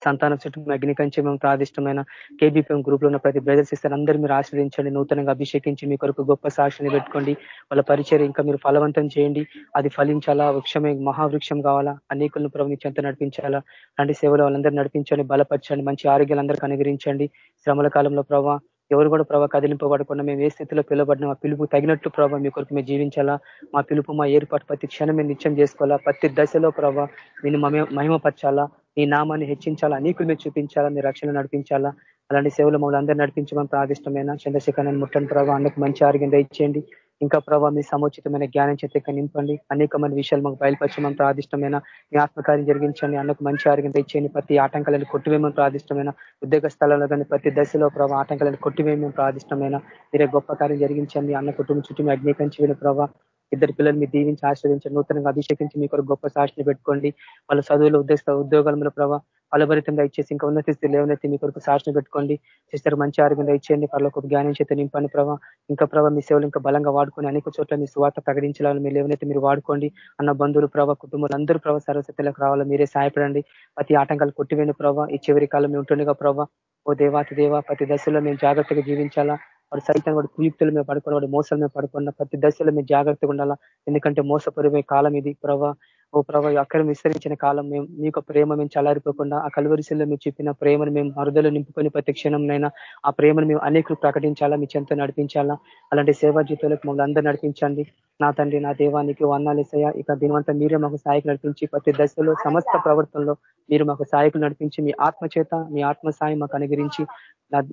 సంతానం చుట్టూ అగ్నికంచి మేము ప్రాదిష్టమైన కేబీపీఎం గ్రూప్లో ఉన్న ప్రతి బ్రదర్స్ ఇస్తారు అందరూ మీరు ఆశ్రయించండి నూతనంగా అభిషేకించి మీ కొరకు గొప్ప సాక్షిని పెట్టుకోండి. వాళ్ళ పరిచయం ఇంకా మీరు ఫలవంతం చేయండి. అది ఫలించాలా? వృక్షమే మహావృక్షం కావాలా? అనేకులను ప్రభు చెంత నడిపించాలా? అలాంటి సేవలు వాళ్ళందరూ నడిపించండి బలపరచండి మంచి ఆరోగ్యాలు అందరికీ అనుగ్రహించండి. శ్రమల కాలంలో ప్రభావ ఎవరు కూడా ప్రభావ కదిలింపబడకుండా మేము ఏ స్థితిలో పిలువబడినా మా పిలుపు తగినట్టు ప్రభావ మీ కొరకు మేము జీవించాలా? మా పిలుపు మా ఏర్పాటు ప్రతి క్షణం మేము నిత్యం చేసుకోవాలా? ప్రతి దశలో ప్రభావ నేను మహిమపరచాలా? నీ నామాన్ని హెచ్చించాలా? అనేకులు మీరు చూపించాలా? మీ రక్షణ నడిపించాలా? అలాంటి సేవలు మమ్మల్ని అందరూ నడిపించమని ప్రాదిష్టమైన చంద్రశేఖరాన్ని ముట్టని ప్రభావ అన్నకు మంచి ఆరోగ్యం దయచేయండి. ఇంకా ప్రభావ మీ సముచితమైన జ్ఞానం చేత నింపండి. అనేకమైన విషయాలు మాకు బయలుపరచమని ప్రాదిష్టమైన మీ ఆత్మకార్యం జరిగించండి. అన్నకు మంచి ఆరోగ్యం తెచ్చేయండి. ప్రతి ఆటంకాలను కొట్టివేయమని ప్రాదిష్టమైన ఉద్యోగ స్థలాల్లో కానీ ప్రతి దశలో ప్రభావ ఆటంకాలను కొట్టివేయమని ప్రాదిష్టమైన మీరే గొప్ప కార్యం జరిగించండి. అన్న కుటుంబం చుట్టూ అగ్నికంచి ప్రభావ ఇద్దరు పిల్లలు మీరు దీవించి ఆశ్రదించండి నూతనంగా అభిషేకించి మీకు గొప్ప సాక్షిని పెట్టుకోండి. వాళ్ళ చదువులు ఉద్దేశ ఉద్యోగాల ప్రభావ ఫలభరితంగా ఇచ్చేసి ఇంకా ఉన్నత స్థితిలో లేవనైతే మీ కొరకు సాక్షిని పెట్టుకోండి. సిస్టర్ మంచి ఆరోగ్యంగా ఇచ్చేయండి. వాళ్ళ ఒక జ్ఞానం చేత నింపని ప్రభావ ఇంకా ప్రభావ మీ సేవలు ఇంకా బలంగా వాడుకొని అనేక చోట్ల మీ స్వార్థ ప్రకటించాలని మీరు లేవనైతే మీరు వాడుకోండి. అన్న బంధువులు ప్రభావ కుటుంబాలు అందరూ ప్రభావ సర్వసత్యలకు రావాలో మీరే సహాయపడండి. ప్రతి ఆటంకాలు కొట్టివేని ప్రభావ ఈ చివరి కాలం మీ ఉంటుండగా ప్రభావ ఓ దేవాతి దేవ ప్రతి దశలో మేము జాగ్రత్తగా జీవించాలా? వాడు సైతం వాడు కుయుక్తులు మేము పడుకున్న వాడు మోసాల మీద పడుకున్న ప్రతి దశలో మేము జాగ్రత్తగా ఉండాలా? ఎందుకంటే మోసపరిమే కాలం ఇది. ప్రభా ఓ ప్రభా అక్కడ విస్తరించిన కాలం మేము మీకు ప్రేమ మేము చలారిపోకుండా ఆ కలువరిశల్లో మీరు చెప్పిన ప్రేమను మేము మరుదలో నింపుకొని ప్రతి క్షణంనైనా ఆ ప్రేమను మేము అనేకులు ప్రకటించాలా? మీ చెంత నడిపించాలా? అలాంటి సేవా జీతాలకు మమ్మల్ని అందరూ నడిపించండి. నా తండ్రి నా దేవానికి వర్ణాలేసయ్య ఇక దీనివంతా మీరే మాకు సాయకు నడిపించి ప్రతి దశలో సమస్త ప్రవర్తనలో మీరు మాకు సాయకులు నడిపించి మీ ఆత్మ చేత మీ ఆత్మ సాయం మాకు అనుగ్రహించి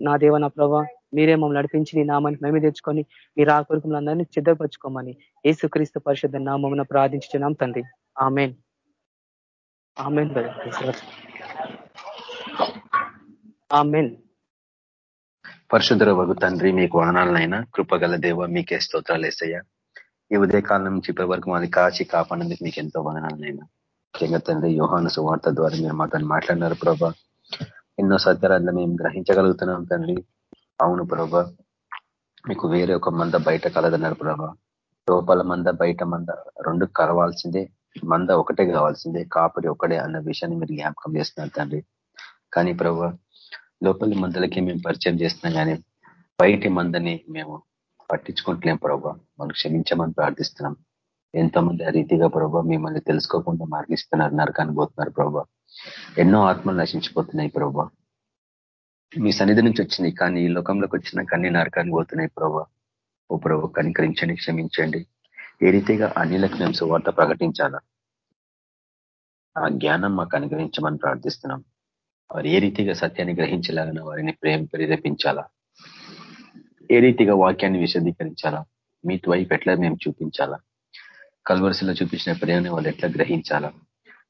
నా దేవ నా ప్రభా మీరే మమ్మల్ని నడిపించి నీ నామానికి మేమే తెచ్చుకొని మీ ఆ కొరకు అందరినీ సిద్ధపరచుకోమని ఏసుక్రీస్తు పరిషత్ నామమున ప్రార్థించున్నాం తండ్రి. ఆమెన్. ఆమెన్ ఆమెన్. పరిశుద్ధర వగు తండ్రి మీకు వాహనాలనైనా కృపగల దేవ మీకే స్తోత్రాలు వేసయ్యా ఈ ఉదయకాలం నుంచి ఇప్పటి వరకు మాది కాచి కాపాడేందుకు మీకు ఎంతో వదనాలనైనా. ముఖ్యంగా తండ్రి యోహాను సువార్త ద్వారా మీరు మాతో మాట్లాడినారు ప్రభా. ఎన్నో సత్యరాలను మేము గ్రహించగలుగుతున్నాం తండ్రి. అవును ప్రభా. మీకు వేరే ఒక మంద బయట కలదన్నారు ప్రభా. లోపల మంద బయట మంద రెండు కలవాల్సిందే మంద ఒకటే కావాల్సిందే. కాపురి ఒకటే అన్న విషయాన్ని మీరు జ్ఞాపకం చేస్తున్నారు తండ్రి. కానీ ప్రభా లోపలి మందలకి మేము పరిచయం చేస్తున్నాం కానీ బయటి మందని మేము పట్టించుకుంటలేం ప్రభా. మనం క్షమించమని ప్రార్థిస్తున్నాం. ఎంతమంది ఆ రీతిగా ప్రభావ మిమ్మల్ని తెలుసుకోకుండా మార్గిస్తున్నారు నరకాన్ని పోతున్నారు ప్రభా. ఎన్నో ఆత్మలు నశించిపోతున్నాయి ప్రభా. మీ సన్నిధి నుంచి వచ్చింది. కానీ ఈ లోకంలోకి వచ్చిన కన్నీ నరకానికి పోతున్నాయి ప్రభా. ఓ ప్రభు కనికరించండి క్షమించండి. ఏ రీతిగా అన్నిలకు మేము సువార్త ప్రకటించాలా? ఆ జ్ఞానం మాకు అనుగ్రహించమని ప్రార్థిస్తున్నాం. వారు ఏ రీతిగా సత్యాన్ని గ్రహించలాగిన వారిని ప్రేమ ప్రేరేపించాలా? ఏ రీతిగా వాక్యాన్ని విశదీకరించాలా? మీ వైపు ఎట్లా మేము చూపించాలా? కల్వరిశలో చూపించిన ప్రేమని వాళ్ళు ఎట్లా గ్రహించాలా?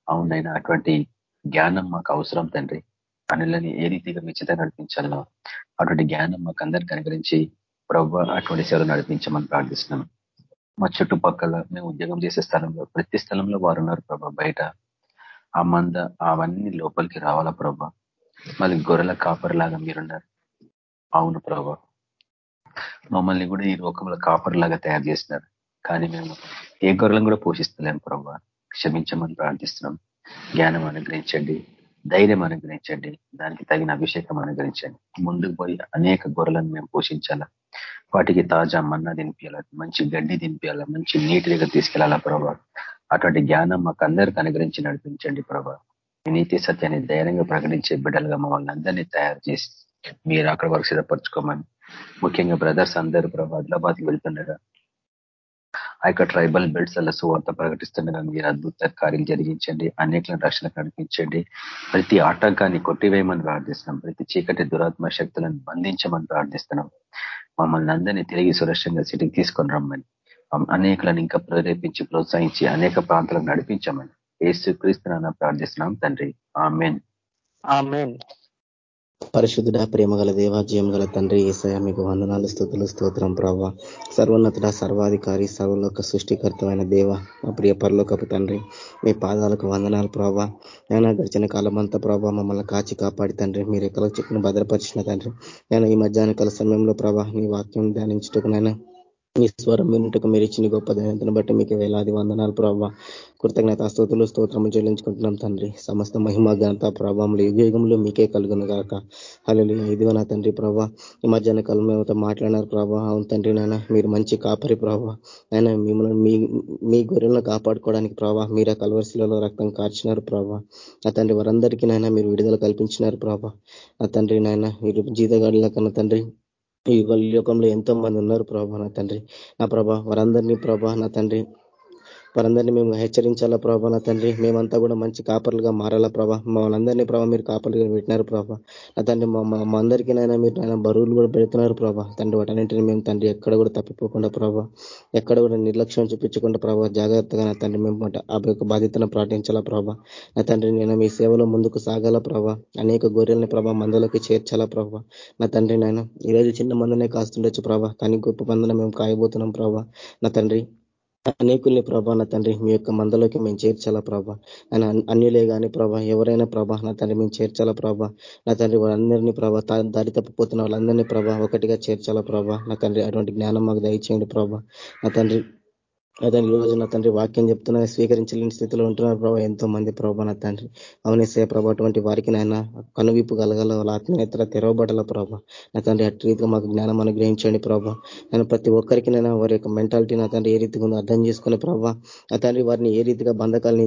అవునైనా అటువంటి జ్ఞానం మాకు అవసరం తండ్రి. పనులని ఏ రీతిగా మీ చేత నడిపించాలో అటువంటి జ్ఞానం మాకు అందరికి అనుగ్రహించి ప్రభు అటువంటి సేవలు నడిపించమని ప్రార్థిస్తున్నాం. మా చుట్టుపక్కల మేము ఉద్యోగం చేసే స్థలంలో ప్రతి స్థలంలో వారు ఉన్నారు ప్రభా. బయట ఆ మంద అవన్నీ లోపలికి రావాలా ప్రభా? మళ్ళీ గొర్రెల కాపరిలాగా మీరున్నారు. అవును ప్రభా. మమ్మల్ని కూడా ఈ లోకంలో కాపరిలాగా తయారు చేసినారు. కానీ మేము ఏ గొర్రెలను కూడా పోషిస్తలేం ప్రభా. క్షమించమని ప్రార్థిస్తున్నాం. జ్ఞానం అనుగ్రహించండి. ధైర్యం అనుగ్రహించండి. దానికి తగిన అభిషేకం అనుగ్రహించండి. ముందుకు పోయి అనేక గొర్రెలను మేము పోషించాలా? వాటికి తాజా మన్నా తినిపించాలా మంచి గడ్డి తినిపించాలా మంచి నీటి దగ్గర తీసుకెళ్ళాలా ప్రభా? అటువంటి జ్ఞానం మాకు అందరికి అనుగ్రహించి నడిపించండి ప్రభా. నీతి సత్యాన్ని ధైర్యంగా ప్రకటించే బిడ్డలుగా మమ్మల్ని అందరినీ తయారు చేసి మీరు అక్కడ వరకు సిద్ధపరచుకోమని. ముఖ్యంగా బ్రదర్స్ అందరూ ప్రభా ఆదిలాబాద్కి వెళ్తుండగా ఆ యొక్క ట్రైబల్ బెల్ట్స్ అలా సువార్త ప్రకటిస్తుండగా మీరు అద్భుత కార్యం జరిగించండి అనేకల రక్షణ కనిపించండి ప్రతి ఆటంకాన్ని కొట్టివేయమని ప్రార్థిస్తున్నాం. ప్రతి చీకటి దురాత్మ శక్తులను బంధించమని ప్రార్థిస్తున్నాం. మమ్మల్ని అందరినీ తిరిగి సురక్షంగా సిటీకి తీసుకొని రమ్మని. అనేకలను ఇంకా ప్రేరేపించి ప్రోత్సహించి అనేక ప్రాంతాలకు నడిపించమని. ఏసు క్రీస్తున్నా ప్రార్థిస్తున్నాం తండ్రి. ఆమెన్. పరిశుద్ధుడ ప్రేమ గల దేవ జీవం గల తండ్రి ఏసయ మీకు వందనాలు స్థుతులు స్తోత్రం ప్రభావ సర్వోన్నతుడ సర్వాధికారి సర్వలోక సృష్టికర్తమైన దేవ మా ప్రియ పరలోకపు తండ్రి మీ పాదాలకు వందనాలు ప్రభావ నేను గడిచిన కాలం అంతా ప్రభావ మమ్మల్ని కాచి కాపాడి తండ్రి మీరు ఎక్కడ చెప్పును భద్రపరిచిన తండ్రి. నేను ఈ మధ్యాహ్న కాల సమయంలో ప్రభా మీ వాక్యం ధ్యానించుటకు నేను మీ స్వరం వినుటకు మీరు ఇచ్చిన గొప్ప దయంతను బట్టి మీకు వేలాది వందనాలు ప్రభావ కృతజ్ఞత స్తోతులు స్తోత్రము చెల్లించుకుంటున్నాం తండ్రి. సమస్త మహిమ ఘనత ప్రభావంలో యుగయుగంలో మీకే కలుగును గాక. హలో ఇదిగో నా తండ్రి ప్రభా ఈ మధ్యాహ్న కాలంలో మాట్లాడినారు ప్రభా? అవును తండ్రి నాయన మీరు మంచి కాపరి ప్రభా. ఆయన మిమ్మల్ని మీ మీ గొర్రెలను కాపాడుకోవడానికి ప్రభా మీరే కలవరిశిలలో రక్తం కార్చినారు ప్రభా. నా తండ్రి వారందరికీ నాయన మీరు విడుదల కల్పించినారు ప్రభా. నా తండ్రి నాయన మీరు జీతగాడుల కన్నా తండ్రి ఈ లోకంలో ఎంతో మంది ఉన్నారు ప్రభా నా తండ్రి. నా ప్రభా వారందరినీ ప్రభా నా తండ్రి. వారందరినీ మేము హెచ్చరించాలా ప్రభా నా తండ్రి? మేమంతా కూడా మంచి కాపర్లుగా మారాలా ప్రభా? మమ్మల్ని ప్రభా మీరు కాపర్లుగా పెట్టినారు ప్రభా. నా తండ్రి మా అందరికీ నైనా మీరు నాయన బరువులు కూడా పెడుతున్నారు ప్రభా. తండ్రి వాటన్నింటినీ మేము తండ్రి ఎక్కడ కూడా తప్పిపోకుండా ప్రభా ఎక్కడ కూడా నిర్లక్ష్యం చూపించకుండా ప్రభా జాగ్రత్తగా నా తండ్రి మేము ఆ యొక్క బాధ్యతను పాటించాలా ప్రభా. నా తండ్రి నేను మీ సేవలో ముందుకు సాగాల ప్రభా. అనేక గొర్రెల్ని ప్రభా మందులకి చేర్చాలా ప్రభా. నా తండ్రి నాయన ఈరోజు చిన్న మందనే కాస్తుండొచ్చు ప్రభా కానీ గొప్ప మందన మేము కాయబోతున్నాం ప్రభా. నా తండ్రి అనేకుల్ని ప్రభా నా తండ్రి మీ యొక్క మందలోకి మేము చేర్చాలా ప్రభా? అని అన్యులే కానీ ప్రభా ఎవరైనా ప్రభా నా తండ్రి మేము చేర్చాలా ప్రభా? నా తండ్రి వాళ్ళందరినీ ప్రభా దారి తప్పిపోతున్న వాళ్ళందరినీ ప్రభా ఒకటిగా చేర్చాలా ప్రభా? నా తండ్రి అటువంటి జ్ఞానం మాకు దయచేయండి ప్రభా. నా తండ్రి అతని ఈ రోజు నా తండ్రి వాక్యం చెప్తున్నా స్వీకరించలేని స్థితిలో ఉంటున్నారు. ప్రభావ ఎంతో మంది ప్రభావ నా తండ్రి. అవునేసే ప్రభావ అటువంటి వారికి నాయన కనువిప్పు కలగల వాళ్ళ ఆత్మీయత తెరవబడల ప్రభావ నా తండ్రి అటు రీతిగా మాకు జ్ఞానం అనుగ్రహించండి ప్రభావ నేను ప్రతి ఒక్కరికి నేను వారి యొక్క మెంటాలిటీ నా తండ్రి ఏ రీతిగా ఉందో అర్థం చేసుకునే ప్రభావ నా తండ్రి వారిని ఏ రీతిగా బంధకాలని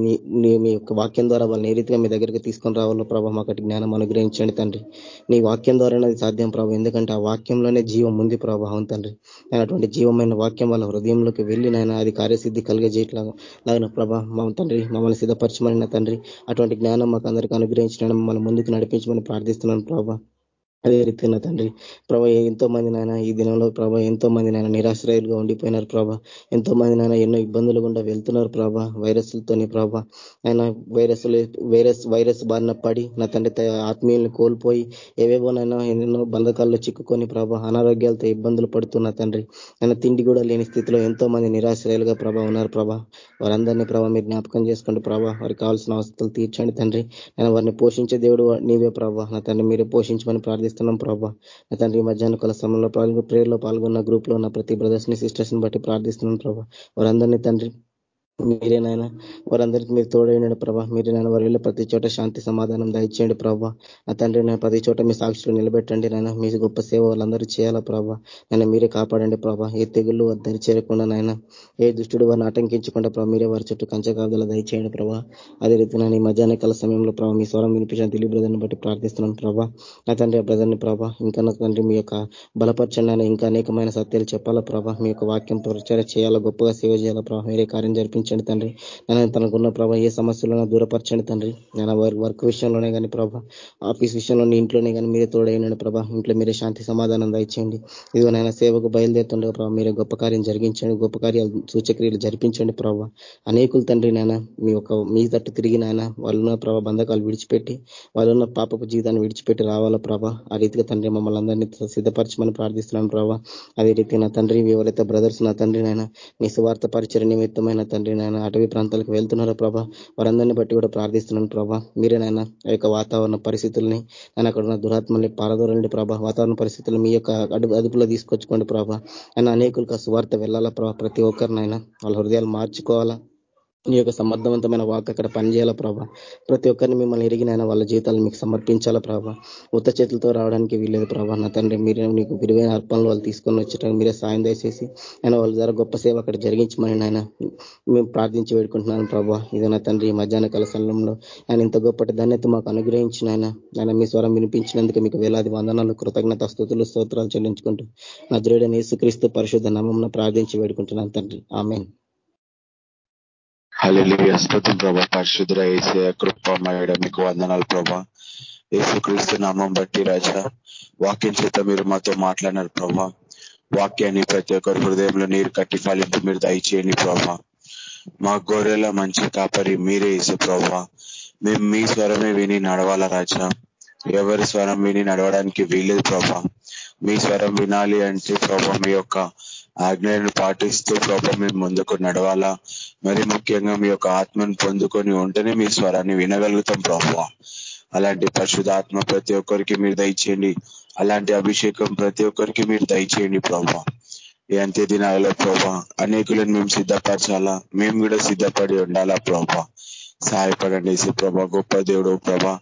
మీ యొక్క వాక్యం ద్వారా వాళ్ళని ఏ రీతిగా మీ దగ్గరికి తీసుకొని రావాలో ప్రభావ మాకు జ్ఞానం అనుగ్రహించండి తండ్రి. నీ వాక్యం ద్వారానే సాధ్యం ప్రభావ ఎందుకంటే ఆ వాక్యంలోనే జీవం ఉంది ప్రభావం తండ్రి. నేను అటువంటి జీవమైన వాక్యం వాళ్ళ హృదయంలోకి వెళ్ళి నాయన అది కార్యసిద్ధి కలిగజేయట్లాగా లాగిన ప్రభా మా తండ్రి మమ్మల్ని సిద్ధపరచమని తండ్రి. అటువంటి జ్ఞానం మాకు అందరికీ అనుగ్రహించడం మమ్మల్ని ముందుకు నడిపించమని ప్రార్థిస్తున్నాను ప్రభా. అదే రీతిగా తండ్రి. ప్రభా ఎంతో మంది నాయన ఈ దినంలో ప్రభా ఎంతో మంది నాయన నిరాశ్రయులుగా ఉండిపోయినారు ప్రభా. ఎంతో మంది నాయన ఎన్నో ఇబ్బందులు గుండా వెళ్తున్నారు ప్రభా. వైరస్లతోనే ప్రభా. ఆయన వైరస్లు వైరస్ వైరస్ బారిన పడి నా తండ్రి ఆత్మీయులను కోల్పోయి ఏవేవోనైనా ఎన్నెన్నో బంధకాల్లో చిక్కుకొని ప్రభా అనారోగ్యాలతో ఇబ్బందులు పడుతున్న తండ్రి. ఆయన తిండి కూడా లేని స్థితిలో ఎంతో మంది నిరాశ్రయాలుగా ప్రభా ఉన్నారు ప్రభా. వారందరినీ ప్రభా మీరు జ్ఞాపకం చేసుకోండి ప్రభా. వారికి కావాల్సిన అవస్థలు తీర్చండి తండ్రి. నేను వారిని పోషించే దేవుడు నీవే ప్రభా. నా తండ్రి మీరే పోషించమని ప్రార్థిస్తున్నాను ప్రార్థిస్తున్నాం ప్రభా. నా తండ్రి మధ్యాహ్న కాల సమయంలో పాల్గొ ప్రేయర్లో పాల్గొన్న గ్రూప్లో ఉన్న ప్రతి బ్రదర్స్ని సిస్టర్స్ని బట్టి ప్రార్థిస్తున్నాం ప్రభా. వారందరినీ తండ్రి మీరేనాయన వారందరికీ మీరు తోడైనాడు ప్రభా. మీరేనాయన వారి వెళ్ళి ప్రతి చోట శాంతి సమాధానం దయచేయండి ప్రభా. నా తండ్రి నేను ప్రతి చోట మీ సాక్షులు నిలబెట్టండి నాయన. మీ గొప్ప సేవ వాళ్ళందరూ చేయాలా ప్రభా. నన్ను మీరే కాపాడండి ప్రభా. ఏ తెగుళ్ళు వద్దని చేరకుండా నాయన ఏ దుష్టుడు వారిని ఆటంకించకుండా ప్రభా మీరే వారి చుట్టూ కంచకాదులు దయచేయండి ప్రభా. అదే రీతి నేను ఈ మధ్యాహ్న కాల సమయంలో ప్రభా మీ స్వరం వినిపించిన తెలుగు బ్రదర్ని బట్టి ప్రార్థిస్తున్నాను ప్రభా. నా తండ్రి ఆ బ్రదర్ని ప్రభా ఇంకా నా తండ్రి మీ యొక్క బలపరచండి ఇంకా అనేకమైన సత్యాలు చెప్పాలా ప్రభా. మీ యొక్క వాక్యం ప్రచారం చేయాలా గొప్పగా సేవ చేయాలా ప్రభా. మీరే కార్యం జరిపించి నడిపించండి తండ్రి. నేను తనకున్న ప్రభావ ఏ సమస్యలను దూరపరచండి తండ్రి. నేను వర్క్ విషయంలోనే కానీ ప్రభా ఆఫీస్ విషయంలోనే ఇంట్లోనే కానీ మీరే తోడైనాడు ప్రభా. ఇంట్లో మీరే శాంతి సమాధానం దయచేయండి. ఇదిగో నాయన సేవకు బయలుదేరుతుండే ప్రభావ మీరే గొప్ప కార్యం జరిగించండి. గొప్ప కార్యాలు సూచక్రియలు జరిపించండి ప్రభావ అనేకులు తండ్రి నాయన మీ ఒక మీ తట్టు తిరిగి నాయన వాళ్ళున్న ప్రభా బంధకాలు విడిచిపెట్టి వాళ్ళున్న పాపపు జీవితాన్ని విడిచిపెట్టి రావాలా ప్రభా. ఆ రీతిగా తండ్రి మమ్మల్ని అందరినీ సిద్ధపరచమని ప్రార్థిస్తున్నాను ప్రభా. అదే రీతి నా తండ్రి ఎవరైతే బ్రదర్స్ నా తండ్రి నాయన మీ స్వార్థ పరిచయ నిమిత్తమైన తండ్రి నాయన అటవీ ప్రాంతాలకు వెళ్తున్నారో ప్రభా? వారందరినీ బట్టి కూడా ప్రార్థిస్తున్నాను ప్రభా. మీరే నాయన ఆ యొక్క వాతావరణ పరిస్థితుల్ని నేను అక్కడ ఉన్న దురాత్మల్ని పారదోరండి ప్రభా. వాతావరణ పరిస్థితులు మీ యొక్క అదుపులో తీసుకొచ్చుకోండి ప్రభా. ఆయన అనేకులకు సువార్త వెళ్ళాలా ప్రభా? ప్రతి ఒక్కరినైనా వాళ్ళ హృదయాలు మార్చుకోవాలా? నీ యొక్క సమర్థవంతమైన వాక్ అక్కడ పనిచేయాలా ప్రభా? ప్రతి ఒక్కరిని మిమ్మల్ని ఎరిగినైనా వాళ్ళ జీవితాలు మీకు సమర్పించాలా ప్రభా? ఉత్త చేతులతో రావడానికి వీలేదు ప్రభా. నా తండ్రి మీరు నీకు విలువైన అర్పణలు వాళ్ళు తీసుకొని వచ్చేటప్పుడు మీరే సాయం దయచేసి ఆయన వాళ్ళ ద్వారా గొప్ప సేవ అక్కడ జరిగించమని నాయన మేము ప్రార్థించి వేడుకుంటున్నాను ప్రభా. ఇది నా తండ్రి మధ్యాహ్న కలసంలో ఆయన ఇంత గొప్పటి ధన్యత మాకు అనుగ్రహించిన ఆయన. ఆయన మీ స్వరం వినిపించినందుకు మీకు వేలాది వందనాలు కృతజ్ఞత స్థుతులు స్తోత్రాలు చెల్లించుకుంటూ నా ద్రుడని యేసుక్రీస్తు పరిశుద్ధ నామం ప్రార్థించి వేడుకుంటున్నాను తండ్రి. ఆమెన్. హల్లెలూయ స్తోత్రం ప్రభా. పరిశుద్ర ఏసే కృపమయడ మీకు వందనాలు ప్రభా. యేసుక్రీస్తు నామం బట్టి రాజా వాక్యం చేత మీరు మాతో మాట్లాడినారు ప్రభా. వాక్యాన్ని ప్రతి ఒక్కరి హృదయంలో నీరు కట్టి ఫలింపు మీరు దయచేయండి ప్రభా. మా గొర్రెల మంచి కాపరి మీరే ఇసు ప్రభా. మేము మీ స్వరమే విని నడవాల రాజా. ఎవరి స్వరం విని నడవడానికి వీలేదు ప్రభా. మీ స్వరం వినాలి అంటే ప్రభా మీ యొక్క ఆజ్ఞలను పాటిస్తూ ప్రభావ మేము ముందుకు నడవాలా. మరి ముఖ్యంగా మీ యొక్క ఆత్మను పొందుకొని ఉంటేనే మీ స్వరాన్ని వినగలుగుతాం ప్రభావ అలాంటి పరిశుధాత్మ ప్రతి ఒక్కరికి మీరు దయచేయండి. అలాంటి అభిషేకం ప్రతి ఒక్కరికి మీరు దయచేయండి ప్రభా. ఈ అంత్య దినాలలో ప్రభా అనేకులను మేము సిద్ధపరచాలా? మేము కూడా సిద్ధపడి ఉండాలా ప్రభా? సహాయపడండి ప్రభా గొప్ప దేవుడు ప్రభా.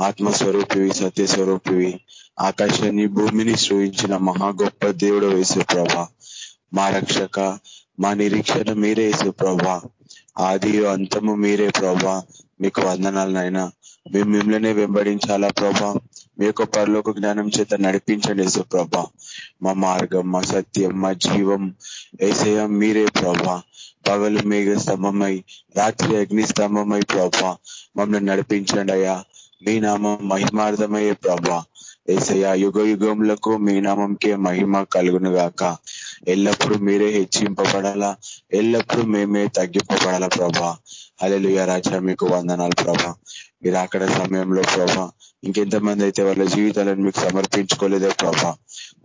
ఆత్మస్వరూపివి సత్యస్వరూపివి. ఆకాశాన్ని భూమిని సృహించిన మహా గొప్ప దేవుడు వేసే ప్రభా. మా రక్షక మా నిరీక్షణ మీరే యేసు ప్రభా. ఆది అంతము మీరే ప్రభా. మీకు వందనాలనైనా మేము మిమ్మల్నే వెంబడించాలా ప్రభా? మీ యొక్క పరలోక జ్ఞానం చేత నడిపించండి యేసు ప్రభా. మా మార్గం మా సత్యం మా జీవం ఏసయ మీరే ప్రభా. పగలు మేఘ స్తంభమై రాత్రి అగ్ని స్తంభమై ప్రభా. మమ్మల్ని నడిపించండి అయ్యా. మీ నామం మహిమార్థమయ్యే ప్రభా. ఏసయ యుగ యుగములకు మీ నామంకే మహిమ కలుగును గాక ఎల్లప్పుడూ మీరే హెచ్చింపబడాలా? ఎల్లప్పుడూ మేమే తగ్గింపబడాలా ప్రభా? అలెలుయ రాజా మీకు వందనాలు ప్రభా. మీరు అక్కడ సమయంలో ప్రభా ఇంకెంతమంది అయితే వాళ్ళ జీవితాలను మీకు సమర్పించుకోలేదో ప్రభా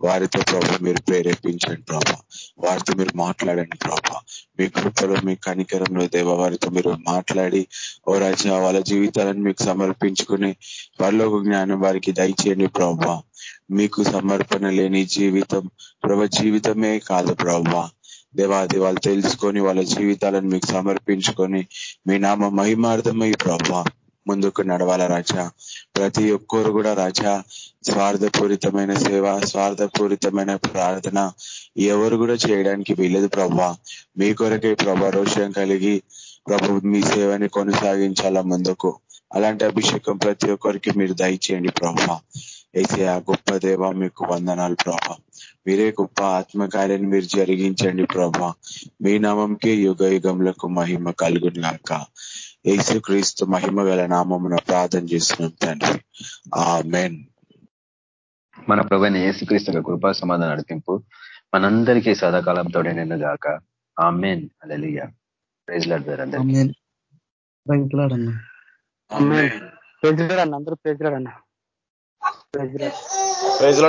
వారితో ప్రభా మీరు ప్రేరేపించండి ప్రభా. వారితో మీరు మాట్లాడండి ప్రభా. మీ కృపలో మీ కనికరంలో దేవ వారితో మీరు మాట్లాడి ఓ రాజా వాళ్ళ జీవితాలను మీకు సమర్పించుకుని వారిలో జ్ఞానం వారికి దయచేయండి ప్రభా. మీకు సమర్పణ లేని జీవితం ప్రభా జీవితమే కాదు ప్రభా దేవాది వాళ్ళు తెలుసుకొని వాళ్ళ జీవితాలను మీకు సమర్పించుకొని మీ నామ మహిమార్థమై ప్రభా ముందుకు నడవాల రాజా. ప్రతి ఒక్కరు కూడా రాజా స్వార్థపూరితమైన సేవ స్వార్థపూరితమైన ప్రార్థన ఎవరు కూడా చేయడానికి వీలేదు ప్రభా మీ కొరకే ప్రభా రోషం కలిగి ప్రభు మీ సేవని కొనసాగించాలా ముందుకు. అలాంటి అభిషేకం ప్రతి ఒక్కరికి మీరు దయచేయండి ప్రభా ఏసే ఆ గొప్ప దేవ మీకు వందనాలు ప్రభా. మీరే గొప్ప ఆత్మకార్యాన్ని మీరు జరిగించండి ప్రభా. మీ నామంకే యుగ యుగములకు మహిమ కలుగునాక యేసు క్రీస్తు మహిమ గల నామమున ప్రార్థన చేస్తున్నాం తండ్రి. ఆ మెన్ మన ప్రభైన యేసుక్రీస్తు కృపా సమాధానం నడిపింపు మనందరికీ సదాకాలం తోడైనను గాక ఆ మెయిన్ అలలియ ప్రైజ్ లాడతారు అందరూ ప్రేజలాడన్నా ప్రైజ్